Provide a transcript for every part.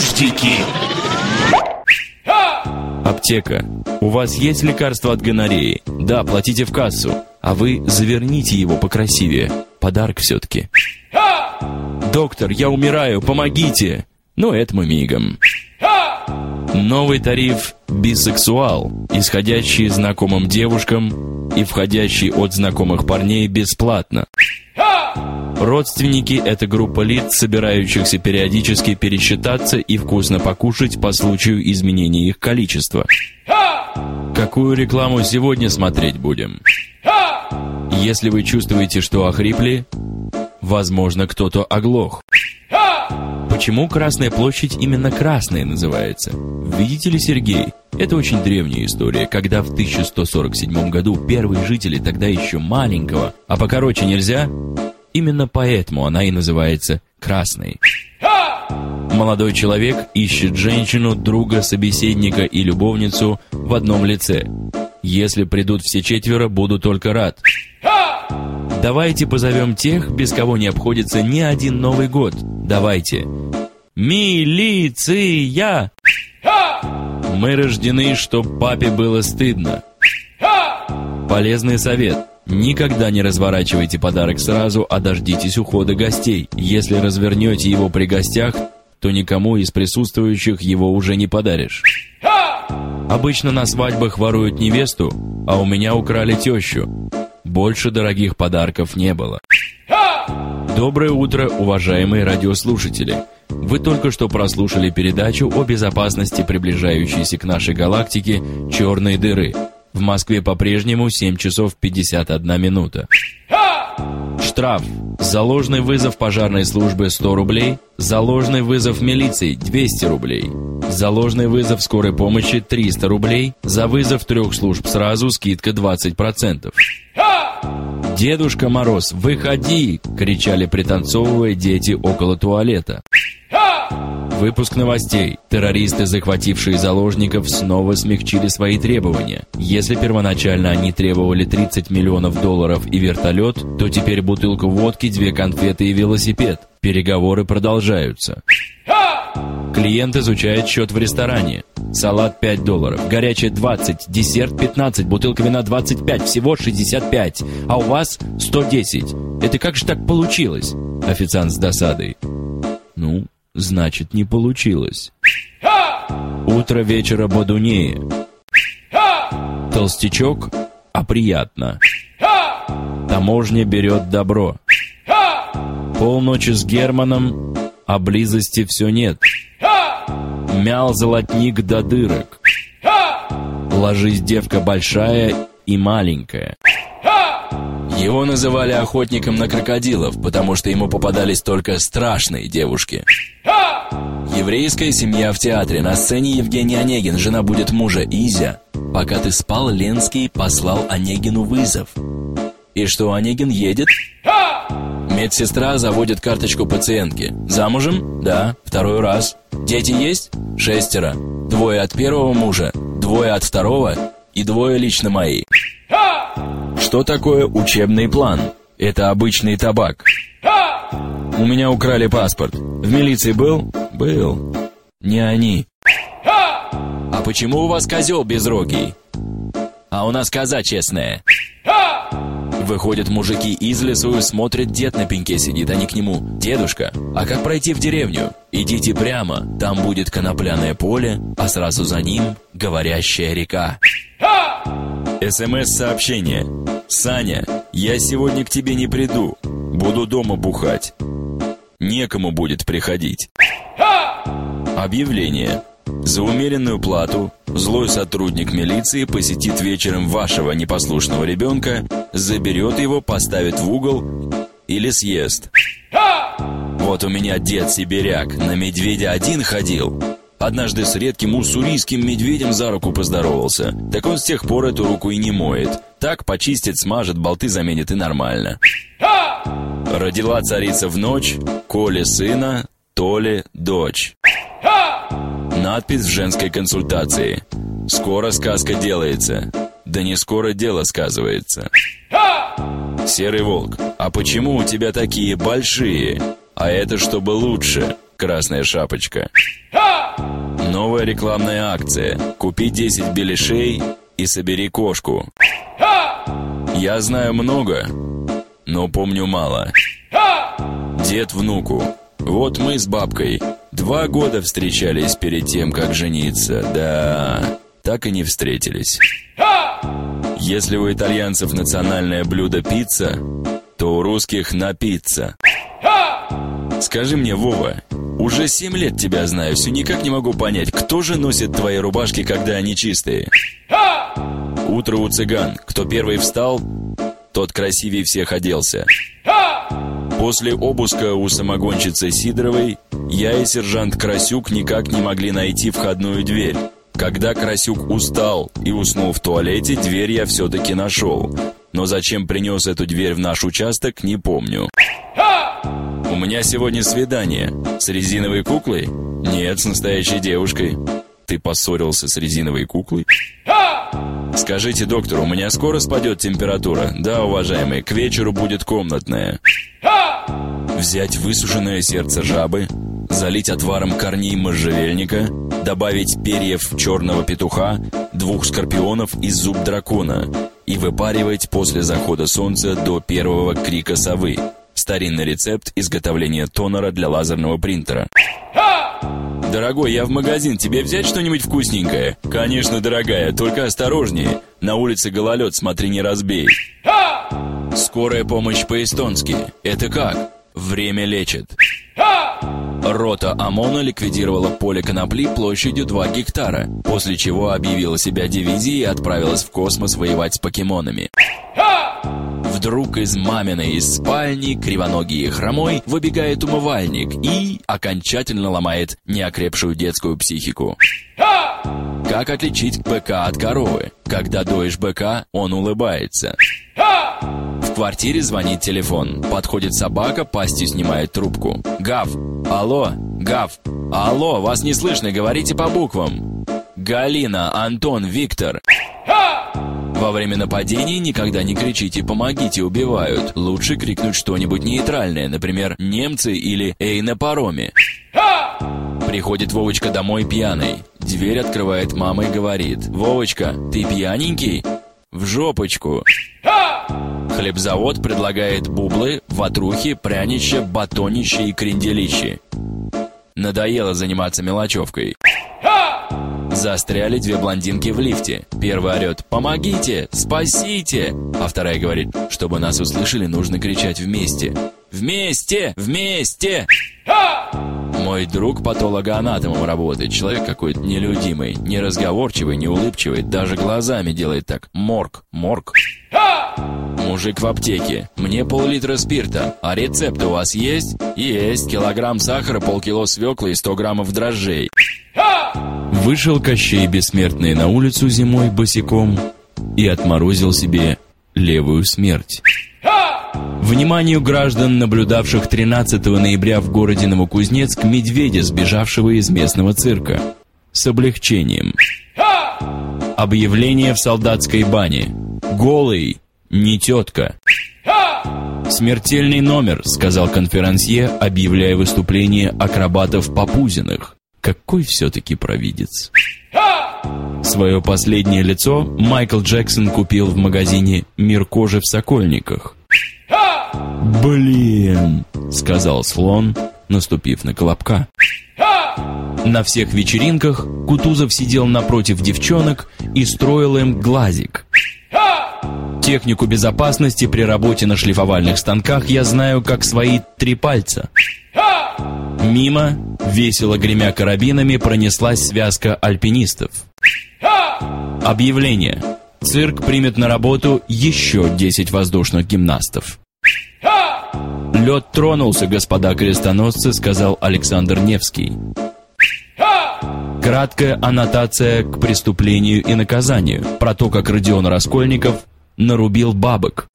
Нуждики. Аптека. У вас есть лекарство от гонореи? Да, платите в кассу. А вы заверните его покрасивее. Подарок все-таки. Доктор, я умираю, помогите! Ну, это мы мигом. Новый тариф «Бисексуал», исходящий знакомым девушкам и входящий от знакомых парней бесплатно. Родственники – это группа лиц, собирающихся периодически пересчитаться и вкусно покушать по случаю изменения их количества. Какую рекламу сегодня смотреть будем? Если вы чувствуете, что охрипли, возможно, кто-то оглох. Почему Красная площадь именно Красная называется? Видите ли, Сергей, это очень древняя история, когда в 1147 году первые жители тогда еще маленького, а покороче нельзя, именно поэтому она и называется Красной. Молодой человек ищет женщину, друга, собеседника и любовницу в одном лице. Если придут все четверо, буду только рад. Давайте позовем тех, без кого не обходится ни один Новый год. Давайте. Милиция! Мы рождены, чтоб папе было стыдно. Полезный совет. Никогда не разворачивайте подарок сразу, а дождитесь ухода гостей. Если развернете его при гостях, то никому из присутствующих его уже не подаришь. Обычно на свадьбах воруют невесту, а у меня украли тещу. Больше дорогих подарков не было. Доброе утро, уважаемые радиослушатели! Вы только что прослушали передачу о безопасности приближающейся к нашей галактике черной дыры. В Москве по-прежнему 7 часов 51 минута. Штраф. За ложный вызов пожарной службы 100 рублей. За ложный вызов милиции 200 рублей. За ложный вызов скорой помощи 300 рублей. За вызов трех служб сразу скидка 20%. «Дедушка Мороз, выходи!» — кричали пританцовывая дети около туалета. Выпуск новостей. Террористы, захватившие заложников, снова смягчили свои требования. Если первоначально они требовали 30 миллионов долларов и вертолет, то теперь бутылку водки, две конфеты и велосипед. Переговоры продолжаются. Клиент изучает счет в ресторане. Салат 5 долларов, горячее 20, десерт 15, бутылка вина 25, всего 65, а у вас 110. Это как же так получилось? Официант с досадой. Ну, значит, не получилось. Утро вечера бодунее. Толстячок, а приятно. Таможня берет добро. Полночи с Германом, а близости все нет. Мял золотник до дырок. Ложись, девка большая и маленькая. Его называли охотником на крокодилов, потому что ему попадались только страшные девушки. Еврейская семья в театре. На сцене Евгений Онегин, жена будет мужа Изя. Пока ты спал, Ленский послал Онегину вызов. И что, Онегин едет? Медсестра заводит карточку пациентки. Замужем? Да, второй раз. Дети есть? Шестеро. Двое от первого мужа, двое от второго и двое лично мои. Что такое учебный план? Это обычный табак. У меня украли паспорт. В милиции был? Был. Не они. А почему у вас козел безрогий? А у нас коза честная. Выходят мужики из лесу и смотрят, дед на пеньке сидит, они к нему. «Дедушка, а как пройти в деревню?» «Идите прямо, там будет конопляное поле, а сразу за ним говорящая река». СМС-сообщение. «Саня, я сегодня к тебе не приду, буду дома бухать. Некому будет приходить». Объявление. За умеренную плату злой сотрудник милиции посетит вечером вашего непослушного ребенка, заберет его, поставит в угол или съест. Вот у меня дед сибиряк на медведя один ходил. Однажды с редким уссурийским медведем за руку поздоровался. Так он с тех пор эту руку и не моет. Так почистит, смажет, болты заменит и нормально. Родила царица в ночь, Коле сына, Толе дочь. Надпись в женской консультации. Скоро сказка делается. Да не скоро дело сказывается. Серый волк, а почему у тебя такие большие? А это чтобы лучше. Красная шапочка. Новая рекламная акция. Купи 10 беляшей и собери кошку. Я знаю много, но помню мало. Дед внуку. Вот мы с бабкой два года встречались перед тем, как жениться. Да, так и не встретились. Если у итальянцев национальное блюдо пицца, то у русских напиться. Скажи мне, Вова, уже семь лет тебя знаю, все никак не могу понять, кто же носит твои рубашки, когда они чистые? Утро у цыган. Кто первый встал, тот красивее всех оделся. После обыска у самогонщицы Сидоровой я и сержант Красюк никак не могли найти входную дверь. Когда Красюк устал и уснул в туалете, дверь я все-таки нашел. Но зачем принес эту дверь в наш участок, не помню. У меня сегодня свидание. С резиновой куклой? Нет, с настоящей девушкой. Ты поссорился с резиновой куклой? Скажите, доктор, у меня скоро спадет температура? Да, уважаемый, к вечеру будет комнатная. Взять высушенное сердце жабы, залить отваром корней можжевельника, добавить перьев черного петуха, двух скорпионов и зуб дракона и выпаривать после захода солнца до первого крика совы. Старинный рецепт изготовления тонера для лазерного принтера. «Дорогой, я в магазин, тебе взять что-нибудь вкусненькое?» «Конечно, дорогая, только осторожнее. На улице гололед, смотри, не разбей». «Скорая помощь по-эстонски. Это как?» «Время лечит». Рота ОМОНа ликвидировала поле конопли площадью 2 гектара, после чего объявила себя дивизией и отправилась в космос воевать с покемонами. Вдруг из маминой из спальни, кривоногий и хромой, выбегает умывальник и окончательно ломает неокрепшую детскую психику. Как отличить быка от коровы? Когда доишь быка, он улыбается. В квартире звонит телефон. Подходит собака, пастью снимает трубку. Гав! Алло! Гав! Алло, вас не слышно, говорите по буквам. Галина, Антон, Виктор. Во время нападений никогда не кричите «помогите, убивают». Лучше крикнуть что-нибудь нейтральное, например, «немцы» или «эй, на пароме». Приходит Вовочка домой пьяный. Дверь открывает мама и говорит «Вовочка, ты пьяненький?» «В жопочку». Хлебзавод предлагает бублы, ватрухи, прянища, батонища и кренделищи. Надоело заниматься мелочевкой. Застряли две блондинки в лифте. Первая орет «Помогите! Спасите!» А вторая говорит «Чтобы нас услышали, нужно кричать вместе». «Вместе! Вместе!» Мой друг патологоанатомом работает. Человек какой-то нелюдимый, неразговорчивый, неулыбчивый. Даже глазами делает так. Морг, морг. Мужик в аптеке. Мне пол-литра спирта. А рецепт у вас есть? Есть. Килограмм сахара, полкило свеклы и сто граммов дрожжей. Вышел Кощей Бессмертный на улицу зимой босиком и отморозил себе левую смерть. Вниманию граждан, наблюдавших 13 ноября в городе Новокузнецк медведя, сбежавшего из местного цирка. С облегчением. Объявление в солдатской бане. Голый, не тетка. «Смертельный номер», — сказал конферансье, объявляя выступление акробатов Папузиных. Какой все-таки провидец. Свое последнее лицо Майкл Джексон купил в магазине «Мир кожи» в Сокольниках. «Блин!» — сказал слон, наступив на колобка. На всех вечеринках Кутузов сидел напротив девчонок и строил им глазик. Технику безопасности при работе на шлифовальных станках я знаю как свои три пальца. Мимо, весело гремя карабинами, пронеслась связка альпинистов. Объявление. Цирк примет на работу еще 10 воздушных гимнастов. «Лед тронулся, господа крестоносцы», — сказал Александр Невский. Краткая аннотация к преступлению и наказанию про то, как Родион Раскольников нарубил бабок.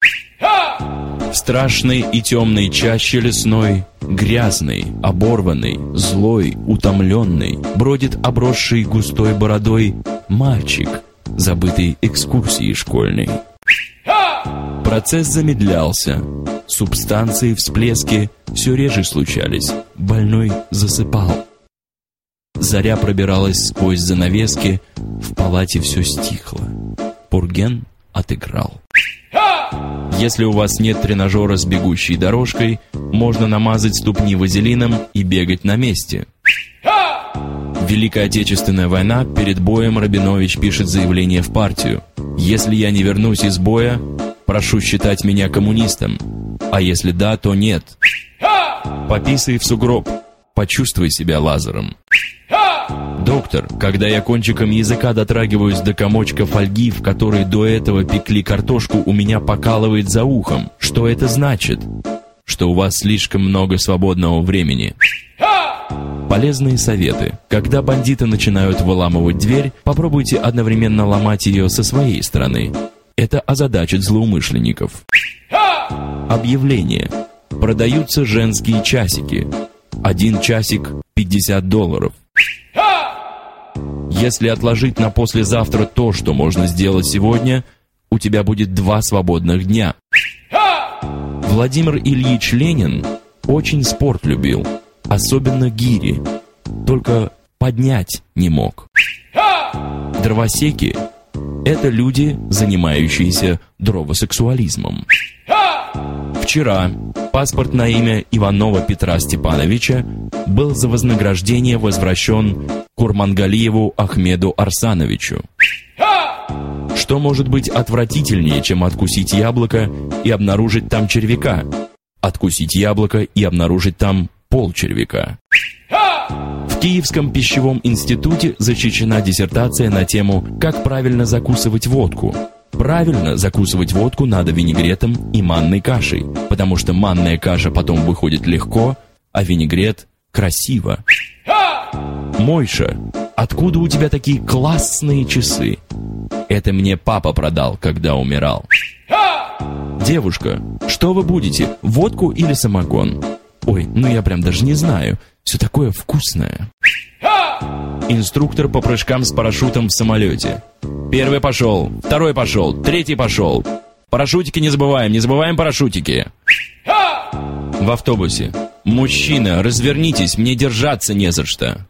В страшной и темной чаще лесной, грязный, оборванный, злой, утомленный, бродит обросший густой бородой мальчик, забытый экскурсией школьной. Процесс замедлялся. Субстанции, всплески все реже случались. Больной засыпал. Заря пробиралась сквозь занавески, в палате все стихло. Пурген отыграл. Если у вас нет тренажера с бегущей дорожкой, можно намазать ступни вазелином и бегать на месте. Великая Отечественная война, перед боем Рабинович пишет заявление в партию. «Если я не вернусь из боя, прошу считать меня коммунистом. А если да, то нет. Пописай в сугроб, почувствуй себя лазером». «Доктор, когда я кончиком языка дотрагиваюсь до комочка фольги, в которой до этого пекли картошку, у меня покалывает за ухом. Что это значит?» «Что у вас слишком много свободного времени». Полезные советы. Когда бандиты начинают выламывать дверь, попробуйте одновременно ломать ее со своей стороны. Это озадачит злоумышленников. Объявление. Продаются женские часики. Один часик 50 долларов. Если отложить на послезавтра то, что можно сделать сегодня, у тебя будет два свободных дня. Владимир Ильич Ленин очень спорт любил особенно гири, только поднять не мог. Дровосеки – это люди, занимающиеся дровосексуализмом. Вчера паспорт на имя Иванова Петра Степановича был за вознаграждение возвращен Курмангалиеву Ахмеду Арсановичу. Что может быть отвратительнее, чем откусить яблоко и обнаружить там червяка? Откусить яблоко и обнаружить там полчервяка. В Киевском пищевом институте защищена диссертация на тему «Как правильно закусывать водку». Правильно закусывать водку надо винегретом и манной кашей, потому что манная каша потом выходит легко, а винегрет красиво. Мойша, откуда у тебя такие классные часы? Это мне папа продал, когда умирал. Девушка, что вы будете, водку или самогон? Ой, ну я прям даже не знаю. Все такое вкусное. Инструктор по прыжкам с парашютом в самолете. Первый пошел, второй пошел, третий пошел. Парашютики не забываем, не забываем парашютики. В автобусе. Мужчина, развернитесь, мне держаться не за что.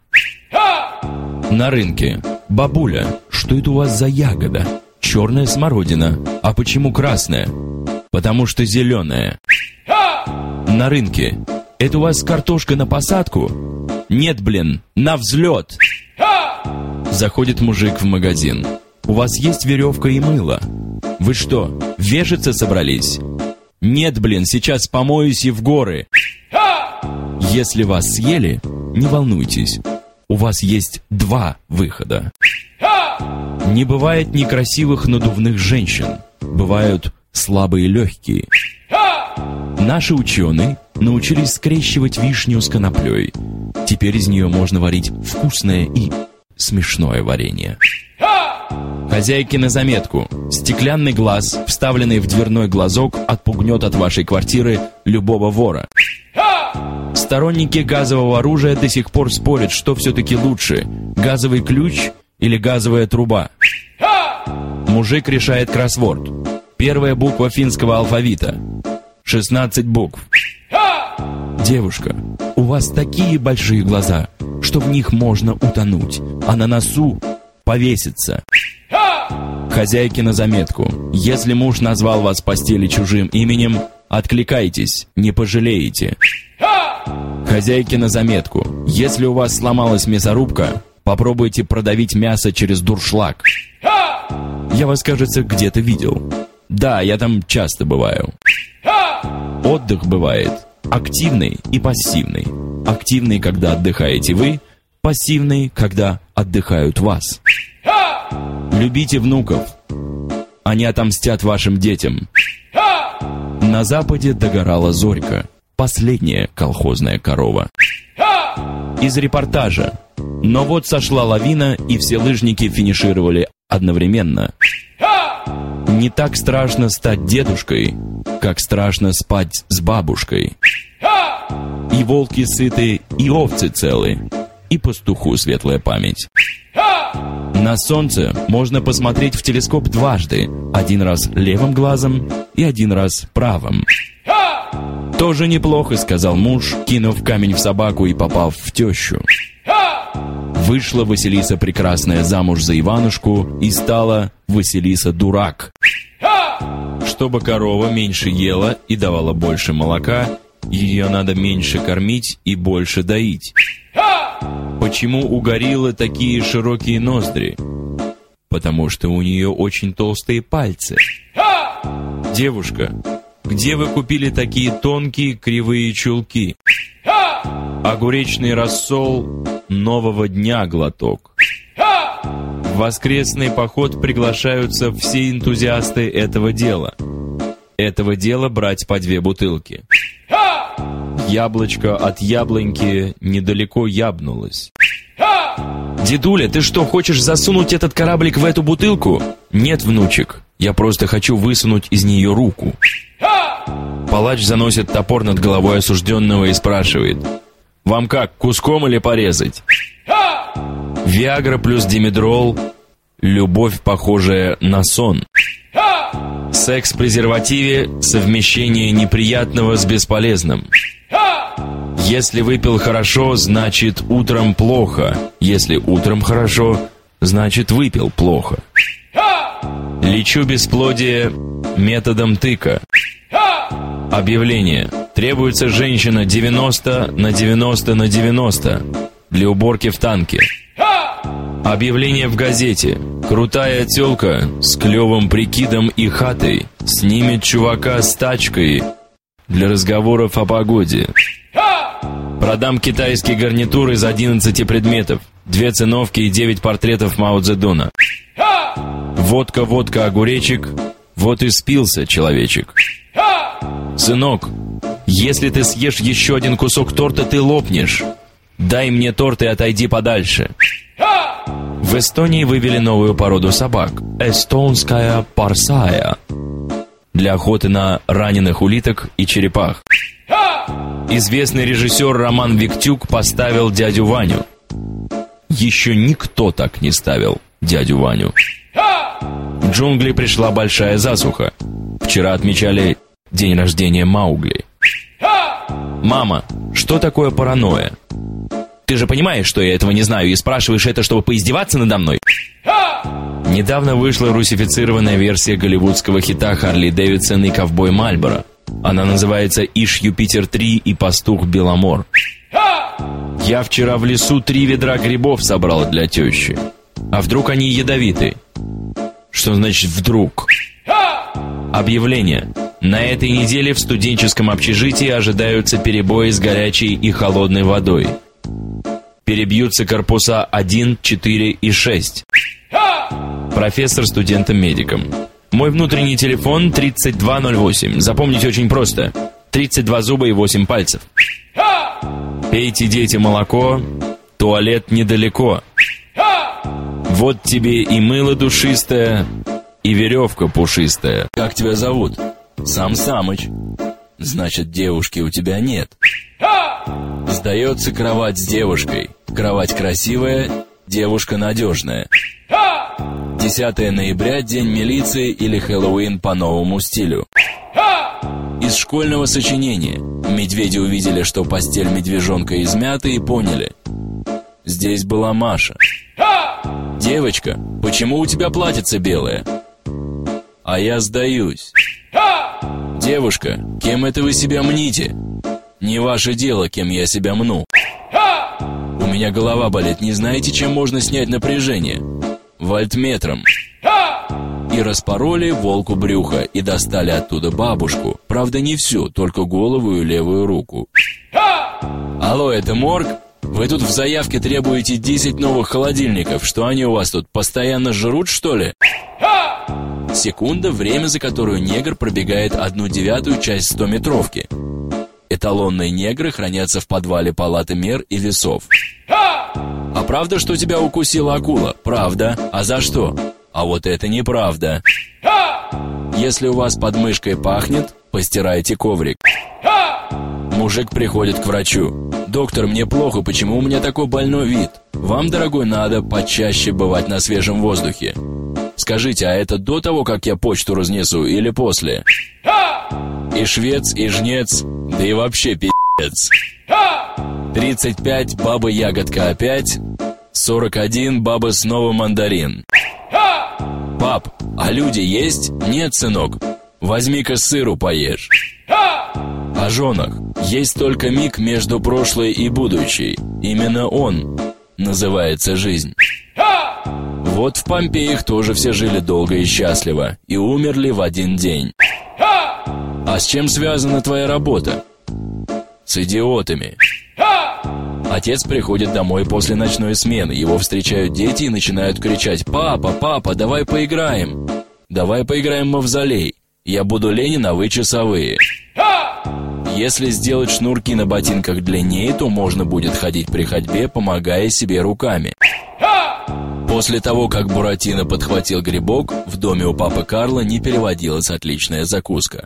На рынке. Бабуля, что это у вас за ягода? Черная смородина. А почему красная? Потому что зеленая. На рынке. Это у вас картошка на посадку? Нет, блин, на взлет. Заходит мужик в магазин. У вас есть веревка и мыло? Вы что, вешаться собрались? Нет, блин, сейчас помоюсь и в горы. Если вас съели, не волнуйтесь. У вас есть два выхода. Не бывает некрасивых надувных женщин. Бывают слабые легкие. Наши ученые научились скрещивать вишню с коноплей. Теперь из нее можно варить вкусное и смешное варенье. Хозяйки на заметку. Стеклянный глаз, вставленный в дверной глазок, отпугнет от вашей квартиры любого вора. Сторонники газового оружия до сих пор спорят, что все-таки лучше, газовый ключ или газовая труба. Мужик решает кроссворд. Первая буква финского алфавита. 16 букв. Девушка, у вас такие большие глаза, что в них можно утонуть, а на носу повеситься. Хозяйки на заметку. Если муж назвал вас в постели чужим именем, откликайтесь, не пожалеете. Хозяйки на заметку. Если у вас сломалась мясорубка, попробуйте продавить мясо через дуршлаг. Я вас, кажется, где-то видел. Да, я там часто бываю. Отдых бывает активный и пассивный. Активный, когда отдыхаете вы, пассивный, когда отдыхают вас. Любите внуков. Они отомстят вашим детям. На западе догорала зорька. Последняя колхозная корова. Из репортажа. Но вот сошла лавина, и все лыжники финишировали одновременно. Не так страшно стать дедушкой, как страшно спать с бабушкой. И волки сыты, и овцы целы, и пастуху светлая память. На солнце можно посмотреть в телескоп дважды, один раз левым глазом и один раз правым. «Тоже неплохо», — сказал муж, кинув камень в собаку и попав в тещу. Вышла Василиса Прекрасная замуж за Иванушку и стала Василиса Дурак. Чтобы корова меньше ела и давала больше молока, ее надо меньше кормить и больше доить. Почему у гориллы такие широкие ноздри? Потому что у нее очень толстые пальцы. Девушка, где вы купили такие тонкие кривые чулки? Огуречный рассол нового дня глоток. В воскресный поход приглашаются все энтузиасты этого дела. Этого дела брать по две бутылки. Яблочко от яблоньки недалеко ябнулось. «Дедуля, ты что, хочешь засунуть этот кораблик в эту бутылку?» «Нет, внучек, я просто хочу высунуть из нее руку». Палач заносит топор над головой осужденного и спрашивает. «Вам как, куском или порезать?» Виагра плюс димедрол – любовь, похожая на сон. Секс в презервативе – совмещение неприятного с бесполезным. Если выпил хорошо, значит утром плохо. Если утром хорошо, значит выпил плохо. Лечу бесплодие методом тыка. Объявление. Требуется женщина 90 на 90 на 90 для уборки в танке. Объявление в газете. Крутая тёлка с клёвым прикидом и хатой снимет чувака с тачкой для разговоров о погоде. Продам китайские гарнитуры из 11 предметов, две циновки и 9 портретов Мао Цзэдуна. Водка, водка, огуречек, вот и спился человечек. Сынок, если ты съешь еще один кусок торта, ты лопнешь. Дай мне торт и отойди подальше. В Эстонии вывели новую породу собак – эстонская парсая для охоты на раненых улиток и черепах. Известный режиссер Роман Виктюк поставил дядю Ваню. Еще никто так не ставил дядю Ваню. В джунгли пришла большая засуха. Вчера отмечали день рождения Маугли. «Мама, что такое паранойя?» «Ты же понимаешь, что я этого не знаю, и спрашиваешь это, чтобы поиздеваться надо мной?» Недавно вышла русифицированная версия голливудского хита Харли Дэвидсон и ковбой Мальборо. Она называется «Иш Юпитер 3» и «Пастух Беломор». Я вчера в лесу три ведра грибов собрал для тещи. А вдруг они ядовиты? Что значит «вдруг»? Объявление. На этой неделе в студенческом общежитии ожидаются перебои с горячей и холодной водой. Перебьются корпуса 1, 4 и 6. Профессор студентам-медикам. Мой внутренний телефон 3208. Запомнить очень просто. 32 зуба и 8 пальцев. Пейте, дети, молоко. Туалет недалеко. Вот тебе и мыло душистое, и веревка пушистая. Как тебя зовут? Сам Самыч. Значит, девушки у тебя нет. Сдается кровать с девушкой. Кровать красивая, девушка надежная. 10 ноября, День милиции или Хэллоуин по новому стилю. Из школьного сочинения. Медведи увидели, что постель медвежонка измята и поняли. Здесь была Маша. Девочка, почему у тебя платьице белое? А я сдаюсь. Девушка, кем это вы себя мните? Не ваше дело, кем я себя мну. У меня голова болит, не знаете, чем можно снять напряжение? Вольтметром. И распороли волку брюха и достали оттуда бабушку. Правда, не всю, только голову и левую руку. Алло, это морг? Вы тут в заявке требуете 10 новых холодильников. Что они у вас тут, постоянно жрут, что ли? Секунда – время, за которую негр пробегает одну девятую часть стометровки. Эталонные негры хранятся в подвале палаты мер и весов. А правда, что тебя укусила акула? Правда. А за что? А вот это неправда. Если у вас под мышкой пахнет, постирайте коврик. Мужик приходит к врачу. «Доктор, мне плохо, почему у меня такой больной вид? Вам, дорогой, надо почаще бывать на свежем воздухе. Скажите, а это до того, как я почту разнесу, или после?» И швец, и жнец Да и вообще пи***ц. 35 баба ягодка опять. 41 баба снова мандарин. Пап, а люди есть? Нет, сынок. Возьми-ка сыру поешь. О женах. Есть только миг между прошлой и будущей. Именно он называется жизнь. Вот в Помпеях тоже все жили долго и счастливо и умерли в один день. А с чем связана твоя работа? С идиотами. Отец приходит домой после ночной смены, его встречают дети и начинают кричать «Папа, папа, давай поиграем!» «Давай поиграем в мавзолей!» «Я буду Ленин, а вы часовые!» Если сделать шнурки на ботинках длиннее, то можно будет ходить при ходьбе, помогая себе руками. После того, как Буратино подхватил грибок, в доме у папы Карла не переводилась отличная закуска.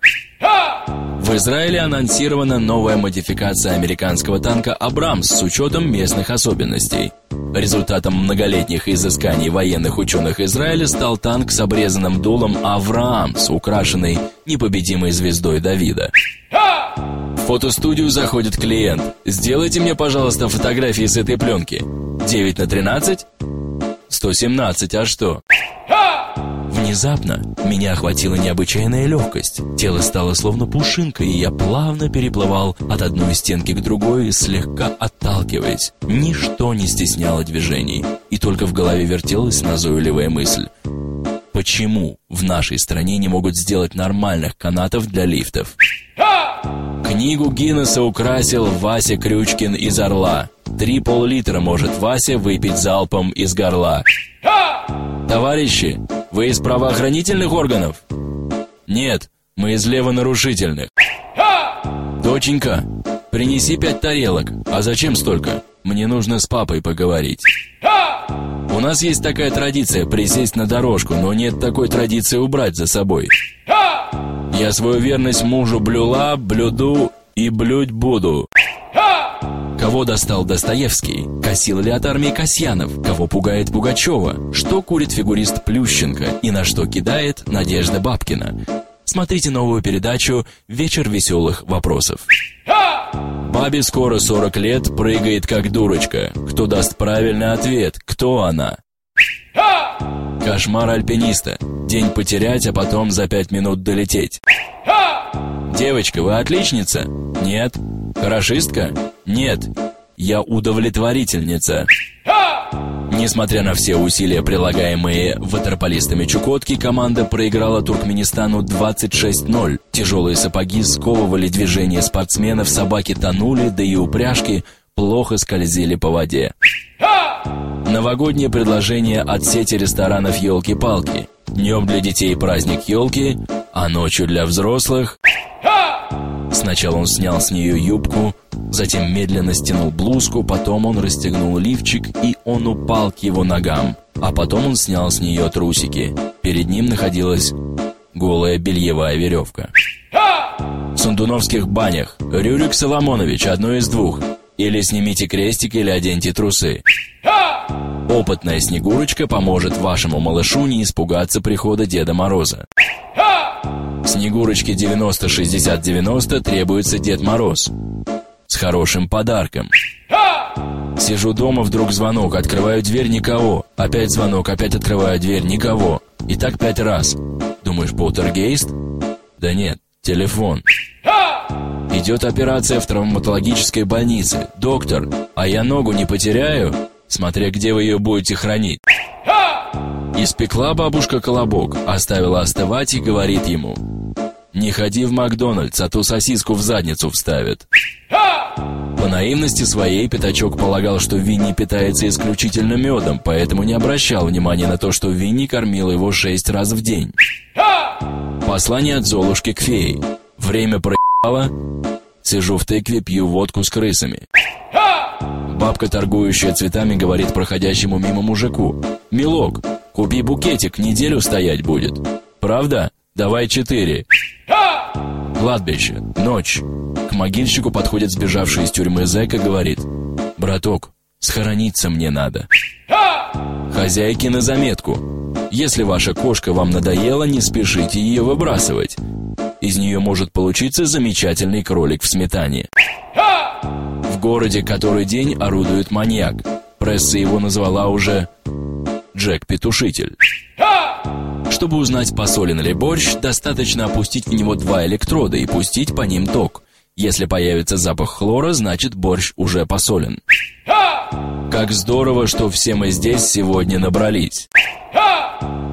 В Израиле анонсирована новая модификация американского танка «Абрамс» с учетом местных особенностей. Результатом многолетних изысканий военных ученых Израиля стал танк с обрезанным дулом «Авраамс», украшенный непобедимой звездой Давида. В фотостудию заходит клиент. «Сделайте мне, пожалуйста, фотографии с этой пленки». 9 на 13? 117, а что? Внезапно меня охватила необычайная легкость. Тело стало словно пушинкой, и я плавно переплывал от одной стенки к другой, слегка отталкиваясь. Ничто не стесняло движений, и только в голове вертелась назойливая мысль. Почему в нашей стране не могут сделать нормальных канатов для лифтов? Книгу Гиннесса украсил Вася Крючкин из «Орла». Три пол-литра может Вася выпить залпом из горла. Товарищи, вы из правоохранительных органов? Нет, мы из левонарушительных. Доченька, принеси пять тарелок. А зачем столько? Мне нужно с папой поговорить. У нас есть такая традиция присесть на дорожку, но нет такой традиции убрать за собой. Я свою верность мужу блюла, блюду и блюдь буду. Кого достал Достоевский? Косил ли от армии Касьянов? Кого пугает Пугачева? Что курит фигурист Плющенко? И на что кидает Надежда Бабкина? Смотрите новую передачу «Вечер веселых вопросов». Бабе скоро 40 лет, прыгает как дурочка. Кто даст правильный ответ? Кто она? Кошмар альпиниста. День потерять, а потом за пять минут долететь. Девочка, вы отличница? Нет. Хорошистка? Нет. Я удовлетворительница. Несмотря на все усилия, прилагаемые ватерполистами Чукотки, команда проиграла Туркменистану 26-0. Тяжелые сапоги сковывали движение спортсменов, собаки тонули, да и упряжки плохо скользили по воде. Новогоднее предложение от сети ресторанов «Елки-палки». Днем для детей праздник елки, а ночью для взрослых... Сначала он снял с нее юбку, затем медленно стянул блузку, потом он расстегнул лифчик, и он упал к его ногам. А потом он снял с нее трусики. Перед ним находилась голая бельевая веревка. В Сундуновских банях. Рюрик Соломонович, одно из двух. Или снимите крестик, или оденьте трусы. Опытная Снегурочка поможет вашему малышу не испугаться прихода Деда Мороза. Снегурочке 90-60-90 требуется Дед Мороз. С хорошим подарком. Сижу дома, вдруг звонок, открываю дверь, никого. Опять звонок, опять открываю дверь, никого. И так пять раз. Думаешь, полтергейст? Да нет, телефон. Идет операция в травматологической больнице. Доктор, а я ногу не потеряю? Смотря где вы ее будете хранить. Испекла бабушка колобок, оставила остывать и говорит ему. Не ходи в Макдональдс, а то сосиску в задницу вставят. По наивности своей Пятачок полагал, что Винни питается исключительно медом, поэтому не обращал внимания на то, что Винни кормил его шесть раз в день. Послание от Золушки к фее. Время проебало. Сижу в тыкве, пью водку с крысами. Бабка, торгующая цветами, говорит проходящему мимо мужику. «Милок, купи букетик, неделю стоять будет». «Правда? Давай четыре». Кладбище. Ночь. К могильщику подходит сбежавший из тюрьмы зэк и говорит. «Браток, схорониться мне надо». Хозяйки на заметку. Если ваша кошка вам надоела, не спешите ее выбрасывать. Из нее может получиться замечательный кролик в сметане. В городе который день орудует маньяк. Пресса его назвала уже Джек-петушитель. Чтобы узнать, посолен ли борщ, достаточно опустить в него два электрода и пустить по ним ток. Если появится запах хлора, значит борщ уже посолен. Как здорово, что все мы здесь сегодня набрались.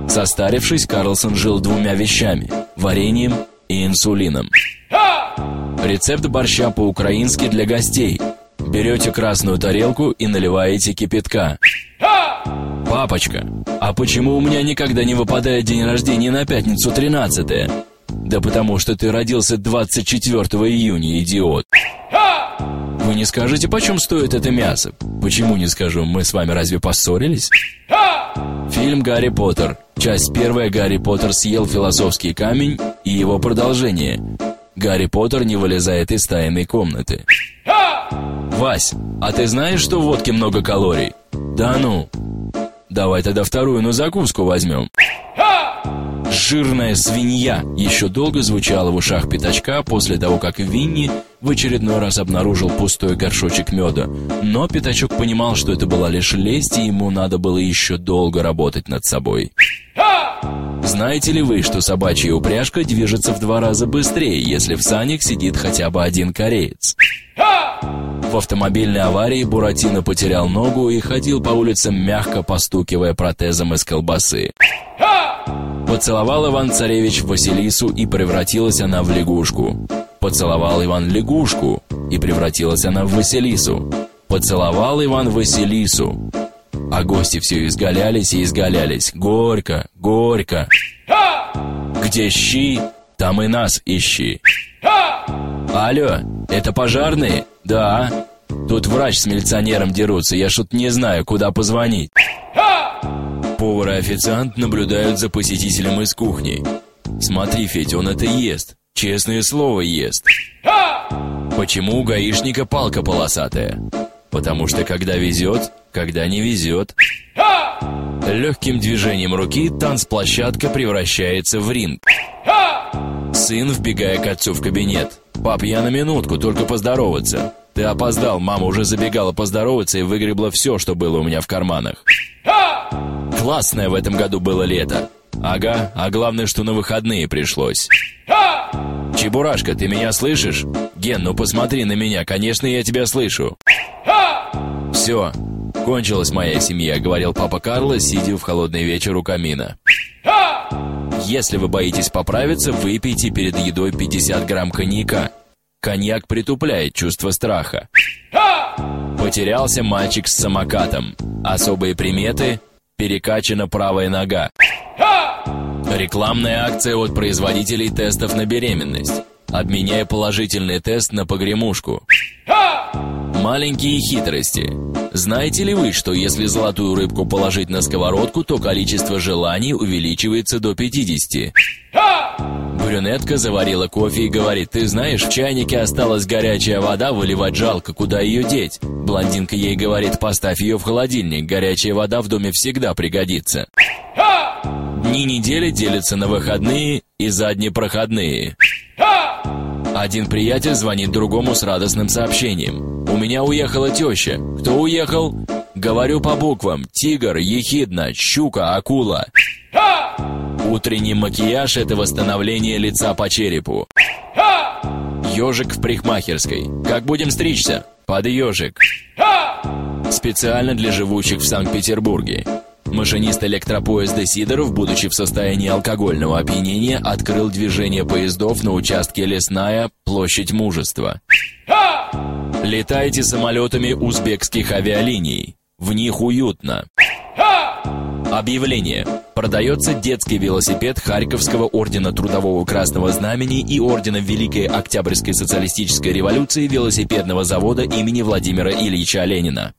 Состарившись, Карлсон жил двумя вещами – вареньем и инсулином. Рецепт борща по-украински для гостей. Берете красную тарелку и наливаете кипятка. «Папочка, а почему у меня никогда не выпадает день рождения на пятницу 13 -е? «Да потому что ты родился 24 июня, идиот!» «Вы не скажете, почем стоит это мясо?» «Почему не скажу? Мы с вами разве поссорились?» Фильм «Гарри Поттер». Часть первая «Гарри Поттер съел философский камень» и его продолжение. Гарри Поттер не вылезает из тайной комнаты. «Вась, а ты знаешь, что в водке много калорий?» «Да ну!» «Давай тогда вторую на закуску возьмем». «Жирная свинья» еще долго звучало в ушах пятачка после того, как Винни в очередной раз обнаружил пустой горшочек меда. Но пятачок понимал, что это была лишь лесть, и ему надо было еще долго работать над собой. Знаете ли вы, что собачья упряжка движется в два раза быстрее, если в санях сидит хотя бы один кореец? В автомобильной аварии Буратино потерял ногу и ходил по улицам, мягко постукивая протезом из колбасы. Поцеловал Иван-царевич Василису, и превратилась она в лягушку. Поцеловал Иван лягушку, и превратилась она в Василису. Поцеловал Иван Василису. А гости все изгалялись и изгалялись. Горько, горько. Где щи, там и нас ищи. Алло, это пожарные? Да. Тут врач с милиционером дерутся, я шут не знаю, куда позвонить. Повар и официант наблюдают за посетителем из кухни. Смотри, Федь, он это ест. Честное слово, ест. Почему у гаишника палка полосатая? Потому что когда везет, когда не везет. Легким движением руки танцплощадка превращается в ринг. Сын, вбегая к отцу в кабинет. «Пап, я на минутку, только поздороваться». «Ты опоздал, мама уже забегала поздороваться и выгребла все, что было у меня в карманах». Классное в этом году было лето. Ага, а главное, что на выходные пришлось. Чебурашка, ты меня слышишь? Ген, ну посмотри на меня, конечно, я тебя слышу. Все, кончилась моя семья, говорил папа Карло, сидя в холодный вечер у камина. Если вы боитесь поправиться, выпейте перед едой 50 грамм коньяка. Коньяк притупляет чувство страха. Потерялся мальчик с самокатом. Особые приметы – перекачана правая нога. Рекламная акция от производителей тестов на беременность. Обменяй положительный тест на погремушку. Маленькие хитрости. Знаете ли вы, что если золотую рыбку положить на сковородку, то количество желаний увеличивается до 50? Брюнетка заварила кофе и говорит, ты знаешь, в чайнике осталась горячая вода, выливать жалко, куда ее деть? Блондинка ей говорит, поставь ее в холодильник, горячая вода в доме всегда пригодится. Дни недели делятся на выходные и заднепроходные. Один приятель звонит другому с радостным сообщением. «У меня уехала теща. Кто уехал?» Говорю по буквам. Тигр, ехидна, щука, акула. Утренний макияж – это восстановление лица по черепу. Ежик в парикмахерской. Как будем стричься? Под ежик. Специально для живущих в Санкт-Петербурге. Машинист электропоезда Сидоров, будучи в состоянии алкогольного опьянения, открыл движение поездов на участке Лесная, площадь Мужества. Летайте самолетами узбекских авиалиний. В них уютно. Объявление. Продается детский велосипед Харьковского ордена Трудового Красного Знамени и ордена Великой Октябрьской социалистической революции велосипедного завода имени Владимира Ильича Ленина.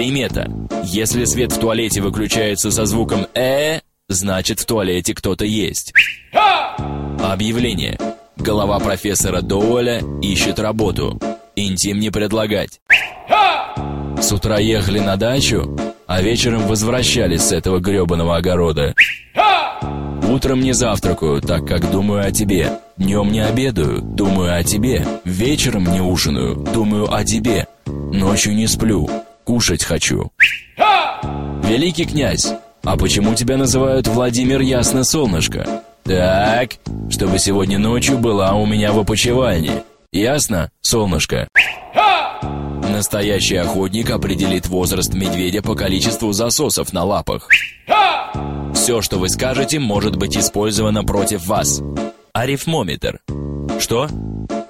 Примета. Если свет в туалете выключается со звуком «э», значит в туалете кто-то есть. Объявление. Голова профессора Доуэля ищет работу. Интим не предлагать. С утра ехали на дачу, а вечером возвращались с этого гребаного огорода. Утром не завтракаю, так как думаю о тебе. Днем не обедаю, думаю о тебе. Вечером не ужинаю, думаю о тебе. Ночью не сплю, кушать хочу. Великий князь, а почему тебя называют Владимир Ясно Солнышко? Так, чтобы сегодня ночью была у меня в опочивальне. Ясно, солнышко? Настоящий охотник определит возраст медведя по количеству засосов на лапах. Все, что вы скажете, может быть использовано против вас. Арифмометр. Что?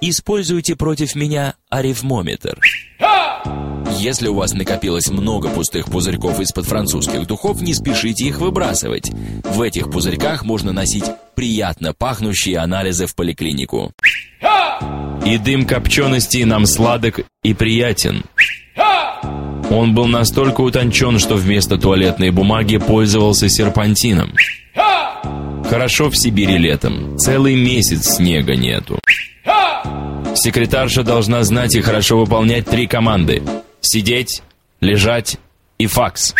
Используйте против меня арифмометр. Если у вас накопилось много пустых пузырьков из-под французских духов, не спешите их выбрасывать. В этих пузырьках можно носить приятно пахнущие анализы в поликлинику. И дым копчености нам сладок и приятен. Он был настолько утончен, что вместо туалетной бумаги пользовался серпантином. Хорошо в Сибири летом. Целый месяц снега нету. Секретарша должна знать и хорошо выполнять три команды. Сидеть, лежать и факс.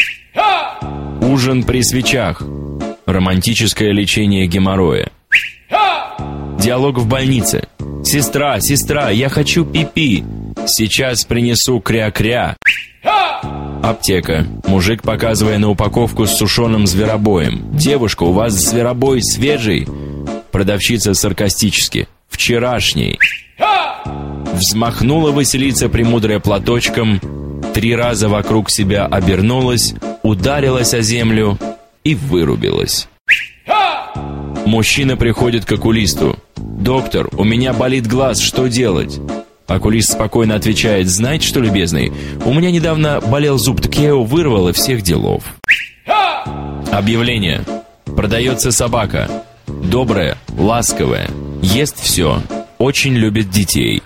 Ужин при свечах. Романтическое лечение геморроя. Диалог в больнице. «Сестра, сестра, я хочу пипи. -пи. Сейчас принесу кря-кря». Аптека. Мужик, показывая на упаковку с сушеным зверобоем. «Девушка, у вас зверобой свежий?» Продавщица саркастически. «Вчерашний». Взмахнула Василиса премудрая платочком, три раза вокруг себя обернулась, ударилась о землю и вырубилась. Мужчина приходит к окулисту. «Доктор, у меня болит глаз, что делать?» Окулист спокойно отвечает, «Знаете что, любезный, у меня недавно болел зуб, так я его вырвал и всех делов». Объявление. Продается собака. Добрая, ласковая, ест все, очень любит детей.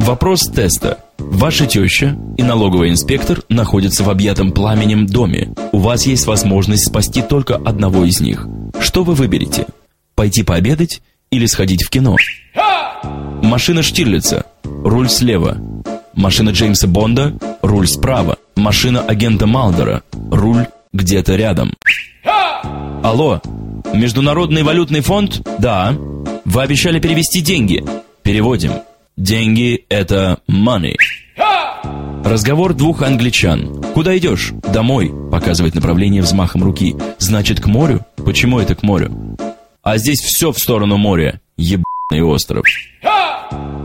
Вопрос теста. Ваша теща и налоговый инспектор находятся в объятом пламенем доме. У вас есть возможность спасти только одного из них. Что вы выберете? Пойти пообедать или сходить в кино? Машина Штирлица. Руль слева. Машина Джеймса Бонда. Руль справа. Машина агента Малдера. Руль где-то рядом. Алло, Международный валютный фонд? Да. Вы обещали перевести деньги. Переводим. Деньги – это money. Разговор двух англичан. «Куда идешь?» «Домой», – показывает направление взмахом руки. «Значит, к морю?» «Почему это к морю?» «А здесь все в сторону моря. Ебаный остров».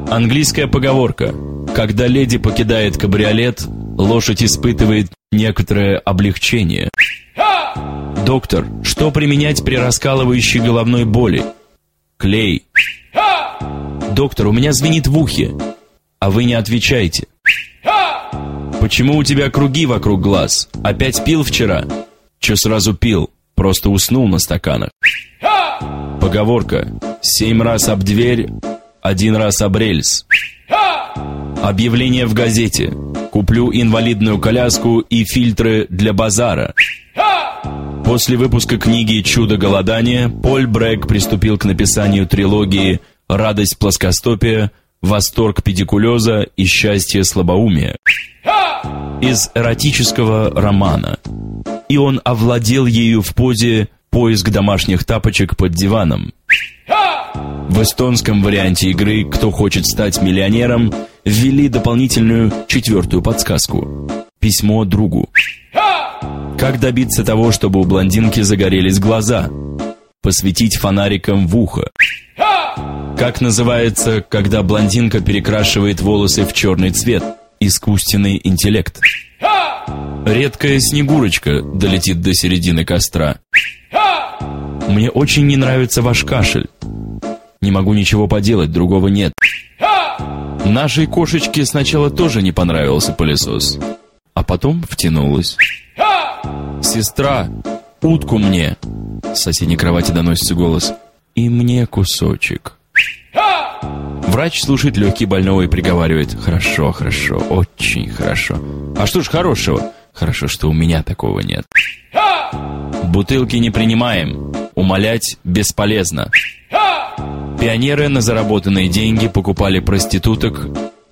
Английская поговорка. Когда леди покидает кабриолет, лошадь испытывает некоторое облегчение. Доктор, что применять при раскалывающей головной боли? Клей. Доктор, у меня звенит в ухе. А вы не отвечаете. Почему у тебя круги вокруг глаз? Опять пил вчера? Че сразу пил? Просто уснул на стаканах. Поговорка. Семь раз об дверь, один раз об рельс. Объявление в газете. Куплю инвалидную коляску и фильтры для базара. После выпуска книги «Чудо голодания» Поль Брэк приступил к написанию трилогии «Радость плоскостопия», «Восторг педикулеза» и «Счастье слабоумия» из эротического романа. И он овладел ею в позе «Поиск домашних тапочек под диваном». В эстонском варианте игры «Кто хочет стать миллионером» ввели дополнительную четвертую подсказку. Письмо другу. Как добиться того, чтобы у блондинки загорелись глаза? Посветить фонариком в ухо. Как называется, когда блондинка перекрашивает волосы в черный цвет? Искусственный интеллект. Редкая снегурочка долетит до середины костра. Мне очень не нравится ваш кашель. Не могу ничего поделать, другого нет. Нашей кошечке сначала тоже не понравился пылесос, а потом втянулась. «Сестра, утку мне!» С соседней кровати доносится голос. «И мне кусочек». Врач слушает легкий больного и приговаривает. «Хорошо, хорошо, очень хорошо». «А что ж хорошего?» «Хорошо, что у меня такого нет». «Бутылки не принимаем. Умолять бесполезно». Пионеры на заработанные деньги покупали проституток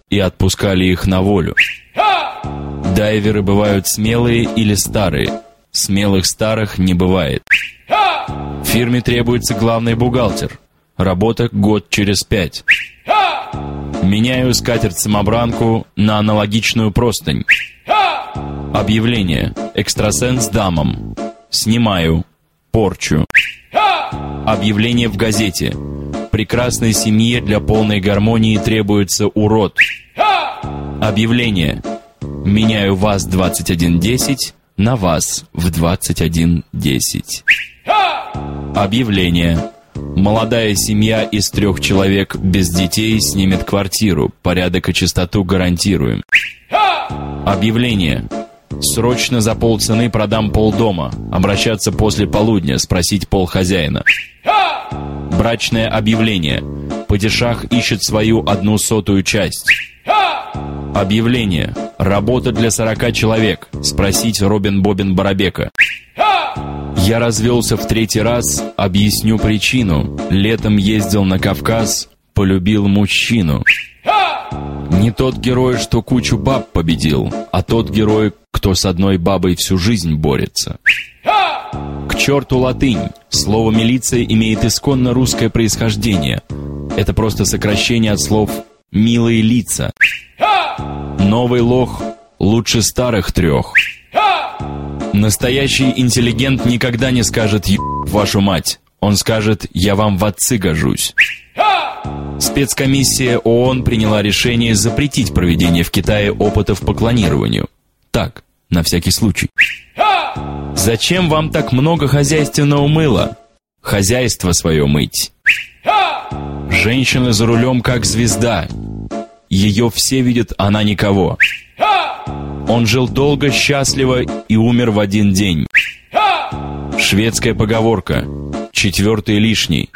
и отпускали их на волю. Дайверы бывают смелые или старые. Смелых старых не бывает. Фирме требуется главный бухгалтер. Работа год через пять. Меняю скатерть-самобранку на аналогичную простынь. Объявление. Экстрасенс дамам. Снимаю. Порчу. Объявление в газете. Прекрасной семье для полной гармонии требуется урод. Объявление. Меняю вас 2110 на вас в 2110. Объявление. Молодая семья из трех человек без детей снимет квартиру. Порядок и чистоту гарантируем. Объявление. Срочно за полцены продам полдома. Обращаться после полудня, спросить пол хозяина. Брачное объявление. Падишах ищет свою одну сотую часть. Объявление. Работа для 40 человек. Спросить Робин Бобин Барабека. Я развелся в третий раз, объясню причину. Летом ездил на Кавказ, полюбил мужчину. Не тот герой, что кучу баб победил, а тот герой, кто с одной бабой всю жизнь борется. К черту латынь. Слово «милиция» имеет исконно русское происхождение. Это просто сокращение от слов «милые лица». Новый лох лучше старых трех. Настоящий интеллигент никогда не скажет вашу мать». Он скажет «я вам в отцы гожусь». Спецкомиссия ООН приняла решение запретить проведение в Китае опытов по клонированию. Так, на всякий случай. Зачем вам так много хозяйственного мыла? Хозяйство свое мыть. Женщина за рулем как звезда. Ее все видят, она никого. Он жил долго, счастливо и умер в один день. Шведская поговорка «Четвертый лишний».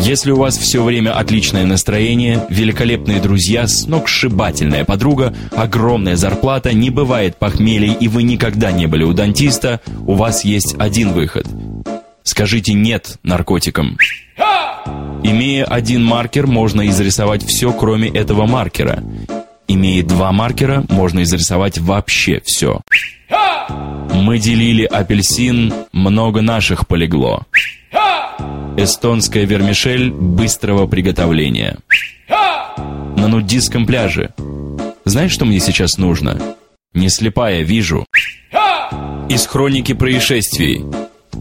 Если у вас все время отличное настроение, великолепные друзья, сногсшибательная подруга, огромная зарплата, не бывает похмелий и вы никогда не были у дантиста, у вас есть один выход. Скажите «нет» наркотикам. Имея один маркер, можно изрисовать все, кроме этого маркера. Имея два маркера, можно изрисовать вообще все. Мы делили апельсин, много наших полегло. Эстонская вермишель быстрого приготовления. На нудистском пляже. Знаешь, что мне сейчас нужно? Не слепая, вижу. Из хроники происшествий.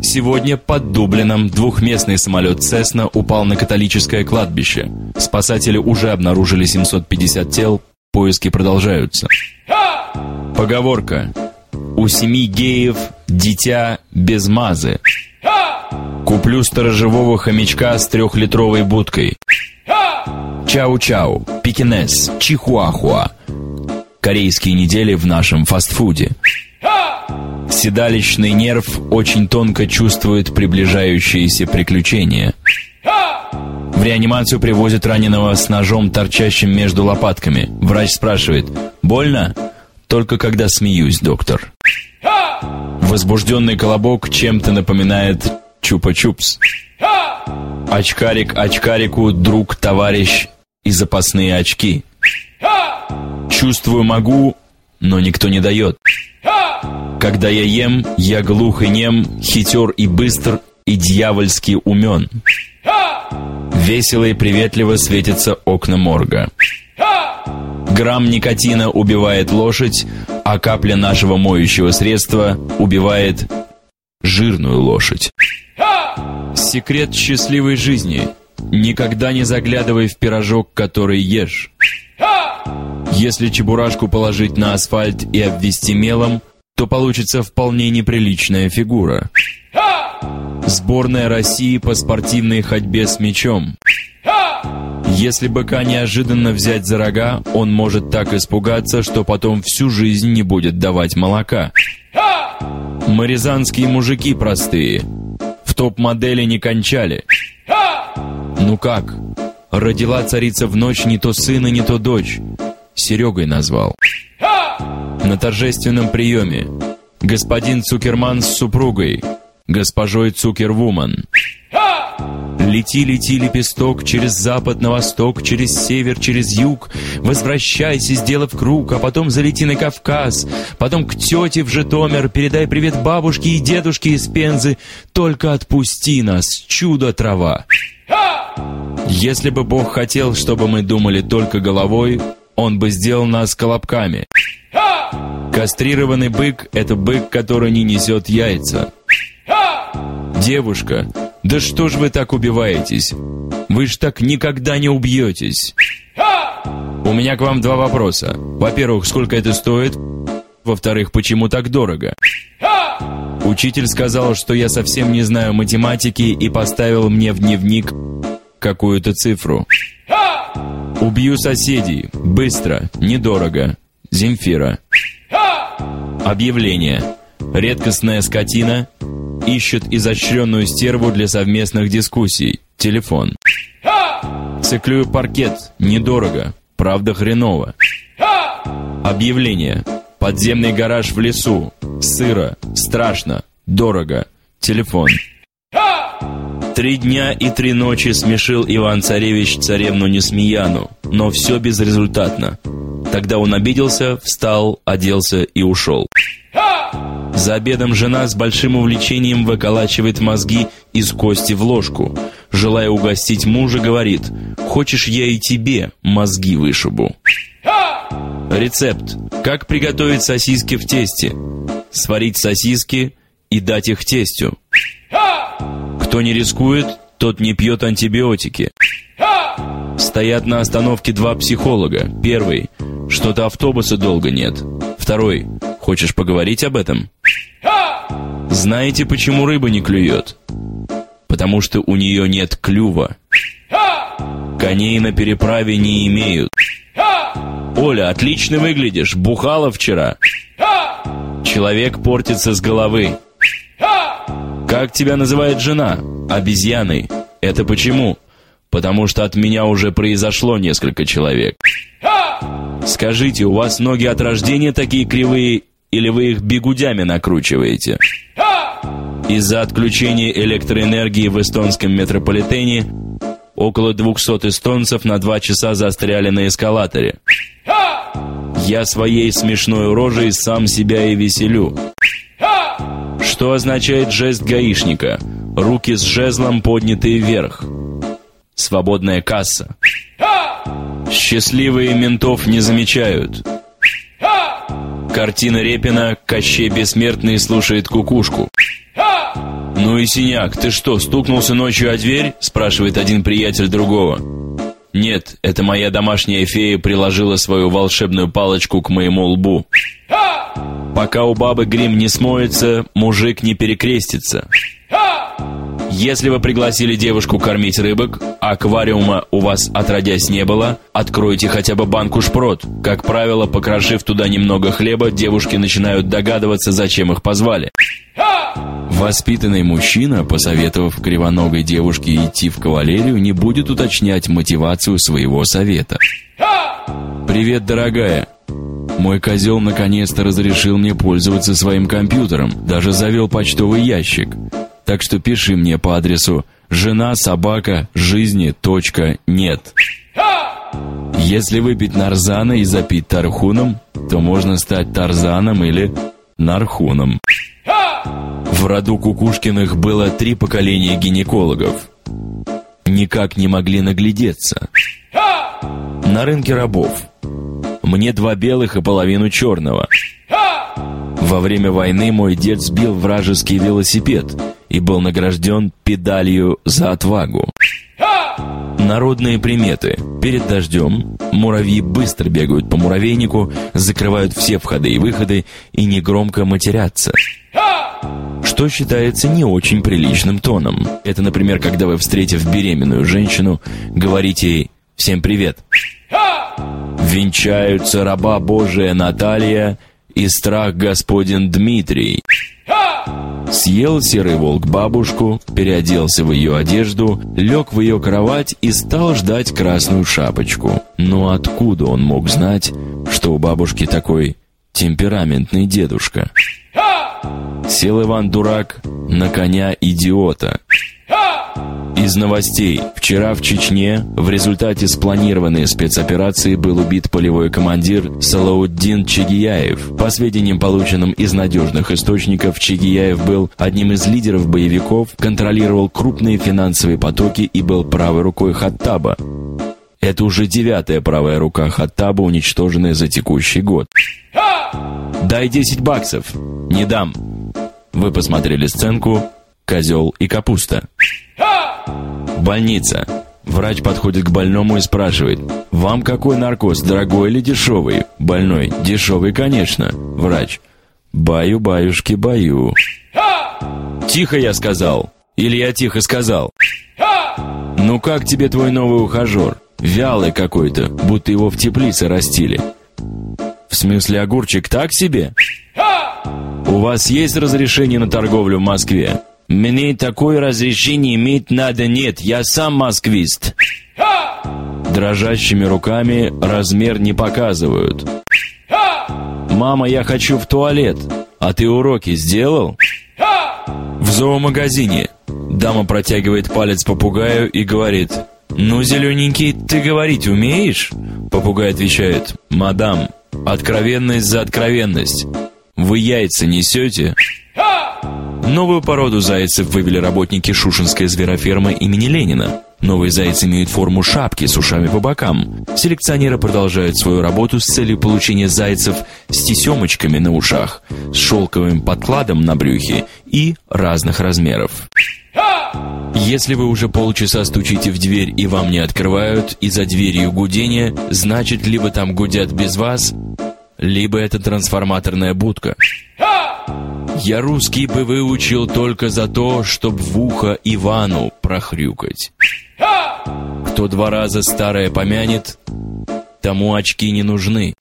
Сегодня под Дублином двухместный самолет «Цесна» упал на католическое кладбище. Спасатели уже обнаружили 750 тел, поиски продолжаются. Поговорка. У семи геев дитя без мазы. Куплю сторожевого хомячка с трехлитровой будкой. Чау-чау, пекинес, чихуахуа. Корейские недели в нашем фастфуде. Седалищный нерв очень тонко чувствует приближающиеся приключения. В реанимацию привозят раненого с ножом, торчащим между лопатками. Врач спрашивает, больно? Только когда смеюсь, доктор. Возбужденный колобок чем-то напоминает Чупа-чупс. Очкарик очкарику, друг, товарищ и запасные очки. Чувствую могу, но никто не дает. Когда я ем, я глух и нем, хитер и быстр, и дьявольски умен. Весело и приветливо светятся окна морга. Грамм никотина убивает лошадь, а капля нашего моющего средства убивает жирную лошадь. Секрет счастливой жизни. Никогда не заглядывай в пирожок, который ешь. Если чебурашку положить на асфальт и обвести мелом, то получится вполне неприличная фигура. Сборная России по спортивной ходьбе с мячом. Если быка неожиданно взять за рога, он может так испугаться, что потом всю жизнь не будет давать молока. Мы рязанские мужики простые. В топ-модели не кончали. Ну как? Родила царица в ночь не то сына, не то дочь. Серегой назвал. На торжественном приеме. Господин Цукерман с супругой. Госпожой Цукервуман. Лети, лети, лепесток, через запад на восток, через север, через юг. Возвращайся, сделав круг, а потом залети на Кавказ. Потом к тете в Житомир, передай привет бабушке и дедушке из Пензы. Только отпусти нас, чудо трава. Если бы Бог хотел, чтобы мы думали только головой, Он бы сделал нас колобками. Кастрированный бык – это бык, который не несет яйца. Девушка, да что ж вы так убиваетесь? Вы ж так никогда не убьетесь. У меня к вам два вопроса. Во-первых, сколько это стоит? Во-вторых, почему так дорого? Учитель сказал, что я совсем не знаю математики и поставил мне в дневник какую-то цифру. Убью соседей. Быстро. Недорого. Земфира. Объявление. Редкостная скотина ищет изощренную стерву для совместных дискуссий. Телефон. Циклюю паркет. Недорого. Правда хреново. Объявление. Подземный гараж в лесу. Сыро. Страшно. Дорого. Телефон. Три дня и три ночи смешил Иван-Царевич царевну Несмеяну, но все безрезультатно. Тогда он обиделся, встал, оделся и ушел. За обедом жена с большим увлечением выколачивает мозги из кости в ложку. Желая угостить мужа, говорит, «Хочешь, я и тебе мозги вышибу». Рецепт. Как приготовить сосиски в тесте? Сварить сосиски и дать их тестю. Кто не рискует, тот не пьет антибиотики. Стоят на остановке два психолога. Первый. Что-то автобуса долго нет. Второй. Хочешь поговорить об этом? Знаете, почему рыба не клюет? Потому что у нее нет клюва. Коней на переправе не имеют. Оля, отлично выглядишь. Бухала вчера. Человек портится с головы. Как тебя называет жена? Обезьяной. Это почему? Потому что от меня уже произошло несколько человек. Скажите, у вас ноги от рождения такие кривые, или вы их бегудями накручиваете? Из-за отключения электроэнергии в эстонском метрополитене около 200 эстонцев на два часа застряли на эскалаторе. Я своей смешной рожей сам себя и веселю. Что означает жест гаишника? Руки с жезлом поднятые вверх. Свободная касса. Счастливые ментов не замечают. Картина Репина «Кощей Бессмертный слушает кукушку». «Ну и синяк, ты что, стукнулся ночью о дверь?» спрашивает один приятель другого. «Нет, это моя домашняя фея приложила свою волшебную палочку к моему лбу». Пока у бабы грим не смоется, мужик не перекрестится. Если вы пригласили девушку кормить рыбок, аквариума у вас отродясь не было, откройте хотя бы банку шпрот. Как правило, покрошив туда немного хлеба, девушки начинают догадываться, зачем их позвали. Воспитанный мужчина, посоветовав кривоногой девушке идти в кавалерию, не будет уточнять мотивацию своего совета. «Привет, дорогая!» Мой козел наконец-то разрешил мне пользоваться своим компьютером, даже завел почтовый ящик. Так что пиши мне по адресу жена собака жизни нет. Если выпить нарзана и запить тархуном, то можно стать тарзаном или нархуном. В роду Кукушкиных было три поколения гинекологов. Никак не могли наглядеться. На рынке рабов мне два белых и половину черного. Во время войны мой дед сбил вражеский велосипед и был награжден педалью за отвагу. Народные приметы. Перед дождем муравьи быстро бегают по муравейнику, закрывают все входы и выходы и негромко матерятся. Что считается не очень приличным тоном. Это, например, когда вы, встретив беременную женщину, говорите ей «Всем привет!» Венчаются раба Божия Наталья и страх Господин Дмитрий. Съел серый волк бабушку, переоделся в ее одежду, лег в ее кровать и стал ждать красную шапочку. Но откуда он мог знать, что у бабушки такой темпераментный дедушка? Сел Иван Дурак на коня идиота. Из новостей. Вчера в Чечне в результате спланированной спецоперации был убит полевой командир Салауддин Чигияев. По сведениям, полученным из надежных источников, Чигияев был одним из лидеров боевиков, контролировал крупные финансовые потоки и был правой рукой Хаттаба. Это уже девятая правая рука Хаттаба, уничтоженная за текущий год. «Дай 10 баксов!» «Не дам!» Вы посмотрели сценку «Козел и капуста». Больница. Врач подходит к больному и спрашивает, «Вам какой наркоз, дорогой или дешевый?» Больной, «Дешевый, конечно». Врач, «Баю, баюшки, баю». «Тихо, я сказал». Или я тихо сказал. «Ну как тебе твой новый ухажер? Вялый какой-то, будто его в теплице растили». «В смысле, огурчик так себе?» «У вас есть разрешение на торговлю в Москве?» Мне такое разрешение иметь надо нет, я сам москвист. Дрожащими руками размер не показывают. Мама, я хочу в туалет. А ты уроки сделал? В зоомагазине. Дама протягивает палец попугаю и говорит, «Ну, зелененький, ты говорить умеешь?» Попугай отвечает, «Мадам, откровенность за откровенность. Вы яйца несете?» Новую породу зайцев вывели работники Шушинской зверофермы имени Ленина. Новые зайцы имеют форму шапки с ушами по бокам. Селекционеры продолжают свою работу с целью получения зайцев с тесемочками на ушах, с шелковым подкладом на брюхе и разных размеров. Если вы уже полчаса стучите в дверь и вам не открывают, и за дверью гудение, значит, либо там гудят без вас, либо это трансформаторная будка. Я русский бы выучил только за то, чтоб в ухо Ивану прохрюкать. Кто два раза старое помянет, тому очки не нужны.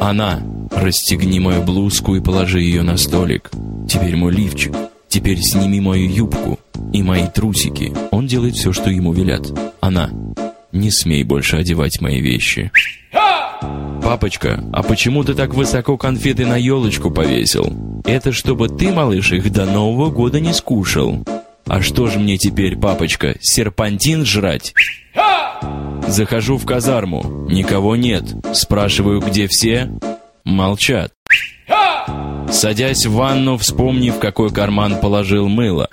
Она, расстегни мою блузку и положи ее на столик. Теперь мой лифчик. Теперь сними мою юбку и мои трусики. Он делает все, что ему велят. Она, не смей больше одевать мои вещи. «Папочка, а почему ты так высоко конфеты на елочку повесил? Это чтобы ты, малыш, их до Нового года не скушал. А что же мне теперь, папочка, серпантин жрать?» Захожу в казарму, никого нет. Спрашиваю, где все? Молчат. Садясь в ванну, вспомни, в какой карман положил мыло.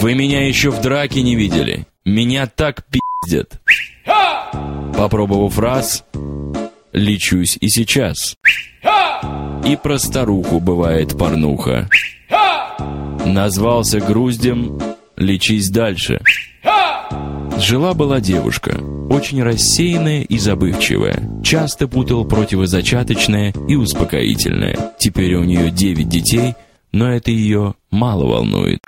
Вы меня еще в драке не видели. Меня так пиздят. Попробовав раз, лечусь и сейчас. И про старуху бывает порнуха. Назвался груздем, лечись дальше. Жила-была девушка, очень рассеянная и забывчивая. Часто путал противозачаточное и успокоительное. Теперь у нее девять детей, но это ее мало волнует.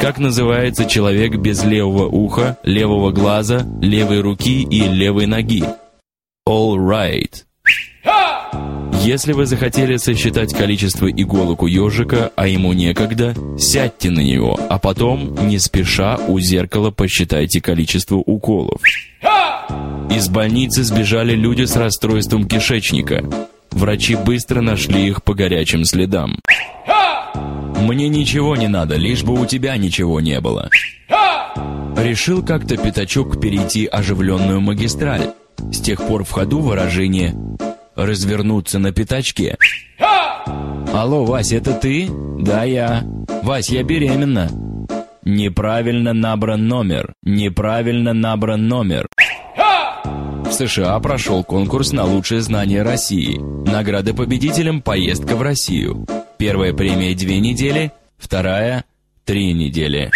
Как называется человек без левого уха, левого глаза, левой руки и левой ноги? All right. Если вы захотели сосчитать количество иголок у ежика, а ему некогда, сядьте на него, а потом, не спеша, у зеркала посчитайте количество уколов. Из больницы сбежали люди с расстройством кишечника. Врачи быстро нашли их по горячим следам. Мне ничего не надо, лишь бы у тебя ничего не было. Решил как-то пятачок перейти оживленную магистраль. С тех пор в ходу выражение «развернуться на пятачке». «Алло, Вась, это ты?» «Да, я». «Вась, я беременна». «Неправильно набран номер. Неправильно набран номер». В США прошел конкурс на лучшее знание России. Награды победителям – поездка в Россию. Первая премия – две недели, вторая – три недели.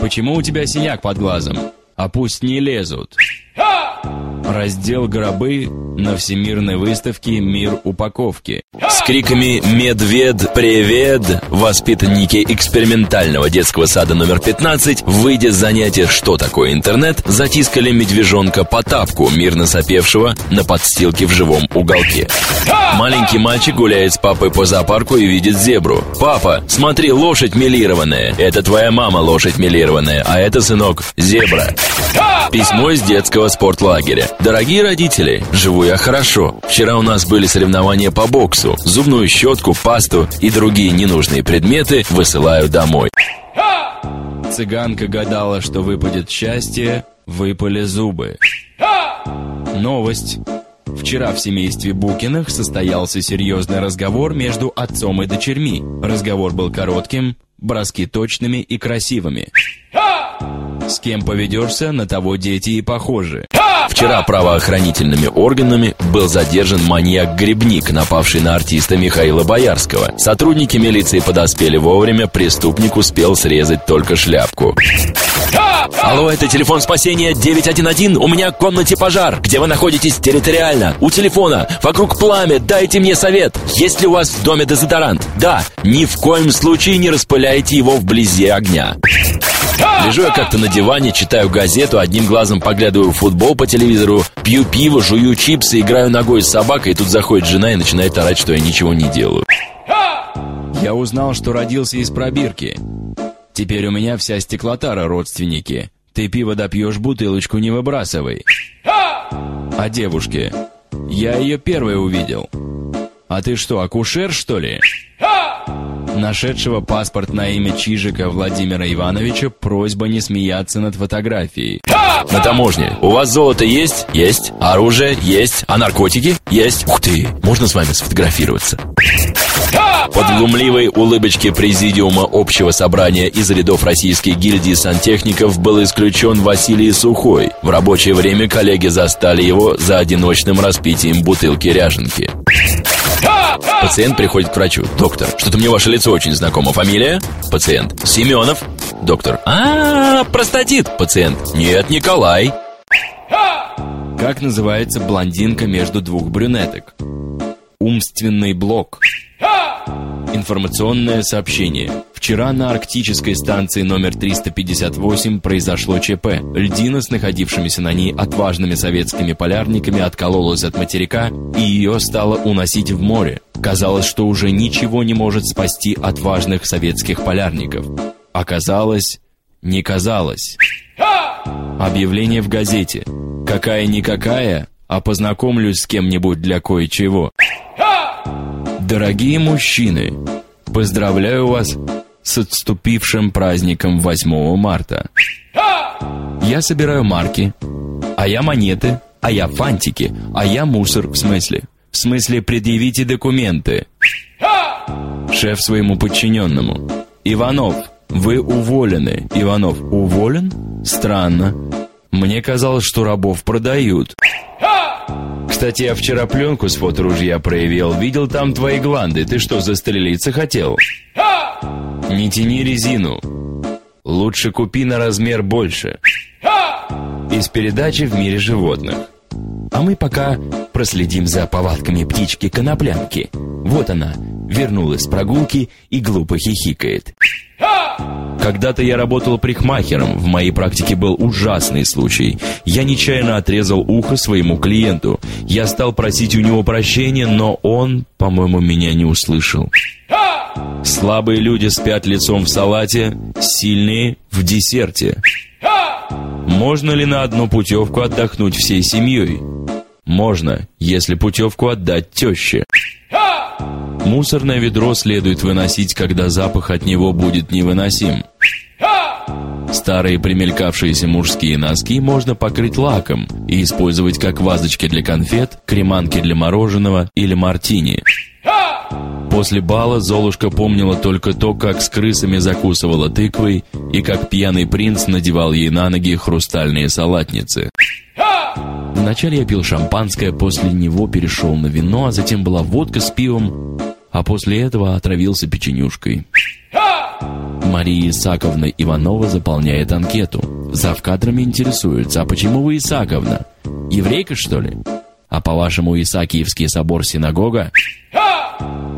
Почему у тебя синяк под глазом? А пусть не лезут. Раздел «Гробы» на Всемирной выставке «Мир упаковки». С криками «Медвед, привет!» воспитанники экспериментального детского сада номер 15, выйдя с занятия «Что такое интернет?», затискали медвежонка Потапку, мирно сопевшего на подстилке в живом уголке. Маленький мальчик гуляет с папой по зоопарку и видит зебру. «Папа, смотри, лошадь милированная. Это твоя мама лошадь милированная, а это, сынок, зебра». Письмо из детского спортлагеря. Дорогие родители, живу я хорошо. Вчера у нас были соревнования по боксу. Зубную щетку, пасту и другие ненужные предметы высылаю домой. Цыганка гадала, что выпадет счастье, выпали зубы. Новость. Вчера в семействе Букиных состоялся серьезный разговор между отцом и дочерьми. Разговор был коротким, броски точными и красивыми. С кем поведешься, на того дети и похожи. Вчера правоохранительными органами был задержан маньяк-грибник, напавший на артиста Михаила Боярского. Сотрудники милиции подоспели вовремя, преступник успел срезать только шляпку. Алло, это телефон спасения 911. У меня в комнате пожар. Где вы находитесь территориально? У телефона. Вокруг пламя. Дайте мне совет. Есть ли у вас в доме дезодорант? Да. Ни в коем случае не распыляйте его вблизи огня. Лежу я как-то на диване, читаю газету, одним глазом поглядываю футбол по телевизору, пью пиво, жую чипсы, играю ногой с собакой, и тут заходит жена и начинает орать, что я ничего не делаю. Я узнал, что родился из пробирки. Теперь у меня вся стеклотара родственники. Ты пиво допьешь, бутылочку не выбрасывай. А девушке? Я ее первой увидел. А ты что, акушер, что ли? Нашедшего паспорт на имя Чижика Владимира Ивановича просьба не смеяться над фотографией. На таможне. У вас золото есть? Есть. Оружие? Есть. А наркотики? Есть. Ух ты, можно с вами сфотографироваться? Под глумливой улыбочки президиума общего собрания из рядов российской гильдии сантехников был исключен Василий Сухой. В рабочее время коллеги застали его за одиночным распитием бутылки ряженки. Пациент приходит к врачу. Доктор, что-то мне ваше лицо очень знакомо. Фамилия? Пациент. Семенов. Доктор. А, простатит. Пациент. Нет, Николай. Как называется блондинка между двух брюнеток? Умственный блок. Информационное сообщение. Вчера на арктической станции номер 358 произошло ЧП. Льдина с находившимися на ней отважными советскими полярниками откололась от материка, и ее стало уносить в море. Казалось, что уже ничего не может спасти отважных советских полярников. Оказалось, не казалось. Объявление в газете. Какая-никакая, а познакомлюсь с кем-нибудь для кое-чего. Дорогие мужчины, поздравляю вас с отступившим праздником 8 марта. Я собираю марки, а я монеты, а я фантики, а я мусор, в смысле. В смысле, предъявите документы. Шеф своему подчиненному. Иванов, вы уволены. Иванов, уволен? Странно. Мне казалось, что рабов продают. Кстати, я вчера пленку с фоторужья проявил. Видел там твои гланды. Ты что, застрелиться хотел? Не тяни резину. Лучше купи на размер больше. Из передачи «В мире животных». А мы пока проследим за повадками птички-коноплянки. Вот она, вернулась с прогулки и глупо хихикает. Когда-то я работал прихмахером, в моей практике был ужасный случай. Я нечаянно отрезал ухо своему клиенту. Я стал просить у него прощения, но он, по-моему, меня не услышал. Слабые люди спят лицом в салате, сильные в десерте. Можно ли на одну путевку отдохнуть всей семьей? Можно, если путевку отдать теще. Мусорное ведро следует выносить, когда запах от него будет невыносим. Старые примелькавшиеся мужские носки можно покрыть лаком и использовать как вазочки для конфет, креманки для мороженого или мартини. После бала Золушка помнила только то, как с крысами закусывала тыквой и как пьяный принц надевал ей на ноги хрустальные салатницы. Вначале я пил шампанское, после него перешел на вино, а затем была водка с пивом, а после этого отравился печенюшкой. Мария Исаковна Иванова заполняет анкету. Зав кадрами интересуется, а почему вы Исаковна? Еврейка, что ли? А по-вашему, Исаакиевский собор синагога?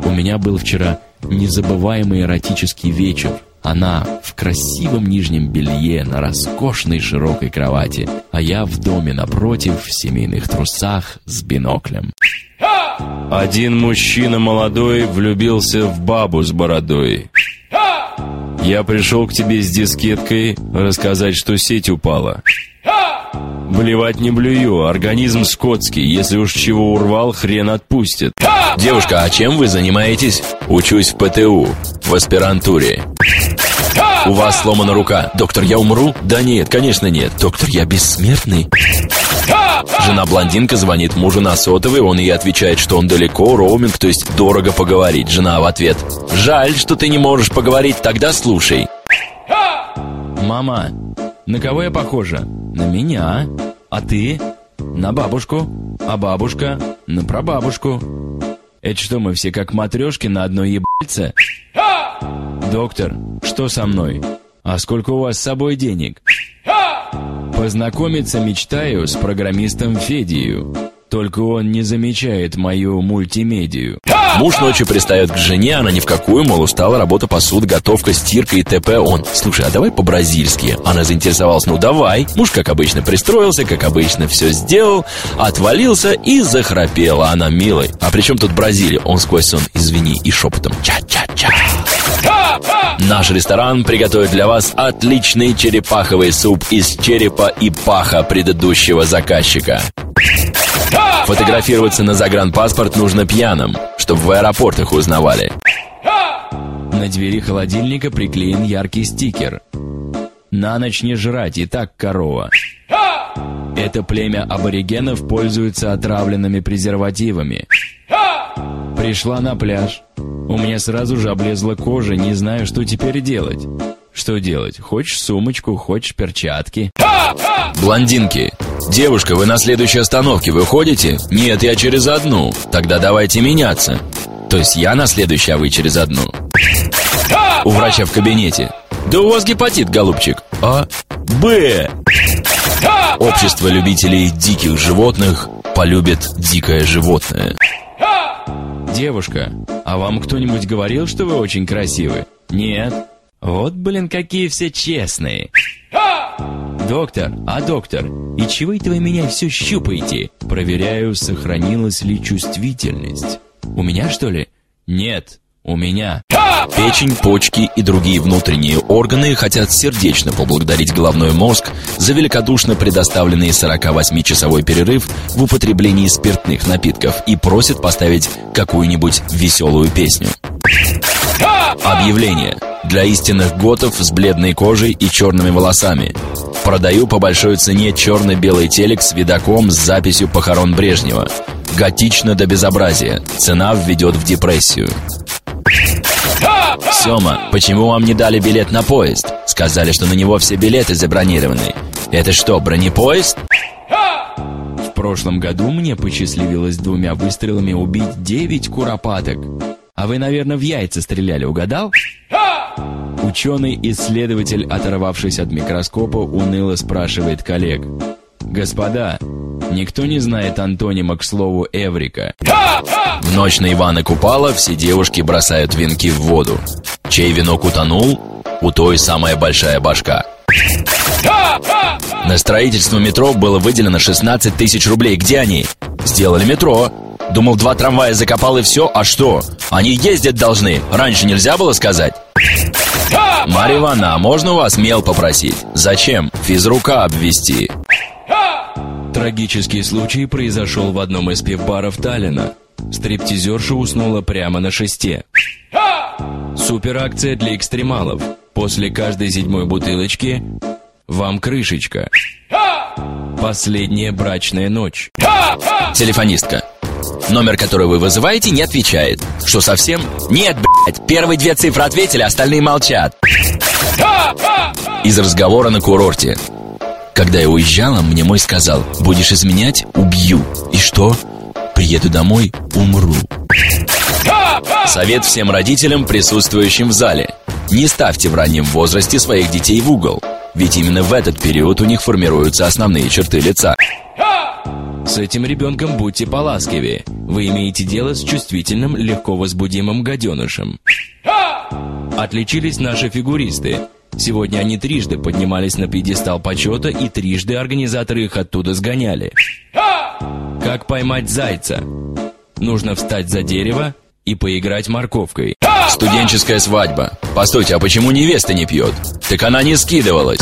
У меня был вчера незабываемый эротический вечер. Она в красивом нижнем белье на роскошной широкой кровати, а я в доме напротив в семейных трусах с биноклем. Один мужчина молодой влюбился в бабу с бородой. Я пришел к тебе с дискеткой рассказать, что сеть упала. Блевать не блюю, организм скотский. Если уж чего урвал, хрен отпустит. Девушка, а чем вы занимаетесь? Учусь в ПТУ, в аспирантуре. У вас сломана рука. Доктор, я умру? Да нет, конечно нет. Доктор, я бессмертный. Жена-блондинка звонит мужу на сотовый, он ей отвечает, что он далеко, роуминг, то есть дорого поговорить. Жена в ответ. Жаль, что ты не можешь поговорить, тогда слушай. Мама, на кого я похожа? На меня. А ты? На бабушку. А бабушка? На прабабушку. Это что, мы все как матрешки на одной ебальце? Доктор, что со мной? А сколько у вас с собой денег? Познакомиться мечтаю с программистом Федию. Только он не замечает мою мультимедию. Муж ночью пристает к жене, она ни в какую, мол, устала работа, посуда, готовка, стирка и т.п. Он, слушай, а давай по-бразильски? Она заинтересовалась, ну давай. Муж, как обычно, пристроился, как обычно, все сделал, отвалился и захрапела она милой. А при чем тут Бразилия? Он сквозь сон, извини, и шепотом, ча-ча-ча. Наш ресторан приготовит для вас отличный черепаховый суп из черепа и паха предыдущего заказчика. Фотографироваться на загранпаспорт нужно пьяным, чтобы в аэропортах узнавали. На двери холодильника приклеен яркий стикер. На ночь не жрать, и так корова. Это племя аборигенов пользуется отравленными презервативами. Пришла на пляж. У меня сразу же облезла кожа, не знаю, что теперь делать. Что делать? Хочешь сумочку, хочешь перчатки? Блондинки. Девушка, вы на следующей остановке выходите? Нет, я через одну. Тогда давайте меняться. То есть я на следующей, а вы через одну. У врача в кабинете. Да у вас гепатит, голубчик. А? Б. Общество любителей диких животных полюбит дикое животное. Девушка, а вам кто-нибудь говорил, что вы очень красивы? Нет. Вот, блин, какие все честные. Доктор, а доктор, и чего это вы меня все щупаете? Проверяю, сохранилась ли чувствительность. У меня, что ли? Нет, у меня. Печень, почки и другие внутренние органы хотят сердечно поблагодарить головной мозг за великодушно предоставленный 48-часовой перерыв в употреблении спиртных напитков и просят поставить какую-нибудь веселую песню. Объявление. Для истинных готов с бледной кожей и черными волосами. Продаю по большой цене черно-белый телек с видаком с записью похорон Брежнева. Готично до безобразия. Цена введет в депрессию. Сема, почему вам не дали билет на поезд? Сказали, что на него все билеты забронированы. Это что, бронепоезд? В прошлом году мне посчастливилось двумя выстрелами убить девять куропаток. А вы, наверное, в яйца стреляли, угадал? Ученый-исследователь, оторвавшись от микроскопа, уныло спрашивает коллег. «Господа, никто не знает антонима к слову «эврика». В ночь на Ивана Купала все девушки бросают венки в воду. Чей венок утонул, у той самая большая башка. На строительство метро было выделено 16 тысяч рублей. Где они? Сделали метро. Думал, два трамвая закопал и все, а что? Они ездить должны, раньше нельзя было сказать? Марья Ивановна, а можно вас мел попросить? Зачем? Физрука обвести. Трагический случай произошел в одном из пивбаров Таллина. Стриптизерша уснула прямо на шесте. Суперакция для экстремалов. После каждой седьмой бутылочки вам крышечка. Последняя брачная ночь. Телефонистка. Номер, который вы вызываете, не отвечает. Что совсем? Нет, блядь, первые две цифры ответили, остальные молчат. Из разговора на курорте. Когда я уезжала, мне мой сказал, будешь изменять – убью. И что? Приеду домой – умру. Совет всем родителям, присутствующим в зале. Не ставьте в раннем возрасте своих детей в угол. Ведь именно в этот период у них формируются основные черты лица. С этим ребенком будьте поласкивее. Вы имеете дело с чувствительным, легко возбудимым гаденышем. Отличились наши фигуристы. Сегодня они трижды поднимались на пьедестал почета и трижды организаторы их оттуда сгоняли. Как поймать зайца? Нужно встать за дерево и поиграть морковкой. Студенческая свадьба. Постойте, а почему невеста не пьет? Так она не скидывалась.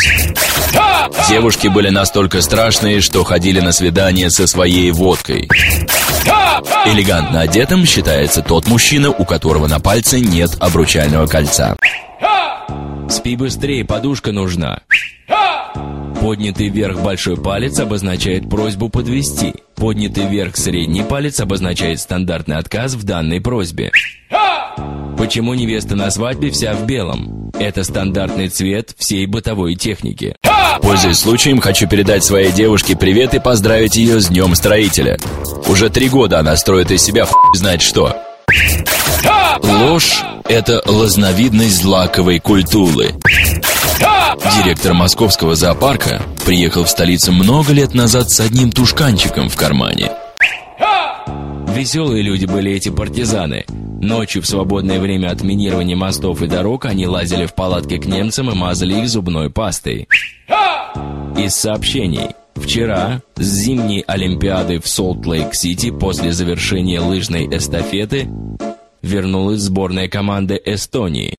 Девушки были настолько страшные, что ходили на свидание со своей водкой. Элегантно одетым считается тот мужчина, у которого на пальце нет обручального кольца. Спи быстрее, подушка нужна. Поднятый вверх большой палец обозначает просьбу подвести. Поднятый вверх средний палец обозначает стандартный отказ в данной просьбе. Почему невеста на свадьбе вся в белом? Это стандартный цвет всей бытовой техники. Пользуясь случаем, хочу передать своей девушке привет и поздравить ее с Днем Строителя. Уже три года она строит из себя знает что. Ложь – это лазновидность злаковой культуры. Директор московского зоопарка приехал в столицу много лет назад с одним тушканчиком в кармане. Веселые люди были эти партизаны. Ночью в свободное время от минирования мостов и дорог они лазили в палатки к немцам и мазали их зубной пастой. Из сообщений. Вчера с зимней Олимпиады в Солт-Лейк-Сити после завершения лыжной эстафеты вернулась сборная команды Эстонии.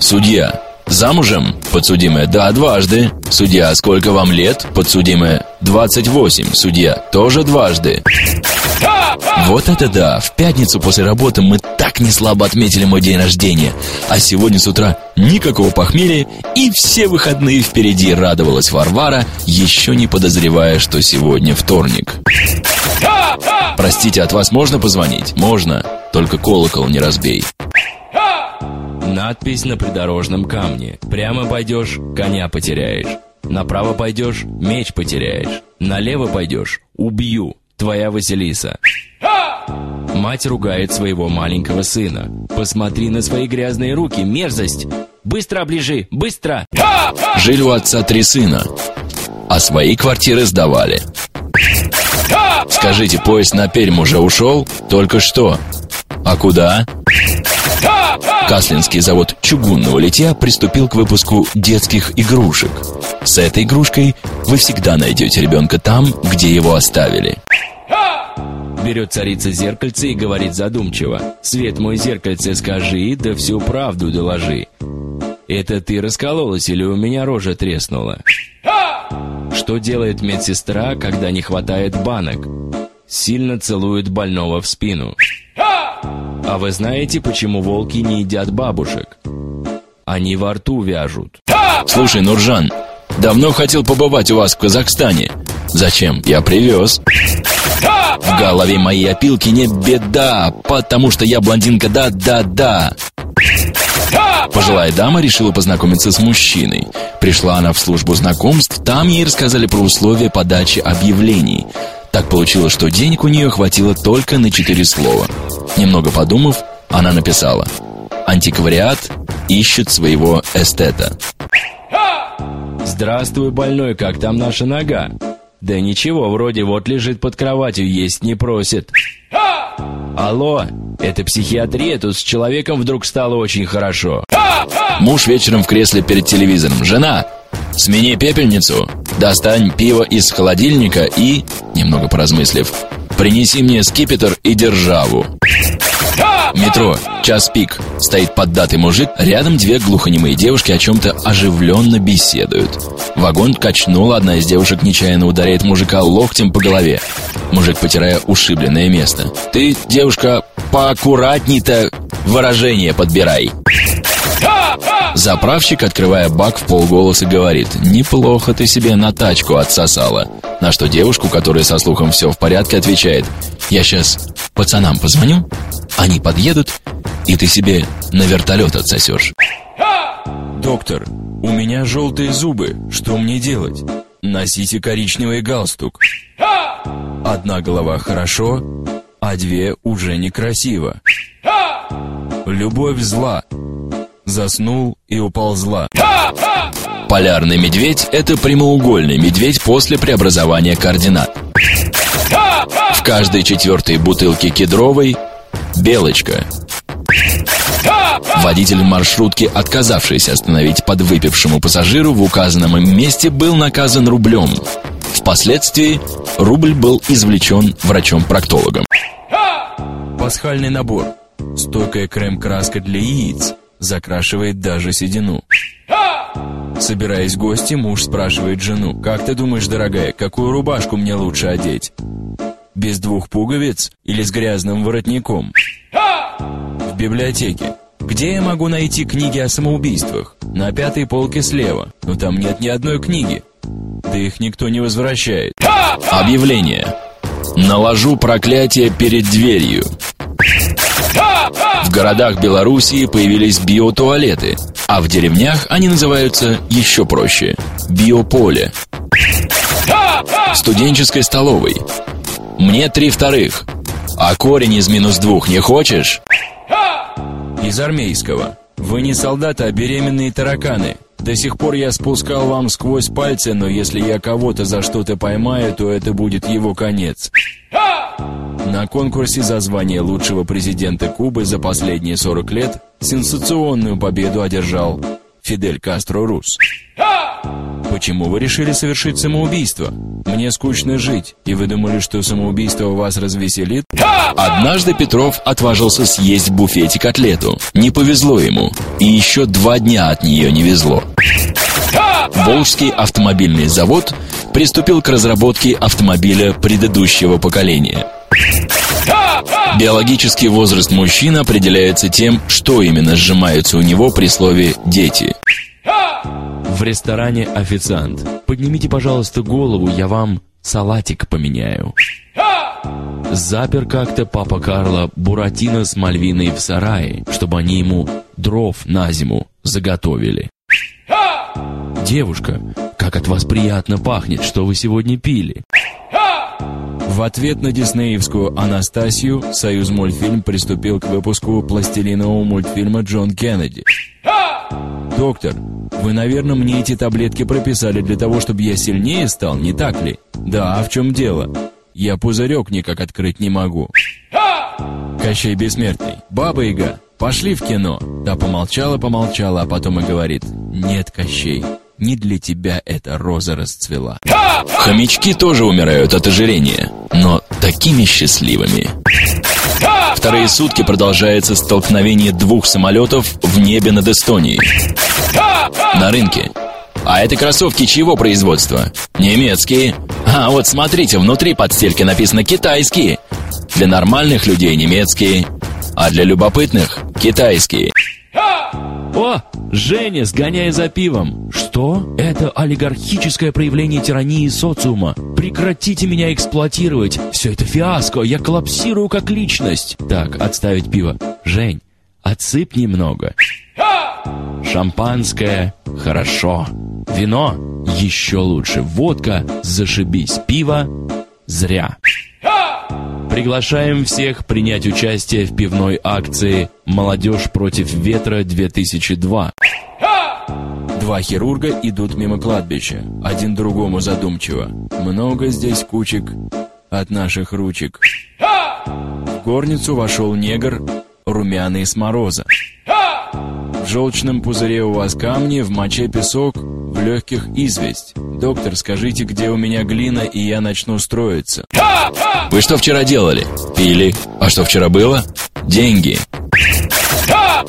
Судья. Замужем? Подсудимая. Да, дважды. Судья. Сколько вам лет? Подсудимая. 28. Судья. Тоже дважды. Вот это да! В пятницу после работы мы так не слабо отметили мой день рождения. А сегодня с утра никакого похмелья и все выходные впереди радовалась Варвара, еще не подозревая, что сегодня вторник. Простите, от вас можно позвонить? Можно. Только колокол не разбей. Надпись на придорожном камне. Прямо пойдешь, коня потеряешь. Направо пойдешь, меч потеряешь. Налево пойдешь, убью. Твоя Василиса. Мать ругает своего маленького сына. Посмотри на свои грязные руки, мерзость! Быстро оближи, быстро! Жили у отца три сына, а свои квартиры сдавали. Скажите, поезд на Пермь уже ушел? Только что. А куда? Каслинский завод чугунного литья приступил к выпуску детских игрушек. С этой игрушкой вы всегда найдете ребенка там, где его оставили. Берет царица зеркальце и говорит задумчиво. «Свет мой зеркальце, скажи, да всю правду доложи. Это ты раскололась или у меня рожа треснула?» Что делает медсестра, когда не хватает банок? Сильно целует больного в спину. А вы знаете, почему волки не едят бабушек? Они во рту вяжут. Слушай, Нуржан, давно хотел побывать у вас в Казахстане. Зачем? Я привез. В голове моей опилки не беда, потому что я блондинка да-да-да. Пожилая дама решила познакомиться с мужчиной. Пришла она в службу знакомств, там ей рассказали про условия подачи объявлений. Так получилось, что денег у нее хватило только на четыре слова. Немного подумав, она написала «Антиквариат ищет своего эстета». «Здравствуй, больной, как там наша нога?» «Да ничего, вроде вот лежит под кроватью, есть не просит». «Алло, это психиатрия, тут с человеком вдруг стало очень хорошо». Муж вечером в кресле перед телевизором. «Жена, смени пепельницу, достань пиво из холодильника и...» Немного поразмыслив. «Принеси мне скипетр и державу». Метро, час пик. Стоит поддатый мужик, рядом две глухонемые девушки о чем-то оживленно беседуют. Вагон качнула, одна из девушек нечаянно ударяет мужика локтем по голове. Мужик, потирая ушибленное место. «Ты, девушка, поаккуратней-то выражение подбирай». Заправщик, открывая бак в полголоса, говорит «Неплохо ты себе на тачку отсосала». На что девушку, которая со слухом все в порядке, отвечает «Я сейчас пацанам позвоню, они подъедут, и ты себе на вертолет отсосешь». «Доктор, у меня желтые зубы, что мне делать?» «Носите коричневый галстук». «Одна голова хорошо, а две уже некрасиво». «Любовь зла, заснул и уползла. Полярный медведь – это прямоугольный медведь после преобразования координат. В каждой четвертой бутылке кедровой – белочка. Водитель маршрутки, отказавшийся остановить подвыпившему пассажиру в указанном им месте, был наказан рублем. Впоследствии рубль был извлечен врачом-проктологом. Пасхальный набор. Стойкая крем-краска для яиц – закрашивает даже седину. Собираясь в гости, муж спрашивает жену, «Как ты думаешь, дорогая, какую рубашку мне лучше одеть? Без двух пуговиц или с грязным воротником?» В библиотеке. Где я могу найти книги о самоубийствах? На пятой полке слева, но там нет ни одной книги. Да их никто не возвращает. Объявление. Наложу проклятие перед дверью. В городах Белоруссии появились биотуалеты, а в деревнях они называются еще проще – биополе. Студенческой столовой. Мне три вторых. А корень из минус двух не хочешь? Из армейского. Вы не солдаты, а беременные тараканы. До сих пор я спускал вам сквозь пальцы, но если я кого-то за что-то поймаю, то это будет его конец. На конкурсе за звание лучшего президента Кубы за последние 40 лет сенсационную победу одержал Фидель Кастро Рус. Почему вы решили совершить самоубийство? Мне скучно жить, и вы думали, что самоубийство вас развеселит? Однажды Петров отважился съесть в буфете котлету. Не повезло ему. И еще два дня от нее не везло. Волжский автомобильный завод приступил к разработке автомобиля предыдущего поколения. Биологический возраст мужчин определяется тем, что именно сжимается у него при слове «дети». В ресторане официант. Поднимите, пожалуйста, голову, я вам салатик поменяю. Запер как-то папа Карло Буратино с Мальвиной в сарае, чтобы они ему дров на зиму заготовили. Девушка, как от вас приятно пахнет, что вы сегодня пили? В ответ на диснеевскую Анастасию Союз мультфильм приступил к выпуску пластилинового мультфильма Джон Кеннеди. Доктор, вы, наверное, мне эти таблетки прописали для того, чтобы я сильнее стал, не так ли? Да, а в чем дело? Я пузырек никак открыть не могу. Кощей Бессмертный. Баба Яга, пошли в кино. Да помолчала-помолчала, а потом и говорит. Нет, Кощей, не для тебя эта роза расцвела. Хомячки тоже умирают от ожирения, но такими счастливыми. Вторые сутки продолжается столкновение двух самолетов в небе над Эстонией. На рынке. А это кроссовки чьего производства? Немецкие. А вот смотрите, внутри подстельки написано «китайские». Для нормальных людей немецкие, а для любопытных – китайские. О, Женя, сгоняй за пивом. Что? Это олигархическое проявление тирании социума. Прекратите меня эксплуатировать. Все это фиаско, я коллапсирую как личность. Так, отставить пиво. Жень, отсыпь немного. Шампанское – хорошо. Вино – еще лучше. Водка – зашибись. Пиво – зря. Приглашаем всех принять участие в пивной акции «Молодежь против ветра-2002». Два хирурга идут мимо кладбища, один другому задумчиво. Много здесь кучек от наших ручек. В горницу вошел негр, румяный с мороза. В желчном пузыре у вас камни, в моче песок, в легких известь. Доктор, скажите, где у меня глина, и я начну строиться. Вы что вчера делали? Пили. А что вчера было? Деньги.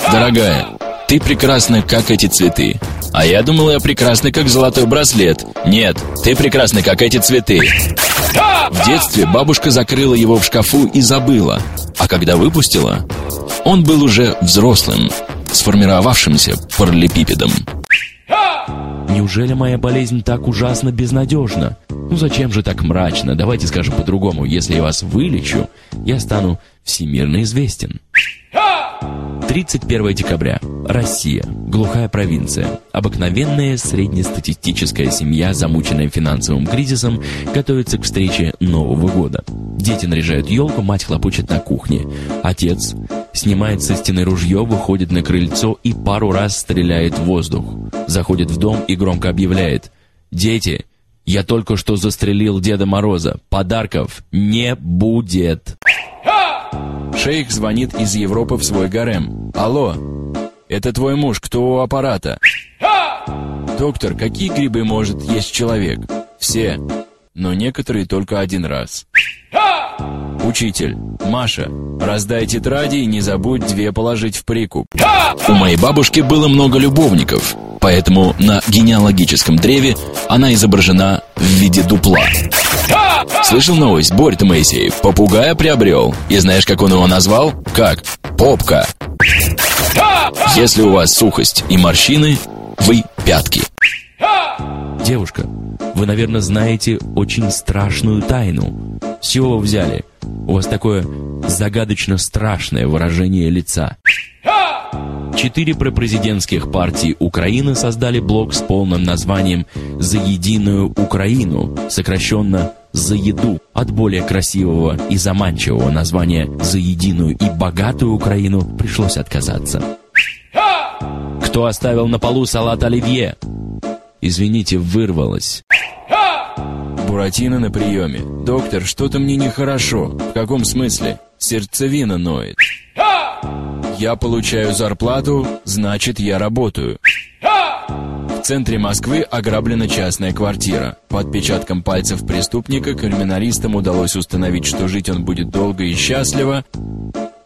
Дорогая, ты прекрасна, как эти цветы. А я думала, я прекрасна, как золотой браслет. Нет, ты прекрасна, как эти цветы. В детстве бабушка закрыла его в шкафу и забыла. А когда выпустила, он был уже взрослым сформировавшимся параллелепипедом. Неужели моя болезнь так ужасно безнадежна? Ну зачем же так мрачно? Давайте скажем по-другому. Если я вас вылечу, я стану всемирно известен. 31 декабря. Россия. Глухая провинция. Обыкновенная среднестатистическая семья, замученная финансовым кризисом, готовится к встрече Нового года. Дети наряжают елку, мать хлопочет на кухне. Отец снимает со стены ружье, выходит на крыльцо и пару раз стреляет в воздух. Заходит в дом и громко объявляет «Дети, я только что застрелил Деда Мороза. Подарков не будет!» Шейх звонит из Европы в свой гарем. «Алло, это твой муж, кто у аппарата?» «Доктор, какие грибы может есть человек?» «Все, но некоторые только один раз». «Учитель, Маша, раздай тетради и не забудь две положить в прикуп». У моей бабушки было много любовников, поэтому на генеалогическом древе она изображена в виде дупла. Слышал новость? Борь Моисеев попугая приобрел. И знаешь, как он его назвал? Как? Попка. Если у вас сухость и морщины, вы пятки. Девушка, вы, наверное, знаете очень страшную тайну. С чего вы взяли? У вас такое загадочно страшное выражение лица. Четыре пропрезидентских партии Украины создали блок с полным названием «За единую Украину», сокращенно «За еду», от более красивого и заманчивого названия «За единую и богатую Украину» пришлось отказаться. Кто оставил на полу салат оливье? Извините, вырвалось. Буратино на приеме. Доктор, что-то мне нехорошо. В каком смысле? Сердцевина ноет. Я получаю зарплату, значит, я работаю. Центре Москвы ограблена частная квартира. По отпечаткам пальцев преступника криминалистам удалось установить, что жить он будет долго и счастливо,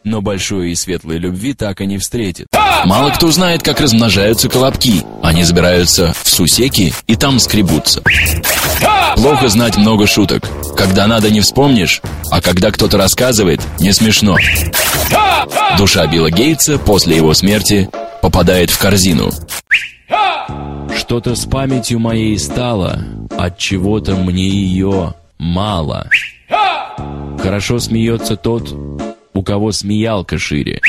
но большой и светлой любви так и не встретит. Мало кто знает, как размножаются колобки. Они забираются в сусеки и там скребутся. Плохо знать много шуток. Когда надо, не вспомнишь, а когда кто-то рассказывает, не смешно. Душа Билла Гейтса после его смерти попадает в корзину. Что-то с памятью моей стало, от чего-то мне ее мало. Хорошо смеется тот, у кого смеялка шире.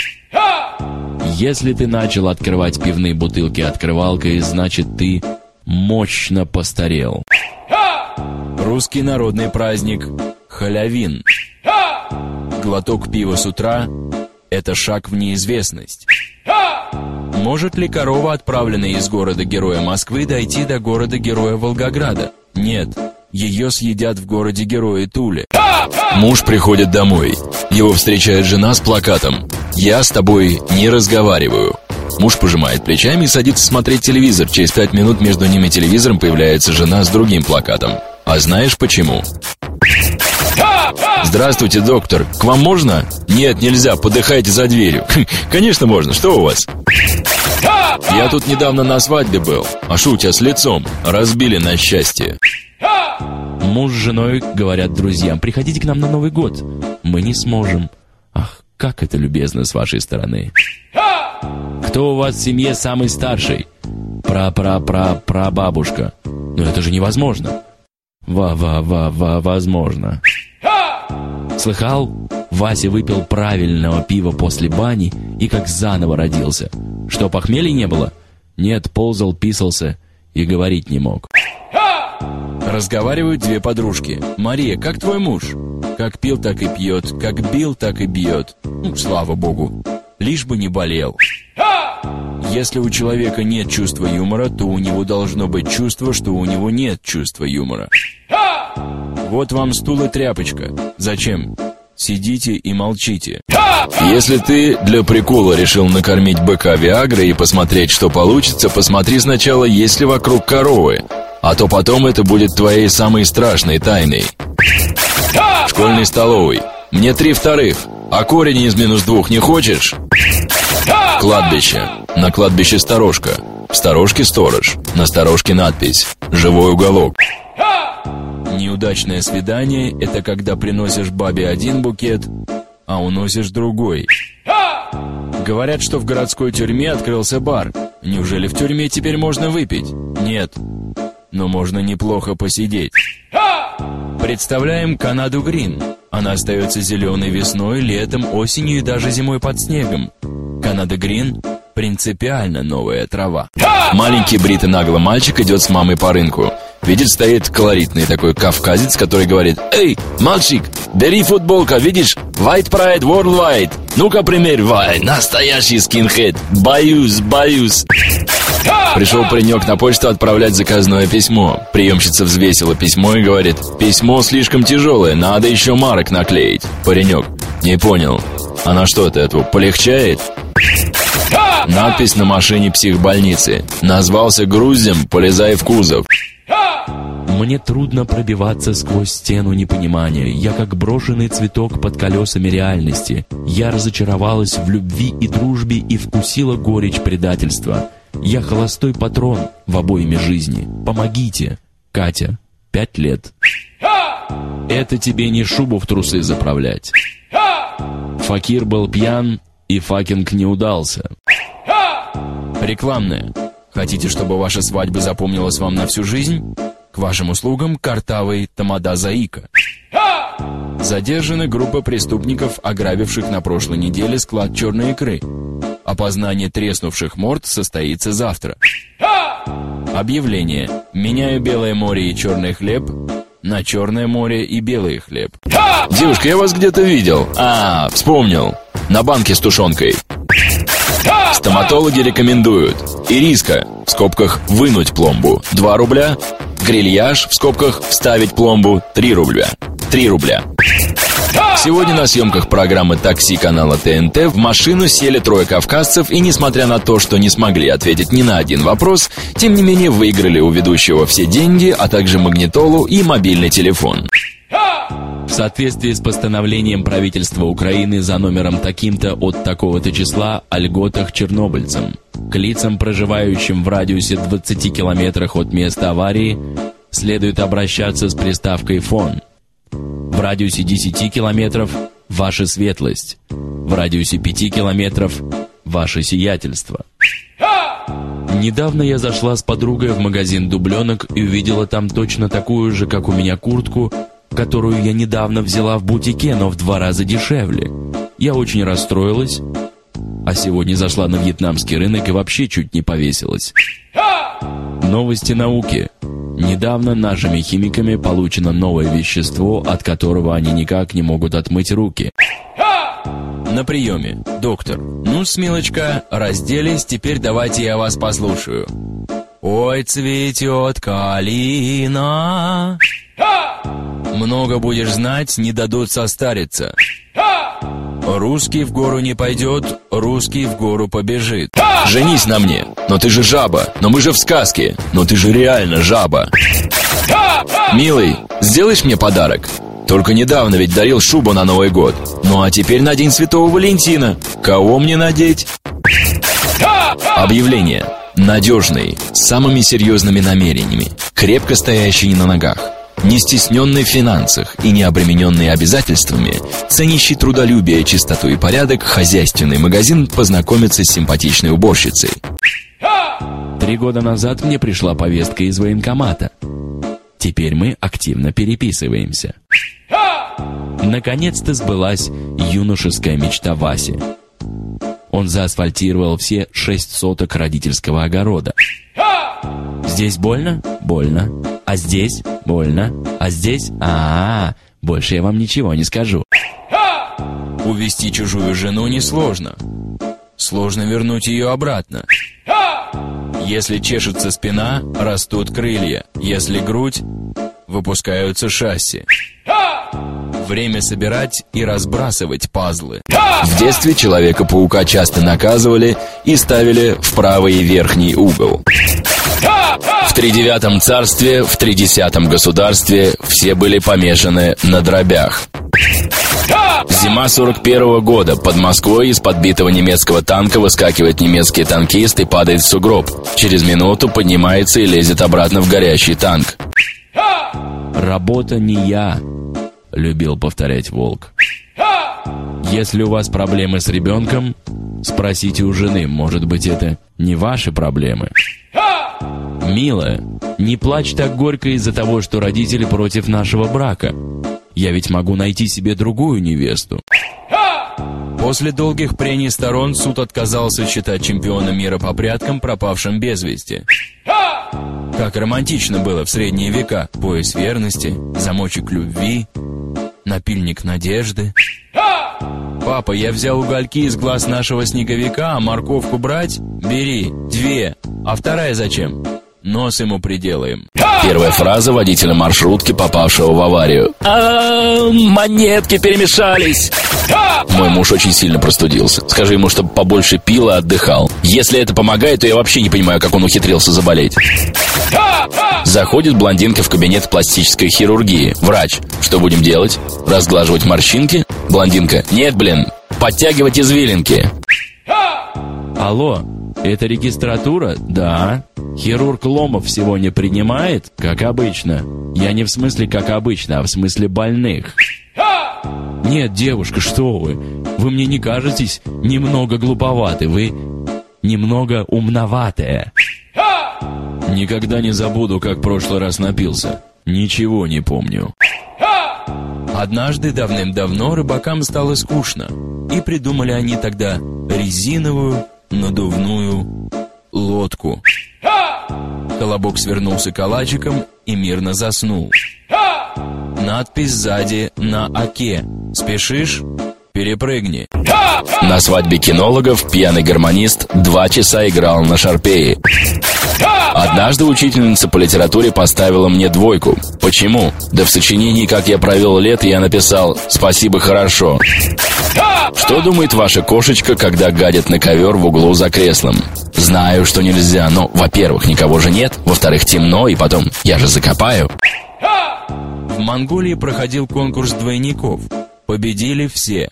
Если ты начал открывать пивные бутылки открывалкой, значит ты мощно постарел. Русский народный праздник – халявин. Глоток пива с утра – это шаг в неизвестность. Может ли корова, отправленная из города-героя Москвы, дойти до города-героя Волгограда? Нет, ее съедят в городе-герое Туле. Муж приходит домой. Его встречает жена с плакатом «Я с тобой не разговариваю». Муж пожимает плечами и садится смотреть телевизор. Через пять минут между ними телевизором появляется жена с другим плакатом. А знаешь почему? Здравствуйте, доктор. К вам можно? Нет, нельзя. Подыхайте за дверью. Конечно, можно. Что у вас? Я тут недавно на свадьбе был. А у тебя с лицом? Разбили на счастье. Муж с женой говорят друзьям, приходите к нам на Новый год. Мы не сможем. Ах, как это любезно с вашей стороны. Кто у вас в семье самый старший? Пра-пра-пра-пра-бабушка. Но это же невозможно. Ва-ва-ва-ва, возможно. Слыхал? Вася выпил правильного пива после бани и как заново родился. Что, похмелья не было? Нет, ползал, писался и говорить не мог. Разговаривают две подружки. «Мария, как твой муж?» «Как пил, так и пьет, как бил, так и бьет». Ну, слава богу. Лишь бы не болел. Если у человека нет чувства юмора, то у него должно быть чувство, что у него нет чувства юмора. Вот вам стул и тряпочка. Зачем? Сидите и молчите. Если ты для прикола решил накормить быка Виагрой и посмотреть, что получится, посмотри сначала, есть ли вокруг коровы. А то потом это будет твоей самой страшной тайной. В школьной столовой. Мне три вторых. А корень из минус двух не хочешь? Кладбище. На кладбище сторожка. В сторожке сторож. На сторожке надпись. Живой уголок. Неудачное свидание – это когда приносишь бабе один букет, а уносишь другой. Говорят, что в городской тюрьме открылся бар. Неужели в тюрьме теперь можно выпить? Нет. Но можно неплохо посидеть. Представляем Канаду Грин. Она остается зеленой весной, летом, осенью и даже зимой под снегом. Канада Грин – принципиально новая трава. Маленький бритый наглый мальчик идет с мамой по рынку. Видит, стоит колоритный такой кавказец, который говорит «Эй, мальчик, бери футболка, видишь? White Pride Worldwide. Ну-ка, примерь, вай, настоящий скинхед. Боюсь, боюсь». Пришел паренек на почту отправлять заказное письмо. Приемщица взвесила письмо и говорит, «Письмо слишком тяжелое, надо еще марок наклеить». Паренек, не понял, а на что ты этого, полегчает? Надпись на машине психбольницы. Назвался грузем, полезай в кузов. Мне трудно пробиваться сквозь стену непонимания. Я как брошенный цветок под колесами реальности. Я разочаровалась в любви и дружбе и вкусила горечь предательства. Я холостой патрон в обойме жизни. Помогите. Катя, пять лет. Это тебе не шубу в трусы заправлять. Факир был пьян, и факинг не удался. Рекламная. Хотите, чтобы ваша свадьба запомнилась вам на всю жизнь? К вашим услугам картавый Тамада Заика. Задержана группа преступников, ограбивших на прошлой неделе склад черной икры. Опознание треснувших морд состоится завтра. Объявление. Меняю Белое море и черный хлеб на Черное море и белый хлеб. Девушка, я вас где-то видел. А, вспомнил. На банке с тушенкой. Стоматологи рекомендуют. Ириска, в скобках «вынуть пломбу» 2 рубля. Грильяж, в скобках «вставить пломбу» 3 рубля. 3 рубля. Сегодня на съемках программы «Такси» канала ТНТ в машину сели трое кавказцев и, несмотря на то, что не смогли ответить ни на один вопрос, тем не менее выиграли у ведущего все деньги, а также магнитолу и мобильный телефон. В соответствии с постановлением правительства Украины за номером таким-то от такого-то числа о льготах чернобыльцам, к лицам, проживающим в радиусе 20 километрах от места аварии, следует обращаться с приставкой «фон», в радиусе 10 километров – ваша светлость. В радиусе 5 километров – ваше сиятельство. Недавно я зашла с подругой в магазин дубленок и увидела там точно такую же, как у меня, куртку, которую я недавно взяла в бутике, но в два раза дешевле. Я очень расстроилась, а сегодня зашла на вьетнамский рынок и вообще чуть не повесилась. Новости науки. Недавно нашими химиками получено новое вещество, от которого они никак не могут отмыть руки. На приеме. Доктор. Ну, смелочка, разделись, теперь давайте я вас послушаю. Ой, цветет калина. Много будешь знать, не дадут состариться. Русский в гору не пойдет, русский в гору побежит. Женись на мне. Но ты же жаба. Но мы же в сказке. Но ты же реально жаба. Милый, сделаешь мне подарок? Только недавно ведь дарил шубу на Новый год. Ну а теперь на День Святого Валентина. Кого мне надеть? Объявление. Надежный, с самыми серьезными намерениями, крепко стоящий на ногах не стесненный в финансах и не обремененный обязательствами, ценящий трудолюбие, чистоту и порядок, хозяйственный магазин познакомится с симпатичной уборщицей. Три года назад мне пришла повестка из военкомата. Теперь мы активно переписываемся. Наконец-то сбылась юношеская мечта Васи. Он заасфальтировал все шесть соток родительского огорода. Здесь больно? Больно. А здесь? Больно. А здесь? А, -а, -а больше я вам ничего не скажу. Увести чужую жену несложно. Сложно вернуть ее обратно. Если чешется спина, растут крылья. Если грудь, выпускаются шасси. Время собирать и разбрасывать пазлы. В детстве Человека-паука часто наказывали и ставили в правый верхний угол. В тридевятом царстве, в тридесятом государстве все были помешаны на дробях. Зима 41 -го года. Под Москвой из подбитого немецкого танка выскакивает немецкий танкист и падает в сугроб. Через минуту поднимается и лезет обратно в горящий танк. «Работа не я», — любил повторять Волк. «Если у вас проблемы с ребенком, спросите у жены, может быть, это не ваши проблемы». «Милая, не плачь так горько из-за того, что родители против нашего брака. Я ведь могу найти себе другую невесту». После долгих прений сторон суд отказался считать чемпиона мира по пряткам пропавшим без вести. Как романтично было в средние века. Пояс верности, замочек любви, напильник надежды. Папа, я взял угольки из глаз нашего снеговика, а морковку брать? Бери, две. А вторая зачем? Нос ему приделаем. Первая фраза водителя маршрутки, попавшего в аварию. А, монетки перемешались. Мой муж очень сильно простудился. Скажи ему, чтобы побольше пил и отдыхал. Если это помогает, то я вообще не понимаю, как он ухитрился заболеть. Заходит блондинка в кабинет пластической хирургии. Врач. Что будем делать? Разглаживать морщинки? Блондинка. Нет, блин. Подтягивать извилинки. Алло, это регистратура? Да. Хирург Ломов сегодня принимает? Как обычно. Я не в смысле как обычно, а в смысле больных. Нет, девушка, что вы? Вы мне не кажетесь немного глуповаты, вы немного умноватая. Никогда не забуду, как в прошлый раз напился. Ничего не помню. Однажды давным-давно рыбакам стало скучно, и придумали они тогда резиновую надувную лодку. Колобок свернулся калачиком и мирно заснул. Надпись сзади на оке. Спешишь? Перепрыгни. На свадьбе кинологов пьяный гармонист два часа играл на шарпее. Однажды учительница по литературе поставила мне двойку. Почему? Да в сочинении «Как я провел лето» я написал «Спасибо, хорошо». Что думает ваша кошечка, когда гадит на ковер в углу за креслом? Знаю, что нельзя, но, во-первых, никого же нет, во-вторых, темно, и потом, я же закопаю. В Монголии проходил конкурс двойников. Победили все.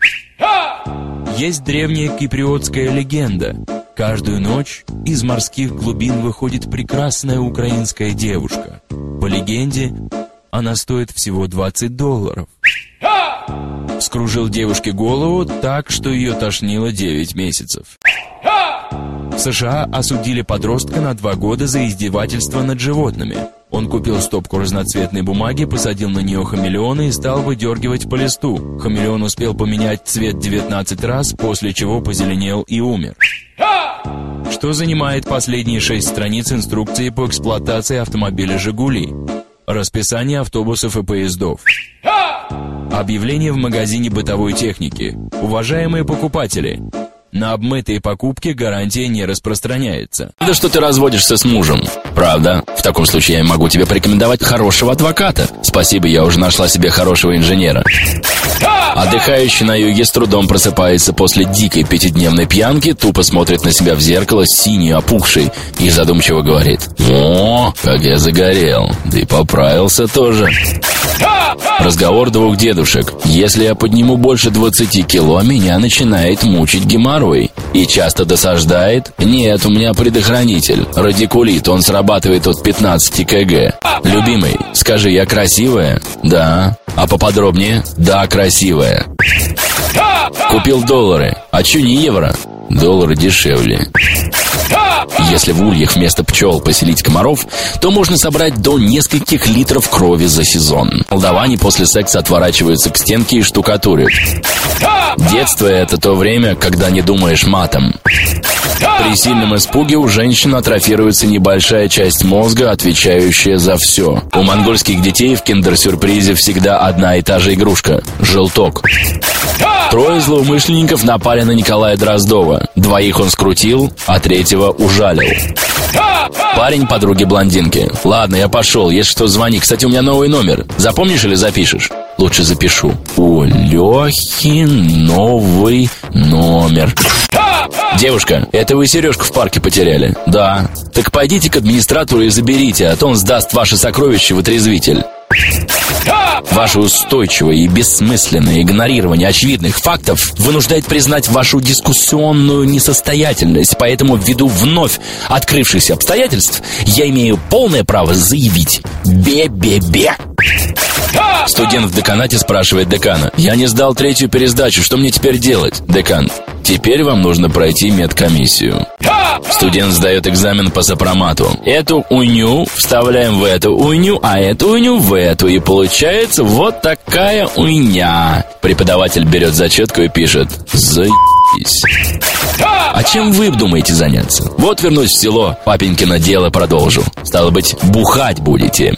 Есть древняя киприотская легенда. Каждую ночь из морских глубин выходит прекрасная украинская девушка. По легенде, она стоит всего 20 долларов. Скружил девушке голову так, что ее тошнило 9 месяцев. В США осудили подростка на два года за издевательство над животными. Он купил стопку разноцветной бумаги, посадил на нее хамелеона и стал выдергивать по листу. Хамелеон успел поменять цвет 19 раз, после чего позеленел и умер. Что занимает последние шесть страниц инструкции по эксплуатации автомобиля «Жигули»? Расписание автобусов и поездов. Объявление в магазине бытовой техники. Уважаемые покупатели, на обмытые покупки гарантия не распространяется. Да что ты разводишься с мужем? Правда? В таком случае я могу тебе порекомендовать хорошего адвоката. Спасибо, я уже нашла себе хорошего инженера. Отдыхающий на юге с трудом просыпается после дикой пятидневной пьянки, тупо смотрит на себя в зеркало, синий, опухший, и задумчиво говорит «О, как я загорел, да и поправился тоже». Разговор двух дедушек. Если я подниму больше 20 кило, меня начинает мучить геморрой. И часто досаждает? Нет, у меня предохранитель. Радикулит, он срабатывает от 15 кг. Любимый, скажи, я красивая? Да. А поподробнее? Да, красивая. Купил доллары. А чё не евро? Доллары дешевле. Если в ульях вместо пчел поселить комаров, то можно собрать до нескольких литров крови за сезон. Молдаване после секса отворачиваются к стенке и штукатурят. Детство — это то время, когда не думаешь матом. При сильном испуге у женщин атрофируется небольшая часть мозга, отвечающая за все. У монгольских детей в киндер-сюрпризе всегда одна и та же игрушка – желток. Трое злоумышленников напали на Николая Дроздова. Двоих он скрутил, а третьего ужалил. Парень подруги блондинки. Ладно, я пошел, если что, звони. Кстати, у меня новый номер. Запомнишь или запишешь? Лучше запишу. У Лехи новый номер. Девушка, это вы сережку в парке потеряли? Да. Так пойдите к администратору и заберите, а то он сдаст ваше сокровище в отрезвитель. Ваше устойчивое и бессмысленное игнорирование очевидных фактов вынуждает признать вашу дискуссионную несостоятельность, поэтому ввиду вновь открывшихся обстоятельств я имею полное право заявить «бе-бе-бе». Студент в деканате спрашивает декана «Я не сдал третью пересдачу, что мне теперь делать?» Декан Теперь вам нужно пройти медкомиссию. Студент сдает экзамен по сопромату. Эту уйню вставляем в эту уйню, а эту уйню в эту. И получается вот такая уйня. Преподаватель берет зачетку и пишет «Заебись». А чем вы думаете заняться? Вот вернусь в село, папенькино дело продолжу. Стало быть, бухать будете.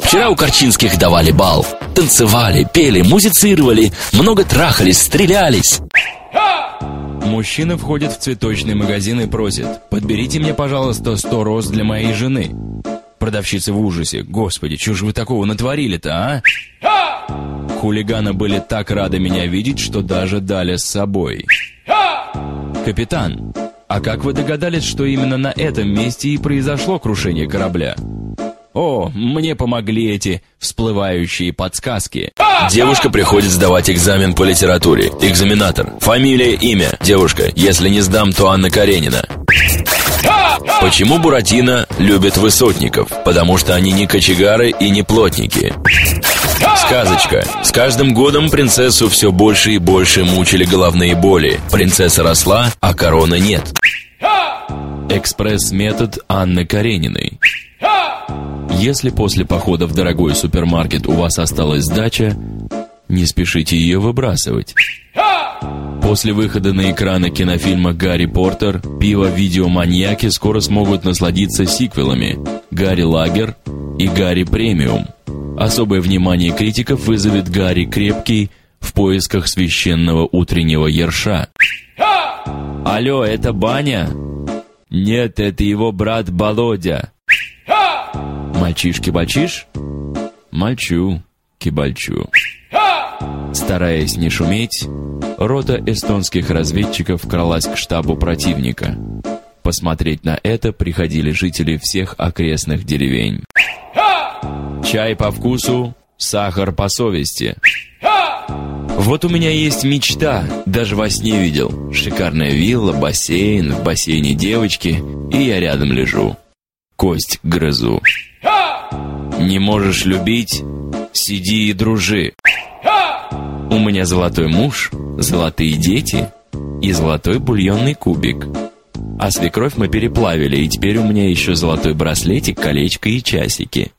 Вчера у Корчинских давали бал. Танцевали, пели, музицировали, много трахались, стрелялись. Мужчина входит в цветочный магазин и просит «Подберите мне, пожалуйста, 100 роз для моей жены». Продавщица в ужасе. «Господи, чего же вы такого натворили-то, а?» Хулиганы были так рады меня видеть, что даже дали с собой. «Капитан, а как вы догадались, что именно на этом месте и произошло крушение корабля?» О, мне помогли эти всплывающие подсказки. Девушка приходит сдавать экзамен по литературе. Экзаменатор. Фамилия, имя. Девушка. Если не сдам, то Анна Каренина. Почему Буратино любит высотников? Потому что они не кочегары и не плотники. Сказочка. С каждым годом принцессу все больше и больше мучили головные боли. Принцесса росла, а короны нет. Экспресс-метод Анны Карениной. Если после похода в дорогой супермаркет у вас осталась сдача, не спешите ее выбрасывать. После выхода на экраны кинофильма «Гарри Портер» пиво-видеоманьяки скоро смогут насладиться сиквелами «Гарри Лагер» и «Гарри Премиум». Особое внимание критиков вызовет «Гарри Крепкий» в поисках священного утреннего ерша. «Алло, это Баня?» «Нет, это его брат Володя». «Мальчишки-бальчиш?» «Мальчу, кибальчу». Стараясь не шуметь, рота эстонских разведчиков кралась к штабу противника. Посмотреть на это приходили жители всех окрестных деревень. Чай по вкусу, сахар по совести. Вот у меня есть мечта, даже во сне видел. Шикарная вилла, бассейн, в бассейне девочки, и я рядом лежу. Кость грызу. Не можешь любить? Сиди и дружи. У меня золотой муж, золотые дети и золотой бульонный кубик. А свекровь мы переплавили, и теперь у меня еще золотой браслетик, колечко и часики.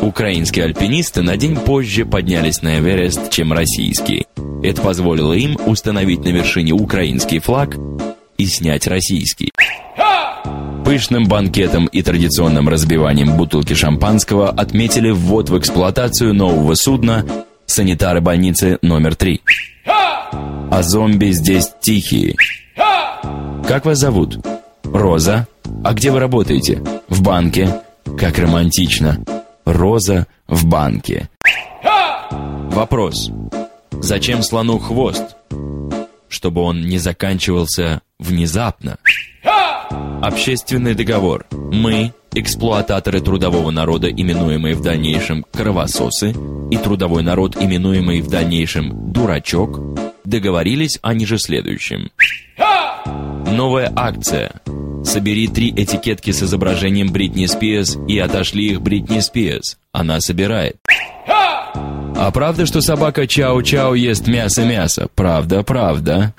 Украинские альпинисты на день позже поднялись на Эверест, чем российские. Это позволило им установить на вершине украинский флаг и снять российский. Пышным банкетом и традиционным разбиванием бутылки шампанского отметили ввод в эксплуатацию нового судна санитары больницы номер три. А зомби здесь тихие. Как вас зовут? Роза. А где вы работаете? В банке. Как романтично. Роза в банке. Вопрос. Зачем слону хвост? Чтобы он не заканчивался внезапно. Общественный договор. Мы, эксплуататоры трудового народа, именуемые в дальнейшем кровососы, и трудовой народ, именуемый в дальнейшем дурачок, договорились о ниже следующем. Новая акция. Собери три этикетки с изображением Бритни Спиес и отошли их Бритни Спиес. Она собирает. А правда, что собака Чау-Чау ест мясо-мясо? Правда, правда.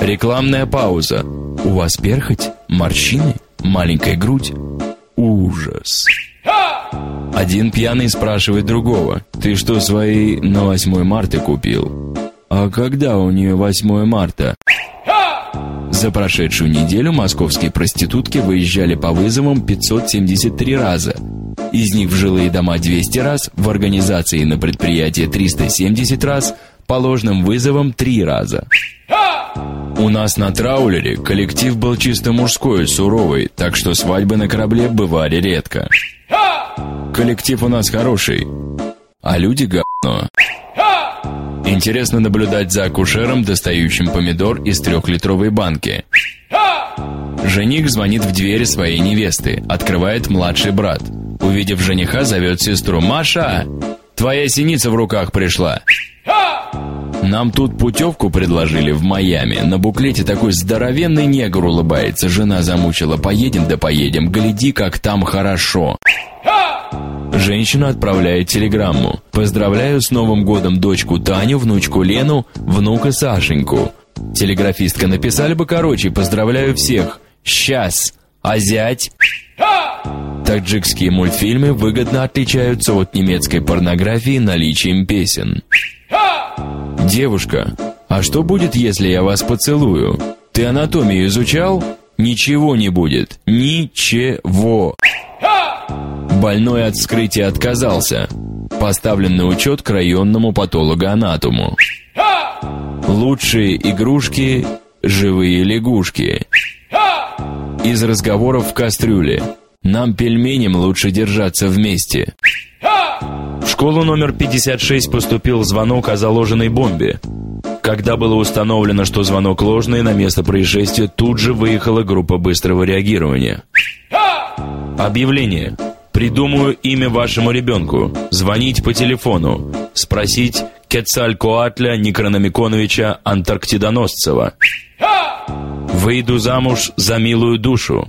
Рекламная пауза. У вас перхоть? Морщины? Маленькая грудь? Ужас. Один пьяный спрашивает другого. Ты что, свои на 8 марта купил? А когда у нее 8 марта? За прошедшую неделю московские проститутки выезжали по вызовам 573 раза. Из них в жилые дома 200 раз, в организации на предприятие 370 раз, по ложным вызовам 3 раза. У нас на траулере коллектив был чисто мужской, суровый, так что свадьбы на корабле бывали редко. Коллектив у нас хороший, а люди говно. Интересно наблюдать за акушером, достающим помидор из трехлитровой банки. Жених звонит в дверь своей невесты, открывает младший брат. Увидев жениха, зовет сестру. «Маша, твоя синица в руках пришла». Нам тут путевку предложили в Майами. На буклете такой здоровенный негр улыбается. Жена замучила. Поедем да поедем. Гляди, как там хорошо. Женщина отправляет телеграмму. Поздравляю с Новым годом дочку Таню, внучку Лену, внука Сашеньку. Телеграфистка написали бы короче. Поздравляю всех. Сейчас. А зять? Таджикские мультфильмы выгодно отличаются от немецкой порнографии наличием песен. «Девушка, а что будет, если я вас поцелую? Ты анатомию изучал? Ничего не будет. Ничего!» Больной от вскрытия отказался. Поставлен на учет к районному патологоанатому. Лучшие игрушки – живые лягушки. Из разговоров в кастрюле. Нам, пельменям, лучше держаться вместе. В школу номер 56 поступил звонок о заложенной бомбе. Когда было установлено, что звонок ложный, на место происшествия тут же выехала группа быстрого реагирования. Объявление. Придумаю имя вашему ребенку. Звонить по телефону. Спросить Кецалькоатля Некрономиконовича Антарктидоносцева. Выйду замуж за милую душу.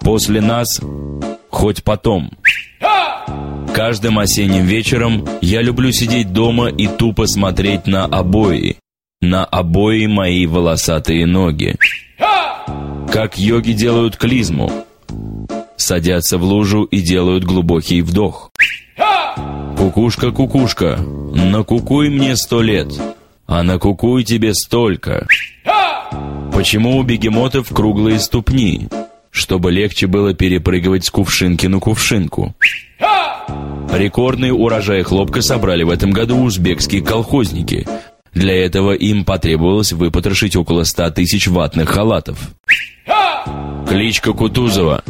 После нас хоть потом. Каждым осенним вечером я люблю сидеть дома и тупо смотреть на обои. На обои мои волосатые ноги. как йоги делают клизму. Садятся в лужу и делают глубокий вдох. Кукушка, кукушка, накукуй мне сто лет, а накукуй тебе столько. Почему у бегемотов круглые ступни? Чтобы легче было перепрыгивать с кувшинки на кувшинку. Рекордный урожай хлопка собрали в этом году узбекские колхозники. Для этого им потребовалось выпотрошить около 100 тысяч ватных халатов. Кличка Кутузова.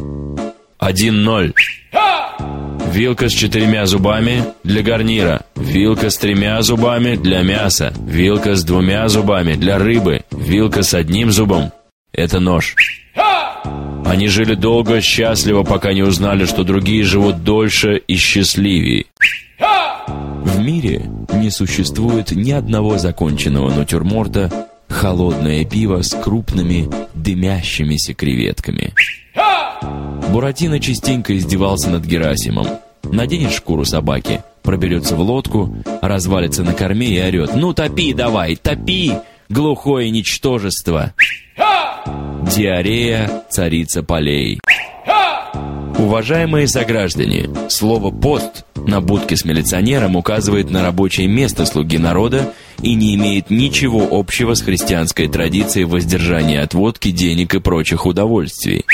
1-0. Вилка с четырьмя зубами для гарнира. Вилка с тремя зубами для мяса. Вилка с двумя зубами для рыбы. Вилка с одним зубом – это нож. Они жили долго, счастливо, пока не узнали, что другие живут дольше и счастливее. В мире не существует ни одного законченного натюрморта холодное пиво с крупными дымящимися креветками. Буратино частенько издевался над Герасимом. Наденет шкуру собаки, проберется в лодку, развалится на корме и орет «Ну топи давай, топи, глухое ничтожество!» Диарея – царица полей. Уважаемые сограждане, слово «пост» на будке с милиционером указывает на рабочее место слуги народа и не имеет ничего общего с христианской традицией воздержания от водки, денег и прочих удовольствий.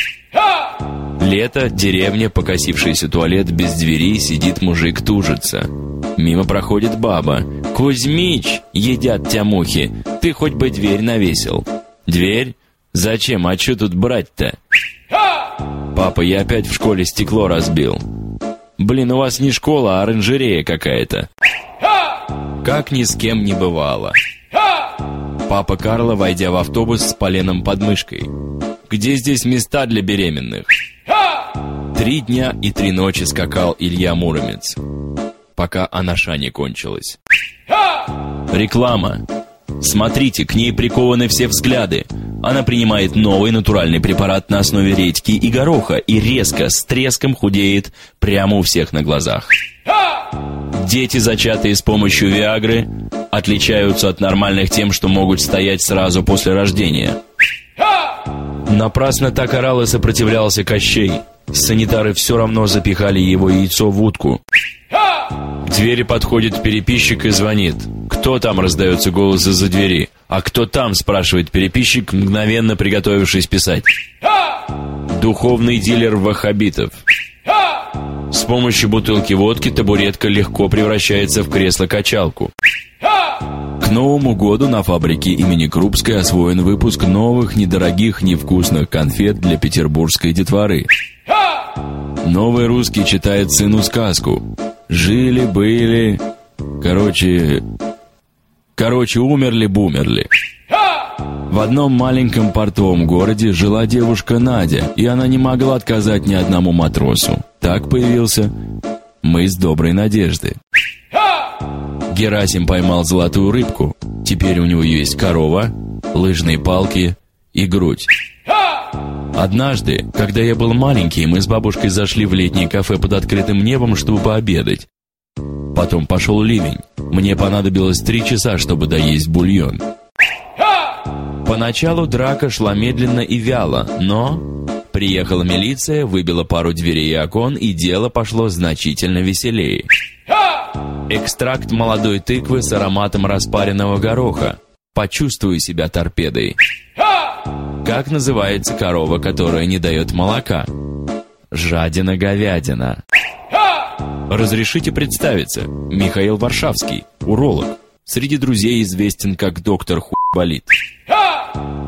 Лето, деревня, покосившийся туалет без двери, сидит мужик, тужится. Мимо проходит баба. «Кузьмич, едят тебя мухи, ты хоть бы дверь навесил». «Дверь? Зачем? А что тут брать-то?» «Папа, я опять в школе стекло разбил». «Блин, у вас не школа, а оранжерея какая-то». Как ни с кем не бывало. Папа Карла, войдя в автобус с поленом под мышкой. «Где здесь места для беременных?» Три дня и три ночи скакал Илья Муромец, пока анаша не кончилась. Реклама. Смотрите, к ней прикованы все взгляды. Она принимает новый натуральный препарат на основе редьки и гороха и резко, с треском худеет прямо у всех на глазах. Дети, зачатые с помощью Виагры, отличаются от нормальных тем, что могут стоять сразу после рождения. Напрасно так орал и сопротивлялся Кощей. Санитары все равно запихали его яйцо в утку. К двери подходит переписчик и звонит. «Кто там?» — раздается голос из-за двери. «А кто там?» — спрашивает переписчик, мгновенно приготовившись писать. «Духовный дилер ваххабитов». С помощью бутылки водки табуретка легко превращается в кресло-качалку. К Новому году на фабрике имени Крупской освоен выпуск новых, недорогих, невкусных конфет для петербургской детворы. Новый русский читает сыну сказку. Жили-были... Короче... Короче, умерли-бумерли. В одном маленьком портовом городе жила девушка Надя, и она не могла отказать ни одному матросу. Так появился мыс доброй надежды. Герасим поймал золотую рыбку. Теперь у него есть корова, лыжные палки и грудь. Однажды, когда я был маленький, мы с бабушкой зашли в летнее кафе под открытым небом, чтобы пообедать. Потом пошел ливень. Мне понадобилось три часа, чтобы доесть бульон. Поначалу драка шла медленно и вяло, но... Приехала милиция, выбила пару дверей и окон, и дело пошло значительно веселее. Экстракт молодой тыквы с ароматом распаренного гороха. Почувствую себя торпедой. Как называется корова, которая не дает молока? Жадина-говядина. Разрешите представиться. Михаил Варшавский, уролог. Среди друзей известен как доктор болит.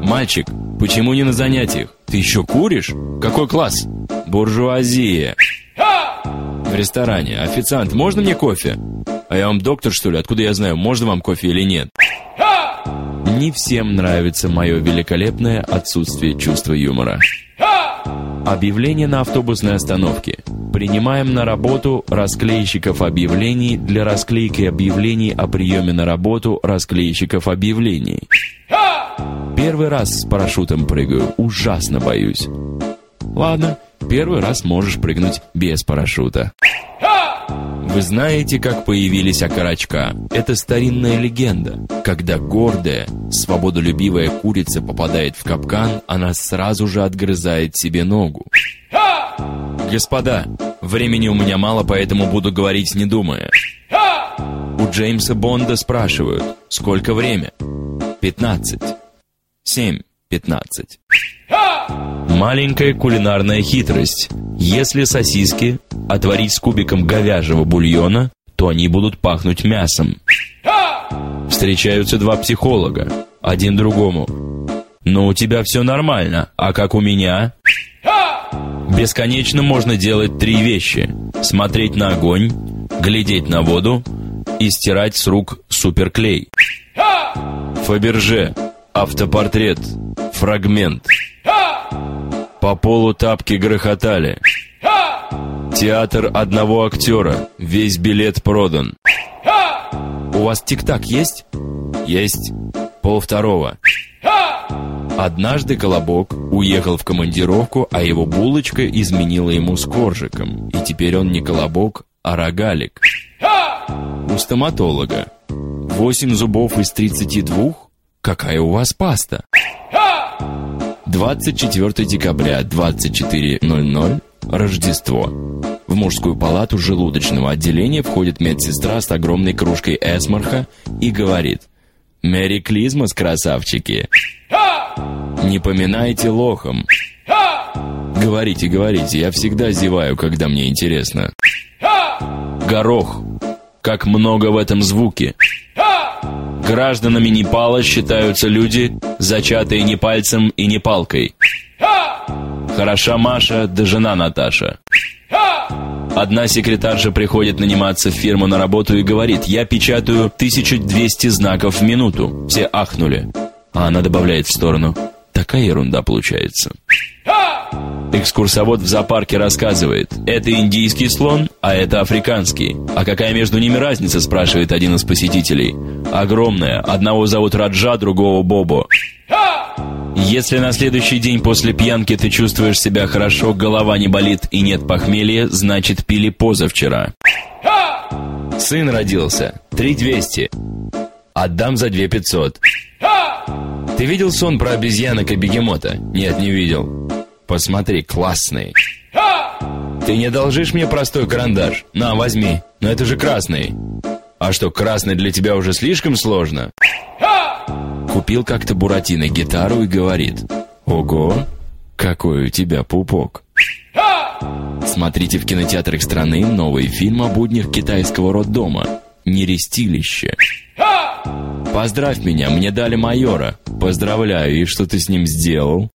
Мальчик, почему не на занятиях? Ты еще куришь? Какой класс? Буржуазия. В ресторане. Официант, можно мне кофе? А я вам доктор, что ли? Откуда я знаю, можно вам кофе или нет? Не всем нравится мое великолепное отсутствие чувства юмора. Объявление на автобусной остановке. Принимаем на работу расклейщиков объявлений для расклейки объявлений о приеме на работу расклейщиков объявлений. Первый раз с парашютом прыгаю, ужасно боюсь. Ладно, первый раз можешь прыгнуть без парашюта. Вы знаете, как появились окорочка? Это старинная легенда. Когда гордая, свободолюбивая курица попадает в капкан, она сразу же отгрызает себе ногу. Господа, времени у меня мало, поэтому буду говорить не думая. У Джеймса Бонда спрашивают, сколько время? 15. 7. 15. Маленькая кулинарная хитрость. Если сосиски отварить с кубиком говяжьего бульона, то они будут пахнуть мясом. Встречаются два психолога, один другому. «Ну, у тебя все нормально, а как у меня?» Бесконечно можно делать три вещи. Смотреть на огонь, глядеть на воду и стирать с рук суперклей. Фаберже. Автопортрет. Фрагмент. По полу тапки грохотали. Театр одного актера. Весь билет продан. У вас тик-так есть? Есть. Пол второго. Однажды Колобок уехал в командировку, а его булочка изменила ему с коржиком. И теперь он не Колобок, а рогалик. У стоматолога. Восемь зубов из 32? Какая у вас паста? 24 декабря, 24.00, Рождество. В мужскую палату желудочного отделения входит медсестра с огромной кружкой эсмарха и говорит «Мэри Клизмас, красавчики!» «Не поминайте лохом!» «Говорите, говорите, я всегда зеваю, когда мне интересно!» «Горох! Как много в этом звуке!» Гражданами Непала считаются люди, зачатые не пальцем и не палкой. Хороша Маша, да жена Наташа. Одна секретарша приходит наниматься в фирму на работу и говорит, я печатаю 1200 знаков в минуту. Все ахнули. А она добавляет в сторону, такая ерунда получается. Экскурсовод в зоопарке рассказывает, это индийский слон, а это африканский. А какая между ними разница, спрашивает один из посетителей. Огромная, одного зовут Раджа, другого Бобо. Если на следующий день после пьянки ты чувствуешь себя хорошо, голова не болит и нет похмелья, значит пили позавчера. Сын родился. 3200. Отдам за 2500. Ты видел сон про обезьянок и бегемота? Нет, не видел. Посмотри, классный. Ты не должишь мне простой карандаш? На, возьми. Но это же красный. А что, красный для тебя уже слишком сложно? Купил как-то Буратино гитару и говорит. Ого, какой у тебя пупок. Смотрите в кинотеатрах страны новый фильм о буднях китайского роддома. Нерестилище. Поздравь меня, мне дали майора. Поздравляю, и что ты с ним сделал?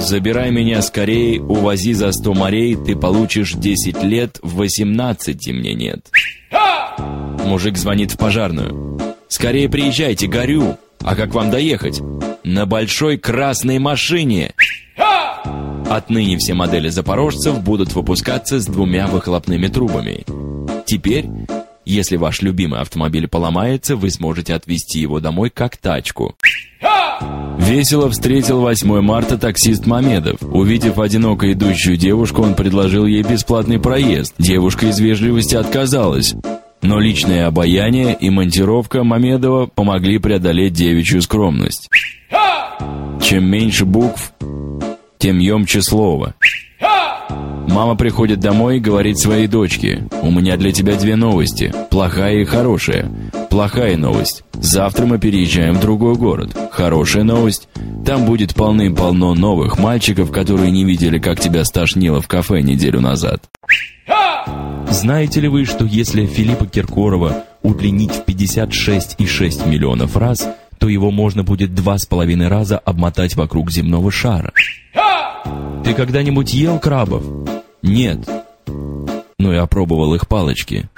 Забирай меня скорее, увози за сто морей, ты получишь 10 лет, в 18 мне нет. Мужик звонит в пожарную. Скорее приезжайте, горю. А как вам доехать? На большой красной машине. Отныне все модели запорожцев будут выпускаться с двумя выхлопными трубами. Теперь если ваш любимый автомобиль поломается, вы сможете отвезти его домой как тачку. Весело встретил 8 марта таксист Мамедов. Увидев одиноко идущую девушку, он предложил ей бесплатный проезд. Девушка из вежливости отказалась. Но личное обаяние и монтировка Мамедова помогли преодолеть девичью скромность. Чем меньше букв, тем емче слово. Мама приходит домой и говорит своей дочке, «У меня для тебя две новости, плохая и хорошая. Плохая новость. Завтра мы переезжаем в другой город. Хорошая новость. Там будет полным-полно новых мальчиков, которые не видели, как тебя стошнило в кафе неделю назад». Знаете ли вы, что если Филиппа Киркорова удлинить в 56,6 миллионов раз, то его можно будет два с половиной раза обмотать вокруг земного шара? Ты когда-нибудь ел крабов? Нет. Но я пробовал их палочки.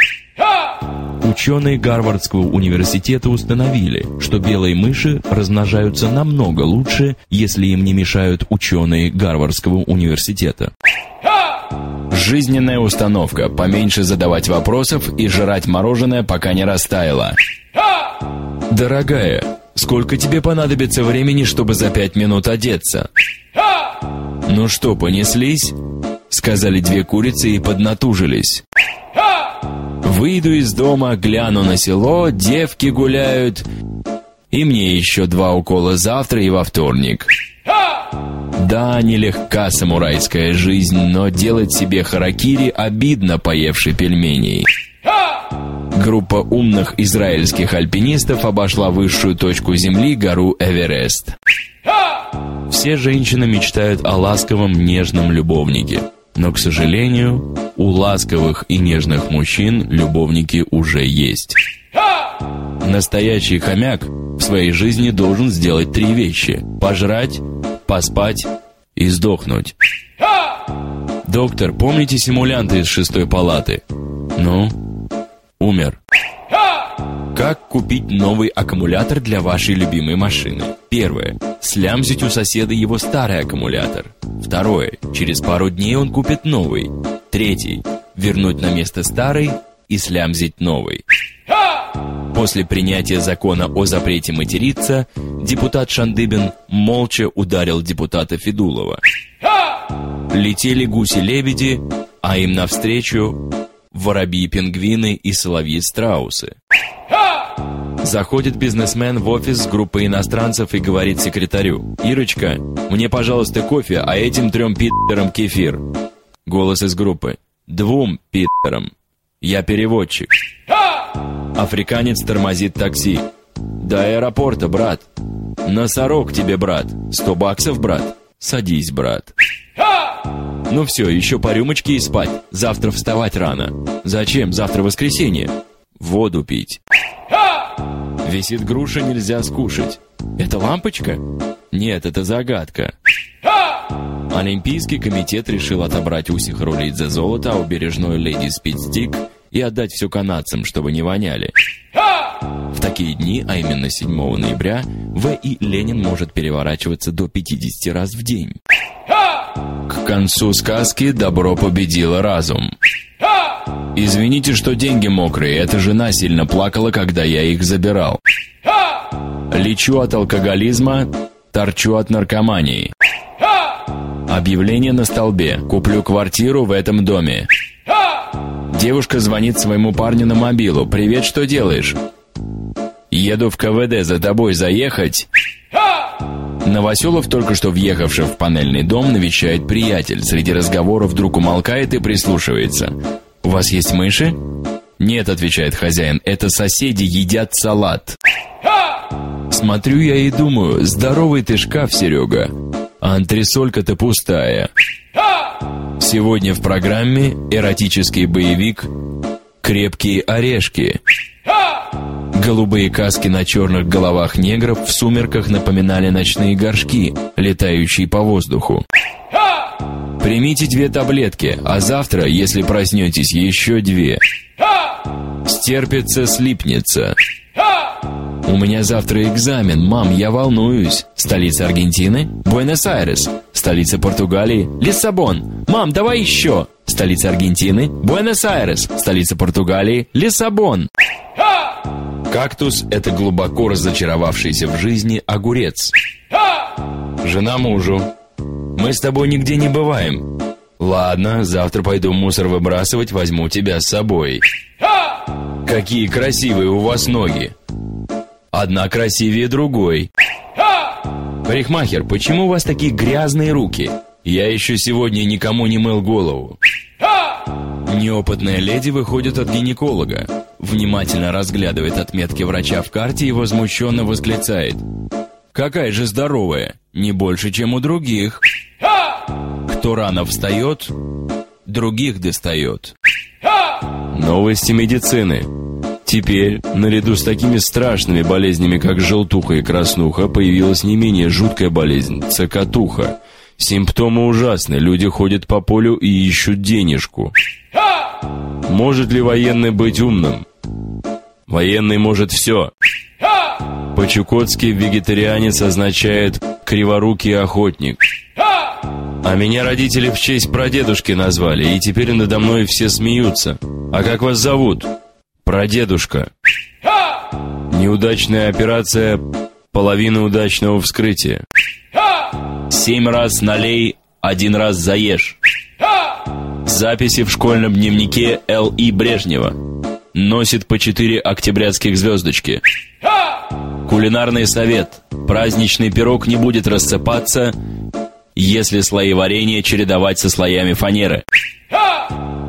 Ученые Гарвардского университета установили, что белые мыши размножаются намного лучше, если им не мешают ученые Гарвардского университета. Жизненная установка – поменьше задавать вопросов и жрать мороженое, пока не растаяло. Дорогая, сколько тебе понадобится времени, чтобы за пять минут одеться? Ну что, понеслись? Сказали две курицы и поднатужились. Выйду из дома, гляну на село, девки гуляют. И мне еще два укола завтра и во вторник. Да, нелегка самурайская жизнь, но делать себе харакири обидно, поевший пельменей. Группа умных израильских альпинистов обошла высшую точку Земли, гору Эверест. Все женщины мечтают о ласковом, нежном любовнике. Но, к сожалению, у ласковых и нежных мужчин любовники уже есть. Настоящий хомяк в своей жизни должен сделать три вещи. Пожрать, поспать и сдохнуть. Доктор, помните симулянты из шестой палаты? Ну, умер. Как купить новый аккумулятор для вашей любимой машины? Первое. Слямзить у соседа его старый аккумулятор. Второе. Через пару дней он купит новый. Третий. Вернуть на место старый и слямзить новый. После принятия закона о запрете материться, депутат Шандыбин молча ударил депутата Федулова. Летели гуси-лебеди, а им навстречу воробьи-пингвины и соловьи-страусы. Заходит бизнесмен в офис с группой иностранцев и говорит секретарю, «Ирочка, мне, пожалуйста, кофе, а этим трем питерам кефир». Голос из группы, «Двум питерам. Я переводчик». Африканец тормозит такси. «До аэропорта, брат». «Носорог тебе, брат. Сто баксов, брат». «Садись, брат». «Ну все, еще по рюмочке и спать. Завтра вставать рано». «Зачем? Завтра воскресенье». «Воду пить». Висит груша, нельзя скушать. Это лампочка? Нет, это загадка. Олимпийский комитет решил отобрать у за золото, а у бережной леди спидстик и отдать все канадцам, чтобы не воняли. В такие дни, а именно 7 ноября, В. и Ленин может переворачиваться до 50 раз в день. К концу сказки добро победило разум. Извините, что деньги мокрые, эта жена сильно плакала, когда я их забирал. Лечу от алкоголизма, торчу от наркомании. Объявление на столбе. Куплю квартиру в этом доме. Девушка звонит своему парню на мобилу. «Привет, что делаешь?» «Еду в КВД, за тобой заехать?» Новоселов, только что въехавший в панельный дом, навещает приятель. Среди разговоров вдруг умолкает и прислушивается. «У вас есть мыши?» «Нет», — отвечает хозяин, — «это соседи едят салат». Смотрю я и думаю, здоровый ты шкаф, Серега, а антресолька-то пустая. Сегодня в программе эротический боевик «Крепкие орешки». Голубые каски на черных головах негров в сумерках напоминали ночные горшки, летающие по воздуху. Примите две таблетки, а завтра, если проснетесь, еще две. Стерпится, слипнется. У меня завтра экзамен, мам, я волнуюсь. Столица Аргентины? Буэнос-Айрес. Столица Португалии? Лиссабон. Мам, давай еще. Столица Аргентины? Буэнос-Айрес. Столица Португалии? Лиссабон. Кактус – это глубоко разочаровавшийся в жизни огурец. Жена мужу. Мы с тобой нигде не бываем. Ладно, завтра пойду мусор выбрасывать, возьму тебя с собой. Какие красивые у вас ноги. Одна красивее другой. Парикмахер, почему у вас такие грязные руки? Я еще сегодня никому не мыл голову. Неопытная леди выходит от гинеколога, внимательно разглядывает отметки врача в карте и возмущенно восклицает. Какая же здоровая, не больше, чем у других. Кто рано встает, других достает. Новости медицины. Теперь, наряду с такими страшными болезнями, как желтуха и краснуха, появилась не менее жуткая болезнь – цокотуха. Симптомы ужасны, люди ходят по полю и ищут денежку. Может ли военный быть умным? Военный может все. По-чукотски вегетарианец означает «криворукий охотник». А меня родители в честь прадедушки назвали, и теперь надо мной все смеются. А как вас зовут? Прадедушка. Неудачная операция, половина удачного вскрытия. Семь раз налей, один раз заешь. Записи в школьном дневнике Л.И. Брежнева. носит по четыре октябрятских звездочки. Кулинарный совет. Праздничный пирог не будет рассыпаться, если слои варенья чередовать со слоями фанеры.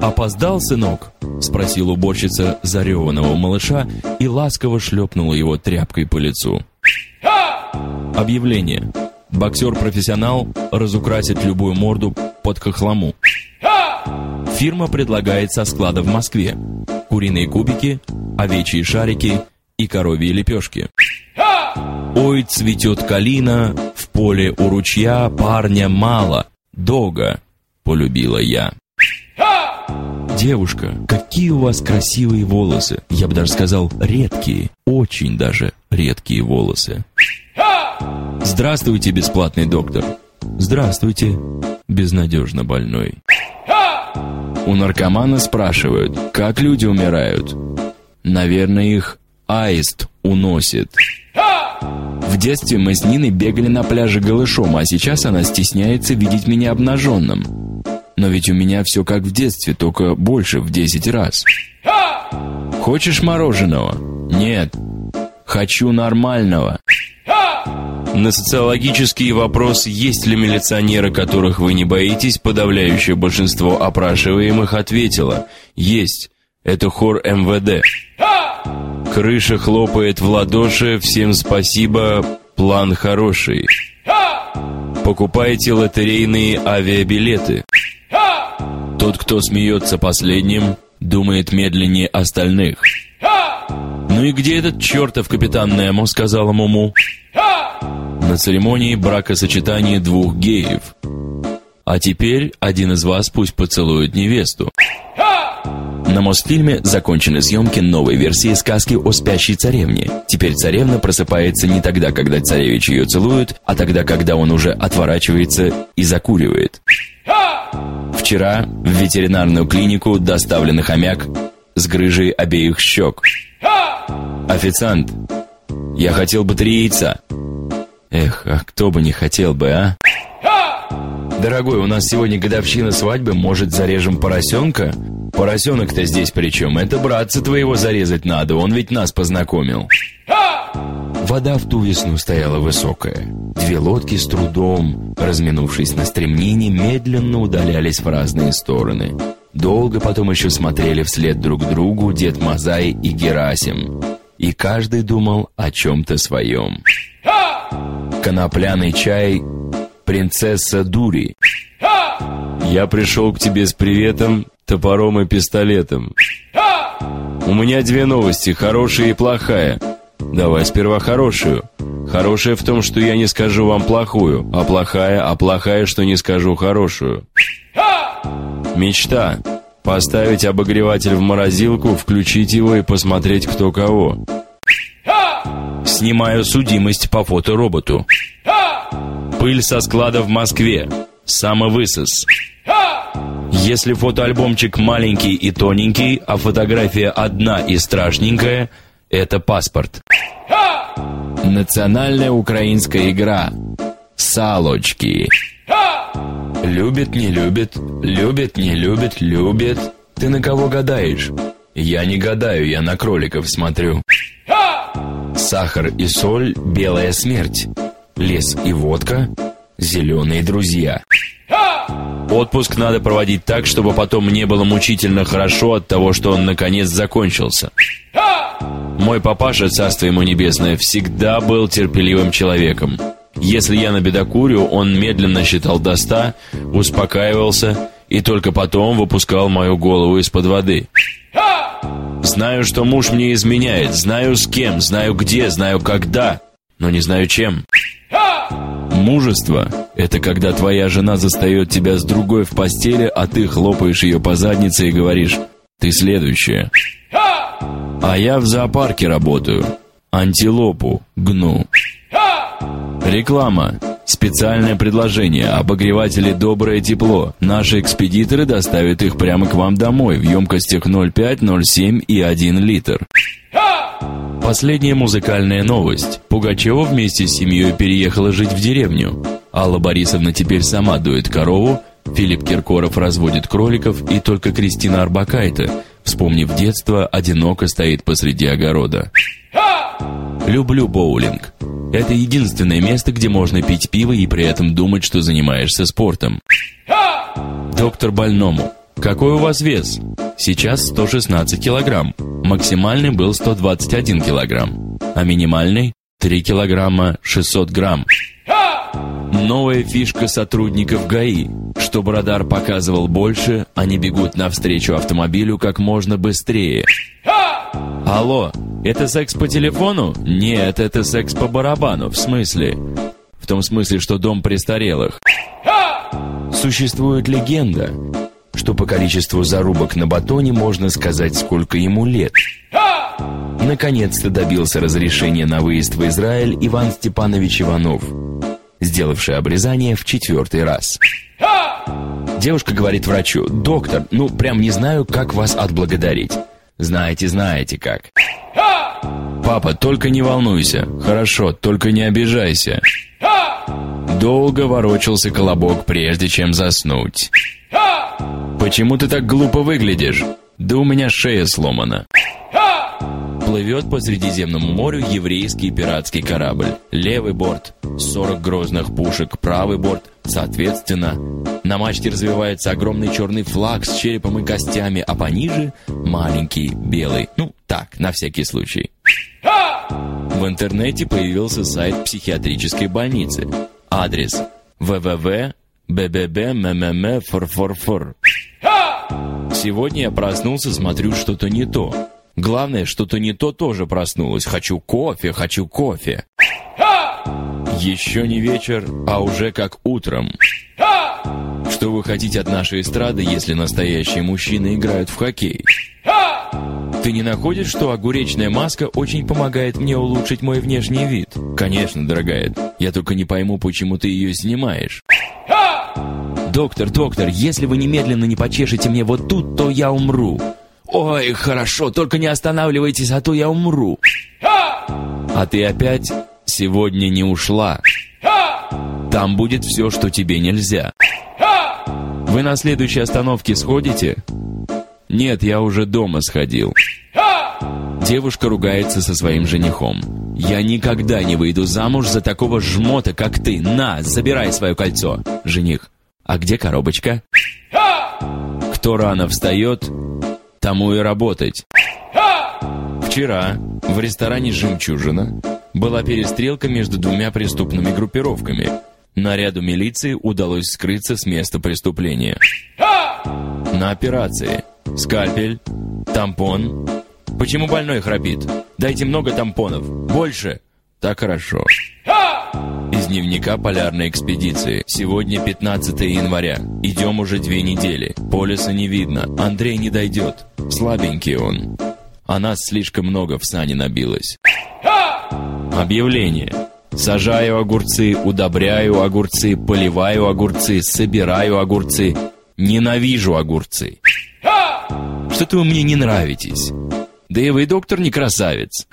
«Опоздал, сынок?» — спросил уборщица зареванного малыша и ласково шлепнула его тряпкой по лицу. Объявление. Боксер-профессионал разукрасит любую морду под хохлому. Фирма предлагает со склада в Москве куриные кубики, овечьи шарики и коровьи лепешки. Ой, цветет калина, поле у ручья парня мало, дога, полюбила я. Девушка, какие у вас красивые волосы. Я бы даже сказал, редкие, очень даже редкие волосы. Здравствуйте, бесплатный доктор. Здравствуйте, безнадежно больной. У наркомана спрашивают, как люди умирают. Наверное, их аист уносит. В детстве мы с Ниной бегали на пляже голышом, а сейчас она стесняется видеть меня обнаженным. Но ведь у меня все как в детстве, только больше в 10 раз. Хочешь мороженого? Нет. Хочу нормального. На социологический вопрос, есть ли милиционеры, которых вы не боитесь, подавляющее большинство опрашиваемых ответило «Есть, это хор МВД». Крыша хлопает в ладоши, всем спасибо, план хороший. Покупайте лотерейные авиабилеты. Тот, кто смеется последним, думает медленнее остальных. «Ну и где этот чертов капитан Немо?» — сказала Муму. «На церемонии бракосочетания двух геев. А теперь один из вас пусть поцелует невесту». На Мосфильме закончены съемки новой версии сказки о спящей царевне. Теперь царевна просыпается не тогда, когда царевич ее целует, а тогда, когда он уже отворачивается и закуривает. Вчера в ветеринарную клинику доставлен хомяк с грыжей обеих щек. Официант, я хотел бы три яйца. Эх, а кто бы не хотел бы, а? Дорогой, у нас сегодня годовщина свадьбы, может, зарежем поросенка? Поросенок-то здесь при чем? Это братца твоего зарезать надо, он ведь нас познакомил. Вода в ту весну стояла высокая. Две лодки с трудом, разминувшись на стремнине, медленно удалялись в разные стороны. Долго потом еще смотрели вслед друг другу Дед Мазай и Герасим. И каждый думал о чем-то своем. Конопляный чай принцесса Дури. Я пришел к тебе с приветом, топором и пистолетом. У меня две новости, хорошая и плохая. Давай сперва хорошую. Хорошая в том, что я не скажу вам плохую, а плохая, а плохая, что не скажу хорошую. Мечта. Поставить обогреватель в морозилку, включить его и посмотреть кто кого. Снимаю судимость по фотороботу. Пыль со склада в Москве. Самовысос. Если фотоальбомчик маленький и тоненький, а фотография одна и страшненькая, это паспорт. Национальная украинская игра. Салочки. Любит, не любит, любит, не любит, любит. Ты на кого гадаешь? Я не гадаю, я на кроликов смотрю. Сахар и соль, белая смерть лес и водка, зеленые друзья. Отпуск надо проводить так, чтобы потом не было мучительно хорошо от того, что он наконец закончился. Мой папаша, царство ему небесное, всегда был терпеливым человеком. Если я набедокурю, он медленно считал до ста, успокаивался и только потом выпускал мою голову из-под воды. Знаю, что муж мне изменяет, знаю с кем, знаю где, знаю когда, но не знаю чем. Мужество – это когда твоя жена застает тебя с другой в постели, а ты хлопаешь ее по заднице и говоришь «ты следующая». А я в зоопарке работаю. Антилопу гну. Реклама. Специальное предложение. Обогреватели «Доброе тепло». Наши экспедиторы доставят их прямо к вам домой в емкостях 0,5, 0,7 и 1 литр. Последняя музыкальная новость. Пугачева вместе с семьей переехала жить в деревню. Алла Борисовна теперь сама дует корову, Филипп Киркоров разводит кроликов, и только Кристина Арбакайте вспомнив детство, одиноко стоит посреди огорода. Люблю боулинг. Это единственное место, где можно пить пиво и при этом думать, что занимаешься спортом. Доктор больному. Какой у вас вес? Сейчас 116 килограмм. Максимальный был 121 килограмм. А минимальный 3 килограмма 600 грамм. Новая фишка сотрудников ГАИ. Чтобы радар показывал больше, они бегут навстречу автомобилю как можно быстрее. Алло, это секс по телефону? Нет, это секс по барабану. В смысле? В том смысле, что дом престарелых. Существует легенда, что по количеству зарубок на батоне можно сказать, сколько ему лет. Наконец-то добился разрешения на выезд в Израиль Иван Степанович Иванов, сделавший обрезание в четвертый раз. Девушка говорит врачу, «Доктор, ну прям не знаю, как вас отблагодарить». «Знаете, знаете как». «Папа, только не волнуйся. Хорошо, только не обижайся». Долго ворочался колобок, прежде чем заснуть. «Почему ты так глупо выглядишь?» «Да у меня шея сломана». Плывет по Средиземному морю еврейский пиратский корабль. Левый борт — 40 грозных пушек, правый борт — соответственно. На мачте развивается огромный черный флаг с черепом и костями, а пониже — маленький белый. Ну, так, на всякий случай. В интернете появился сайт психиатрической больницы. Адрес www.bbbmmmmforforfor. Сегодня я проснулся, смотрю, что-то не то. Главное, что-то не то тоже проснулось. Хочу кофе, хочу кофе. Еще не вечер, а уже как утром. Что вы хотите от нашей эстрады, если настоящие мужчины играют в хоккей? Ты не находишь, что огуречная маска очень помогает мне улучшить мой внешний вид? Конечно, дорогая. Я только не пойму, почему ты ее снимаешь. Доктор, доктор, если вы немедленно не почешете мне вот тут, то я умру. Ой, хорошо, только не останавливайтесь, а то я умру. А ты опять сегодня не ушла. Там будет все, что тебе нельзя. Вы на следующей остановке сходите? Нет, я уже дома сходил. Девушка ругается со своим женихом. «Я никогда не выйду замуж за такого жмота, как ты. На, забирай свое кольцо!» Жених. «А где коробочка?» Кто рано встает, тому и работать. Вчера в ресторане «Жемчужина» была перестрелка между двумя преступными группировками. Наряду милиции удалось скрыться с места преступления. На операции скальпель, тампон. Почему больной храпит? Дайте много тампонов. Больше. Так хорошо. Дневника полярной экспедиции. Сегодня 15 января. Идем уже две недели. Полюса не видно. Андрей не дойдет. Слабенький он. А нас слишком много в сане набилось. Объявление. Сажаю огурцы, удобряю огурцы, поливаю огурцы, собираю огурцы. Ненавижу огурцы. Что-то вы мне не нравитесь. Да и вы, доктор, не красавец.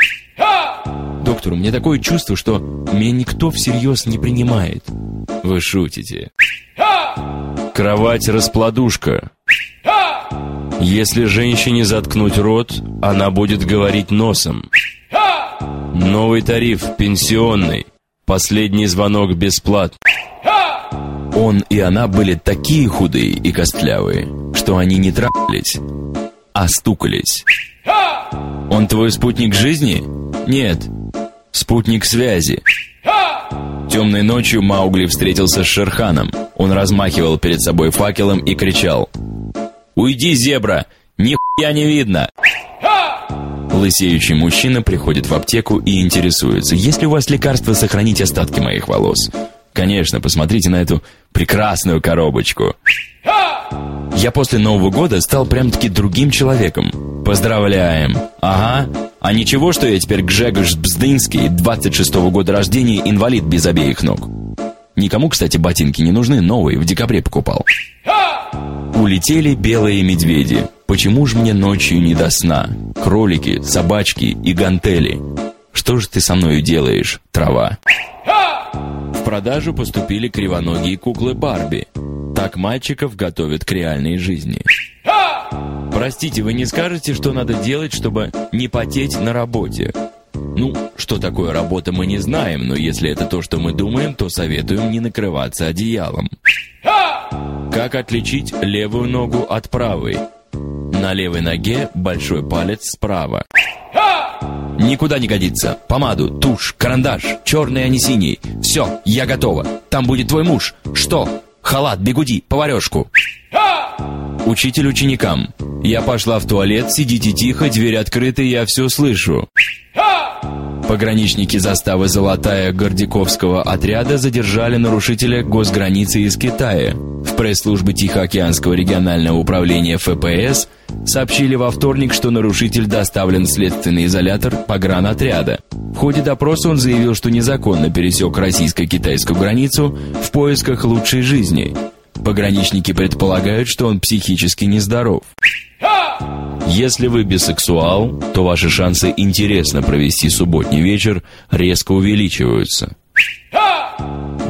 Доктор, у меня такое чувство, что меня никто всерьез не принимает. Вы шутите. Кровать-раскладушка. Если женщине заткнуть рот, она будет говорить носом. Новый тариф, пенсионный. Последний звонок бесплат. Он и она были такие худые и костлявые, что они не трахались, а стукались. Он твой спутник жизни? Нет, спутник связи. Темной ночью Маугли встретился с Шерханом. Он размахивал перед собой факелом и кричал. «Уйди, зебра! Нихуя не видно!» Лысеющий мужчина приходит в аптеку и интересуется, есть ли у вас лекарство сохранить остатки моих волос. Конечно, посмотрите на эту прекрасную коробочку. Я после Нового года стал прям-таки другим человеком. Поздравляем. Ага. А ничего, что я теперь Гжегош Бздынский, 26-го года рождения, инвалид без обеих ног. Никому, кстати, ботинки не нужны, новые, в декабре покупал. Улетели белые медведи. Почему же мне ночью не до сна? Кролики, собачки и гантели. Что же ты со мною делаешь, трава? В продажу поступили кривоногие куклы Барби. Так мальчиков готовят к реальной жизни. Простите, вы не скажете, что надо делать, чтобы не потеть на работе? Ну, что такое работа, мы не знаем, но если это то, что мы думаем, то советуем не накрываться одеялом. Как отличить левую ногу от правой? На левой ноге большой палец справа. Никуда не годится. Помаду, тушь, карандаш, черный, а не синий. Все, я готова. Там будет твой муж. Что? Халат, бегуди, поварешку. Учитель ученикам. Я пошла в туалет, сидите тихо, дверь открыта, я все слышу. Пограничники заставы «Золотая» Гордяковского отряда задержали нарушителя госграницы из Китая. В пресс-службе Тихоокеанского регионального управления ФПС сообщили во вторник, что нарушитель доставлен в следственный изолятор погранотряда. В ходе допроса он заявил, что незаконно пересек российско-китайскую границу в поисках лучшей жизни. Пограничники предполагают, что он психически нездоров. Если вы бисексуал, то ваши шансы интересно провести субботний вечер резко увеличиваются.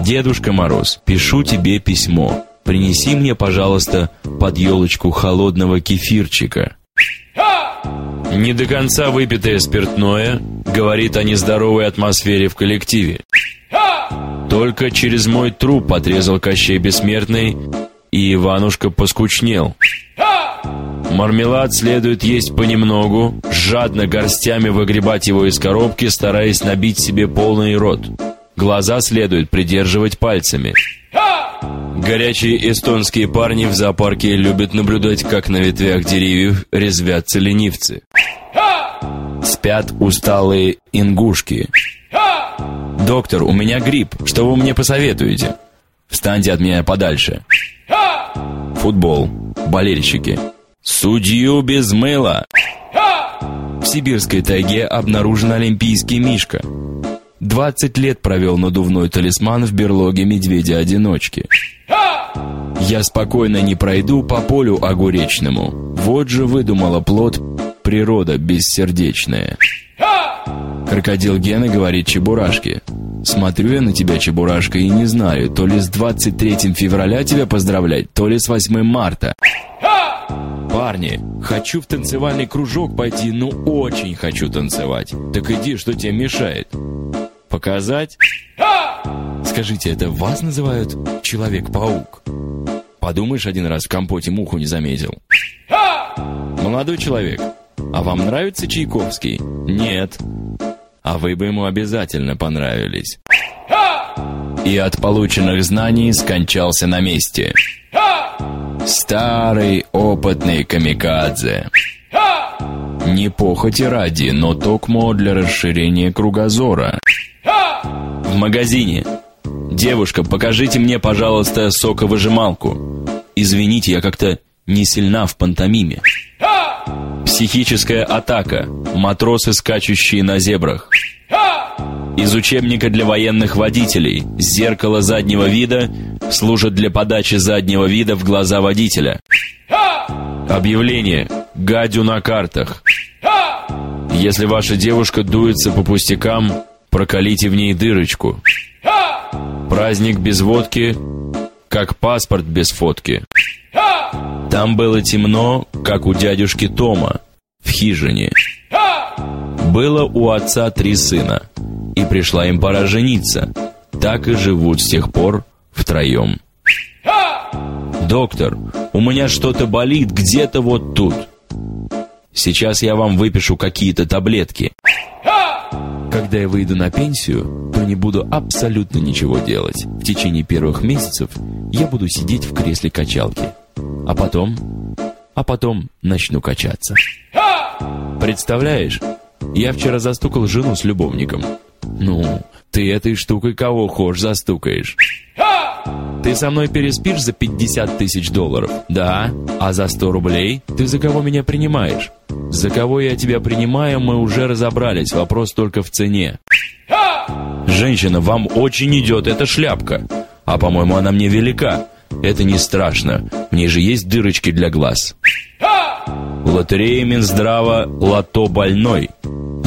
Дедушка Мороз, пишу тебе письмо. Принеси мне, пожалуйста, под елочку холодного кефирчика. Не до конца выпитое спиртное говорит о нездоровой атмосфере в коллективе. Только через мой труп отрезал Кощей Бессмертный, и Иванушка поскучнел. Мармелад следует есть понемногу, жадно горстями выгребать его из коробки, стараясь набить себе полный рот. Глаза следует придерживать пальцами. Горячие эстонские парни в зоопарке любят наблюдать, как на ветвях деревьев резвятся ленивцы. Спят усталые ингушки. «Доктор, у меня грипп. Что вы мне посоветуете?» «Встаньте от меня подальше». Футбол. Болельщики. Судью без мыла. В сибирской тайге обнаружен олимпийский мишка. 20 лет провел надувной талисман в берлоге медведя-одиночки. Я спокойно не пройду по полю огуречному. Вот же выдумала плод природа бессердечная. Крокодил Гена говорит Чебурашке. Смотрю я на тебя, Чебурашка, и не знаю, то ли с 23 февраля тебя поздравлять, то ли с 8 марта. Парни, хочу в танцевальный кружок пойти, ну очень хочу танцевать. Так иди, что тебе мешает? Показать? Скажите, это вас называют Человек-паук? Подумаешь, один раз в компоте муху не заметил. Молодой человек, а вам нравится Чайковский? Нет. А вы бы ему обязательно понравились. И от полученных знаний скончался на месте. Старый опытный камикадзе. Не похоти ради, но токмо для расширения кругозора. В магазине. Девушка, покажите мне, пожалуйста, соковыжималку. Извините, я как-то не сильна в пантомиме. Психическая атака. Матросы, скачущие на зебрах. Из учебника для военных водителей. Зеркало заднего вида служит для подачи заднего вида в глаза водителя. Объявление. Гадю на картах. Если ваша девушка дуется по пустякам, прокалите в ней дырочку. Праздник без водки, как паспорт без фотки. Там было темно, как у дядюшки Тома в хижине. Было у отца три сына, и пришла им пора жениться. Так и живут с тех пор втроем. «Доктор, у меня что-то болит где-то вот тут. Сейчас я вам выпишу какие-то таблетки. Когда я выйду на пенсию, то не буду абсолютно ничего делать. В течение первых месяцев я буду сидеть в кресле качалки. А потом... А потом начну качаться. Представляешь, я вчера застукал жену с любовником. Ну, ты этой штукой кого хочешь застукаешь. Ты со мной переспишь за 50 тысяч долларов? Да. А за 100 рублей? Ты за кого меня принимаешь? За кого я тебя принимаю, мы уже разобрались. Вопрос только в цене. Женщина, вам очень идет эта шляпка. А по-моему, она мне велика. Это не страшно. Мне же есть дырочки для глаз. Лотерея Минздрава «Лото больной».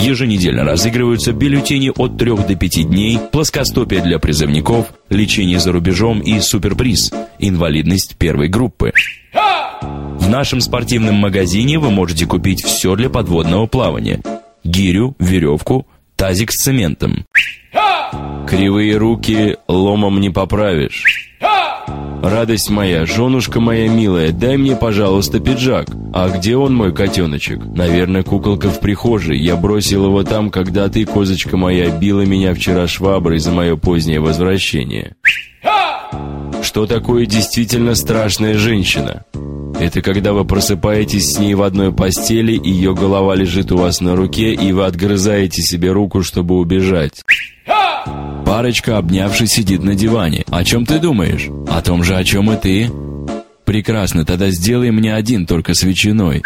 Еженедельно разыгрываются бюллетени от 3 до 5 дней, плоскостопие для призывников, лечение за рубежом и суперприз – инвалидность первой группы. В нашем спортивном магазине вы можете купить все для подводного плавания. Гирю, веревку, тазик с цементом. Кривые руки ломом не поправишь. Радость моя, женушка моя милая, дай мне, пожалуйста, пиджак. А где он, мой котеночек? Наверное, куколка в прихожей. Я бросил его там, когда ты, козочка моя, била меня вчера шваброй за мое позднее возвращение. Что такое действительно страшная женщина? Это когда вы просыпаетесь с ней в одной постели, ее голова лежит у вас на руке, и вы отгрызаете себе руку, чтобы убежать. Парочка, обнявшись, сидит на диване. О чем ты думаешь? О том же, о чем и ты. Прекрасно, тогда сделай мне один, только с ветчиной.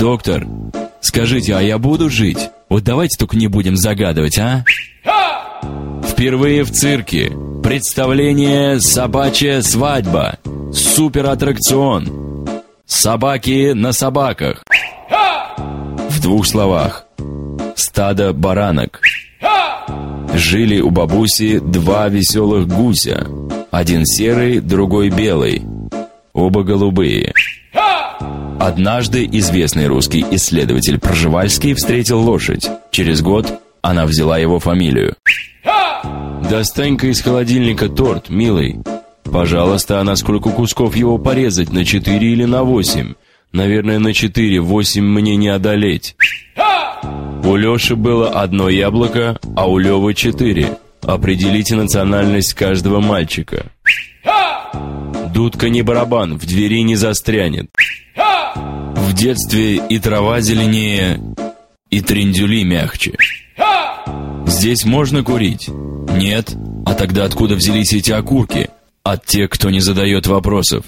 Доктор, скажите, а я буду жить? Вот давайте только не будем загадывать, а? Впервые в цирке. Представление «Собачья свадьба». Суператтракцион. Собаки на собаках. В двух словах. Стадо баранок. Жили у бабуси два веселых гуся. Один серый, другой белый. Оба голубые. Однажды известный русский исследователь Пржевальский встретил лошадь. Через год она взяла его фамилию. «Достань-ка из холодильника торт, милый. Пожалуйста, а на сколько кусков его порезать, на четыре или на восемь? Наверное, на четыре, восемь мне не одолеть». У Лёши было одно яблоко, а у Лёвы четыре. Определите национальность каждого мальчика. Дудка не барабан, в двери не застрянет. В детстве и трава зеленее, и трендюли мягче. Здесь можно курить? Нет? А тогда откуда взялись эти окурки? От тех, кто не задает вопросов.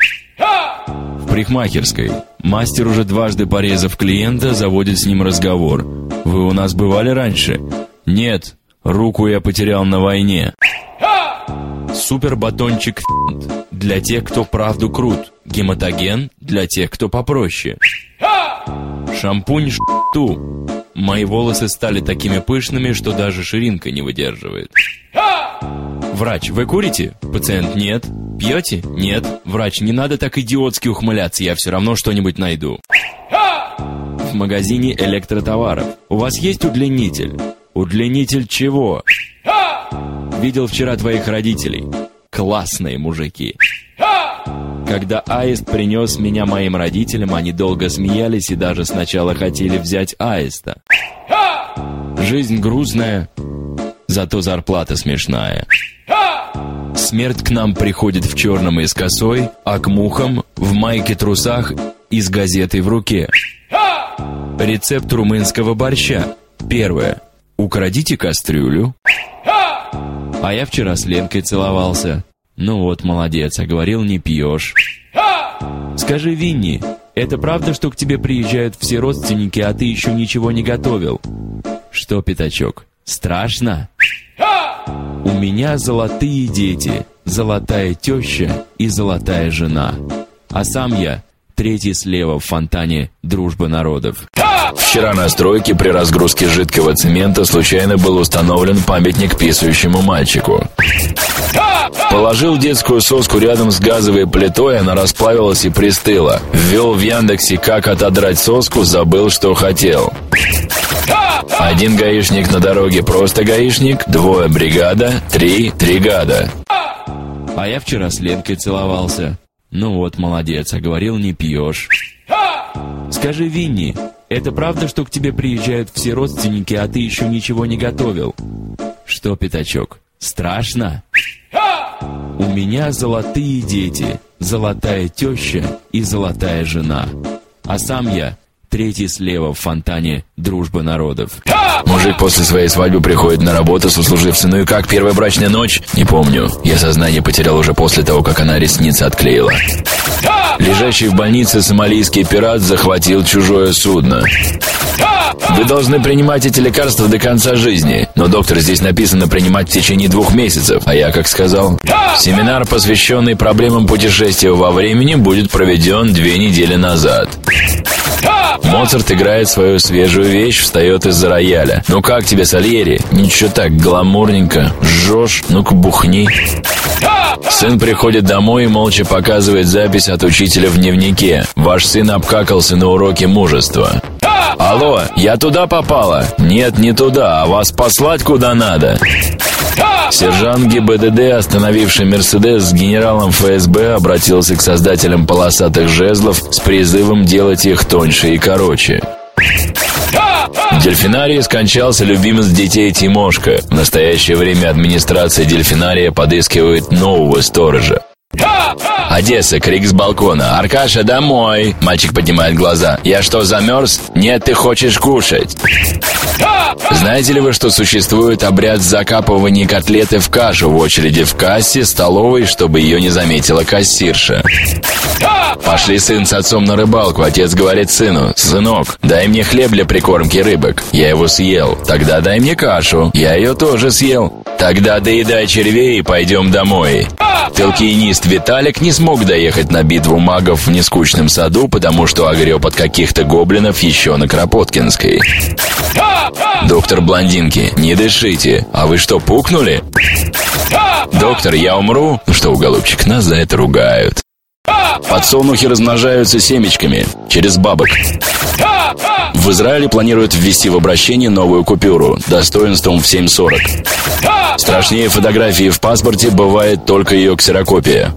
Парикмахерской. Мастер, уже дважды порезав клиента, заводит с ним разговор. «Вы у нас бывали раньше?» «Нет, руку я потерял на войне». Супер-батончик для тех, кто правду крут. Гематоген для тех, кто попроще. Шампунь ту. Мои волосы стали такими пышными, что даже ширинка не выдерживает. Врач, вы курите? Пациент, нет. Пьете? Нет. Врач, не надо так идиотски ухмыляться, я все равно что-нибудь найду. В магазине электротоваров. У вас есть удлинитель? Удлинитель чего? Видел вчера твоих родителей. Классные мужики. Когда аист принес меня моим родителям, они долго смеялись и даже сначала хотели взять аиста. Жизнь грузная, зато зарплата смешная. Смерть к нам приходит в черном и с косой, а к мухам в майке-трусах и с газетой в руке. Рецепт румынского борща. Первое. Украдите кастрюлю. А я вчера с Ленкой целовался. Ну вот, молодец, а говорил, не пьешь. Скажи, Винни, это правда, что к тебе приезжают все родственники, а ты еще ничего не готовил? Что, пятачок, страшно? У меня золотые дети, золотая теща и золотая жена. А сам я третий слева в фонтане «Дружба народов». Вчера на стройке при разгрузке жидкого цемента случайно был установлен памятник писающему мальчику. Положил детскую соску рядом с газовой плитой, она расплавилась и пристыла. Ввел в Яндексе, как отодрать соску, забыл, что хотел. Один гаишник на дороге просто гаишник, двое бригада, три тригада. А я вчера с Ленкой целовался. Ну вот, молодец, а говорил, не пьешь. Скажи, Винни, это правда, что к тебе приезжают все родственники, а ты еще ничего не готовил? Что, пятачок, страшно? У меня золотые дети, золотая теща и золотая жена. А сам я третий слева в фонтане «Дружба народов». Мужик после своей свадьбы приходит на работу, сослуживцы. Ну и как, первая брачная ночь? Не помню. Я сознание потерял уже после того, как она ресницы отклеила. Лежащий в больнице сомалийский пират захватил чужое судно. Вы должны принимать эти лекарства до конца жизни. Но, доктор, здесь написано принимать в течение двух месяцев. А я как сказал? Семинар, посвященный проблемам путешествия во времени, будет проведен две недели назад. Моцарт играет свою свежую вещь, встает из-за рояля. «Ну как тебе, Сальери? Ничего так, гламурненько. Жжешь? Ну-ка бухни». Сын приходит домой и молча показывает запись от учителя в дневнике. Ваш сын обкакался на уроке мужества. Алло, я туда попала? Нет, не туда, а вас послать куда надо. Сержант ГИБДД, остановивший «Мерседес» с генералом ФСБ, обратился к создателям полосатых жезлов с призывом делать их тоньше и короче. В скончался любимец детей Тимошка. В настоящее время администрация дельфинария подыскивает нового сторожа. Одесса, крик с балкона. «Аркаша, домой!» Мальчик поднимает глаза. «Я что, замерз? Нет, ты хочешь кушать!» Знаете ли вы, что существует обряд закапывания котлеты в кашу в очереди в кассе, столовой, чтобы ее не заметила кассирша? Пошли сын с отцом на рыбалку. Отец говорит сыну, «Сынок, дай мне хлеб для прикормки рыбок». Я его съел. Тогда дай мне кашу. Я ее тоже съел. Тогда доедай червей и пойдем домой. Телкиенист Виталик не смог доехать на битву магов в нескучном саду, потому что огреб от каких-то гоблинов еще на Кропоткинской. Доктор блондинки, не дышите. А вы что, пукнули? Доктор, я умру? Ну что, голубчик, нас за это ругают. Подсолнухи размножаются семечками через бабок. В Израиле планируют ввести в обращение новую купюру достоинством в 7,40. Страшнее фотографии в паспорте бывает только ее ксерокопия.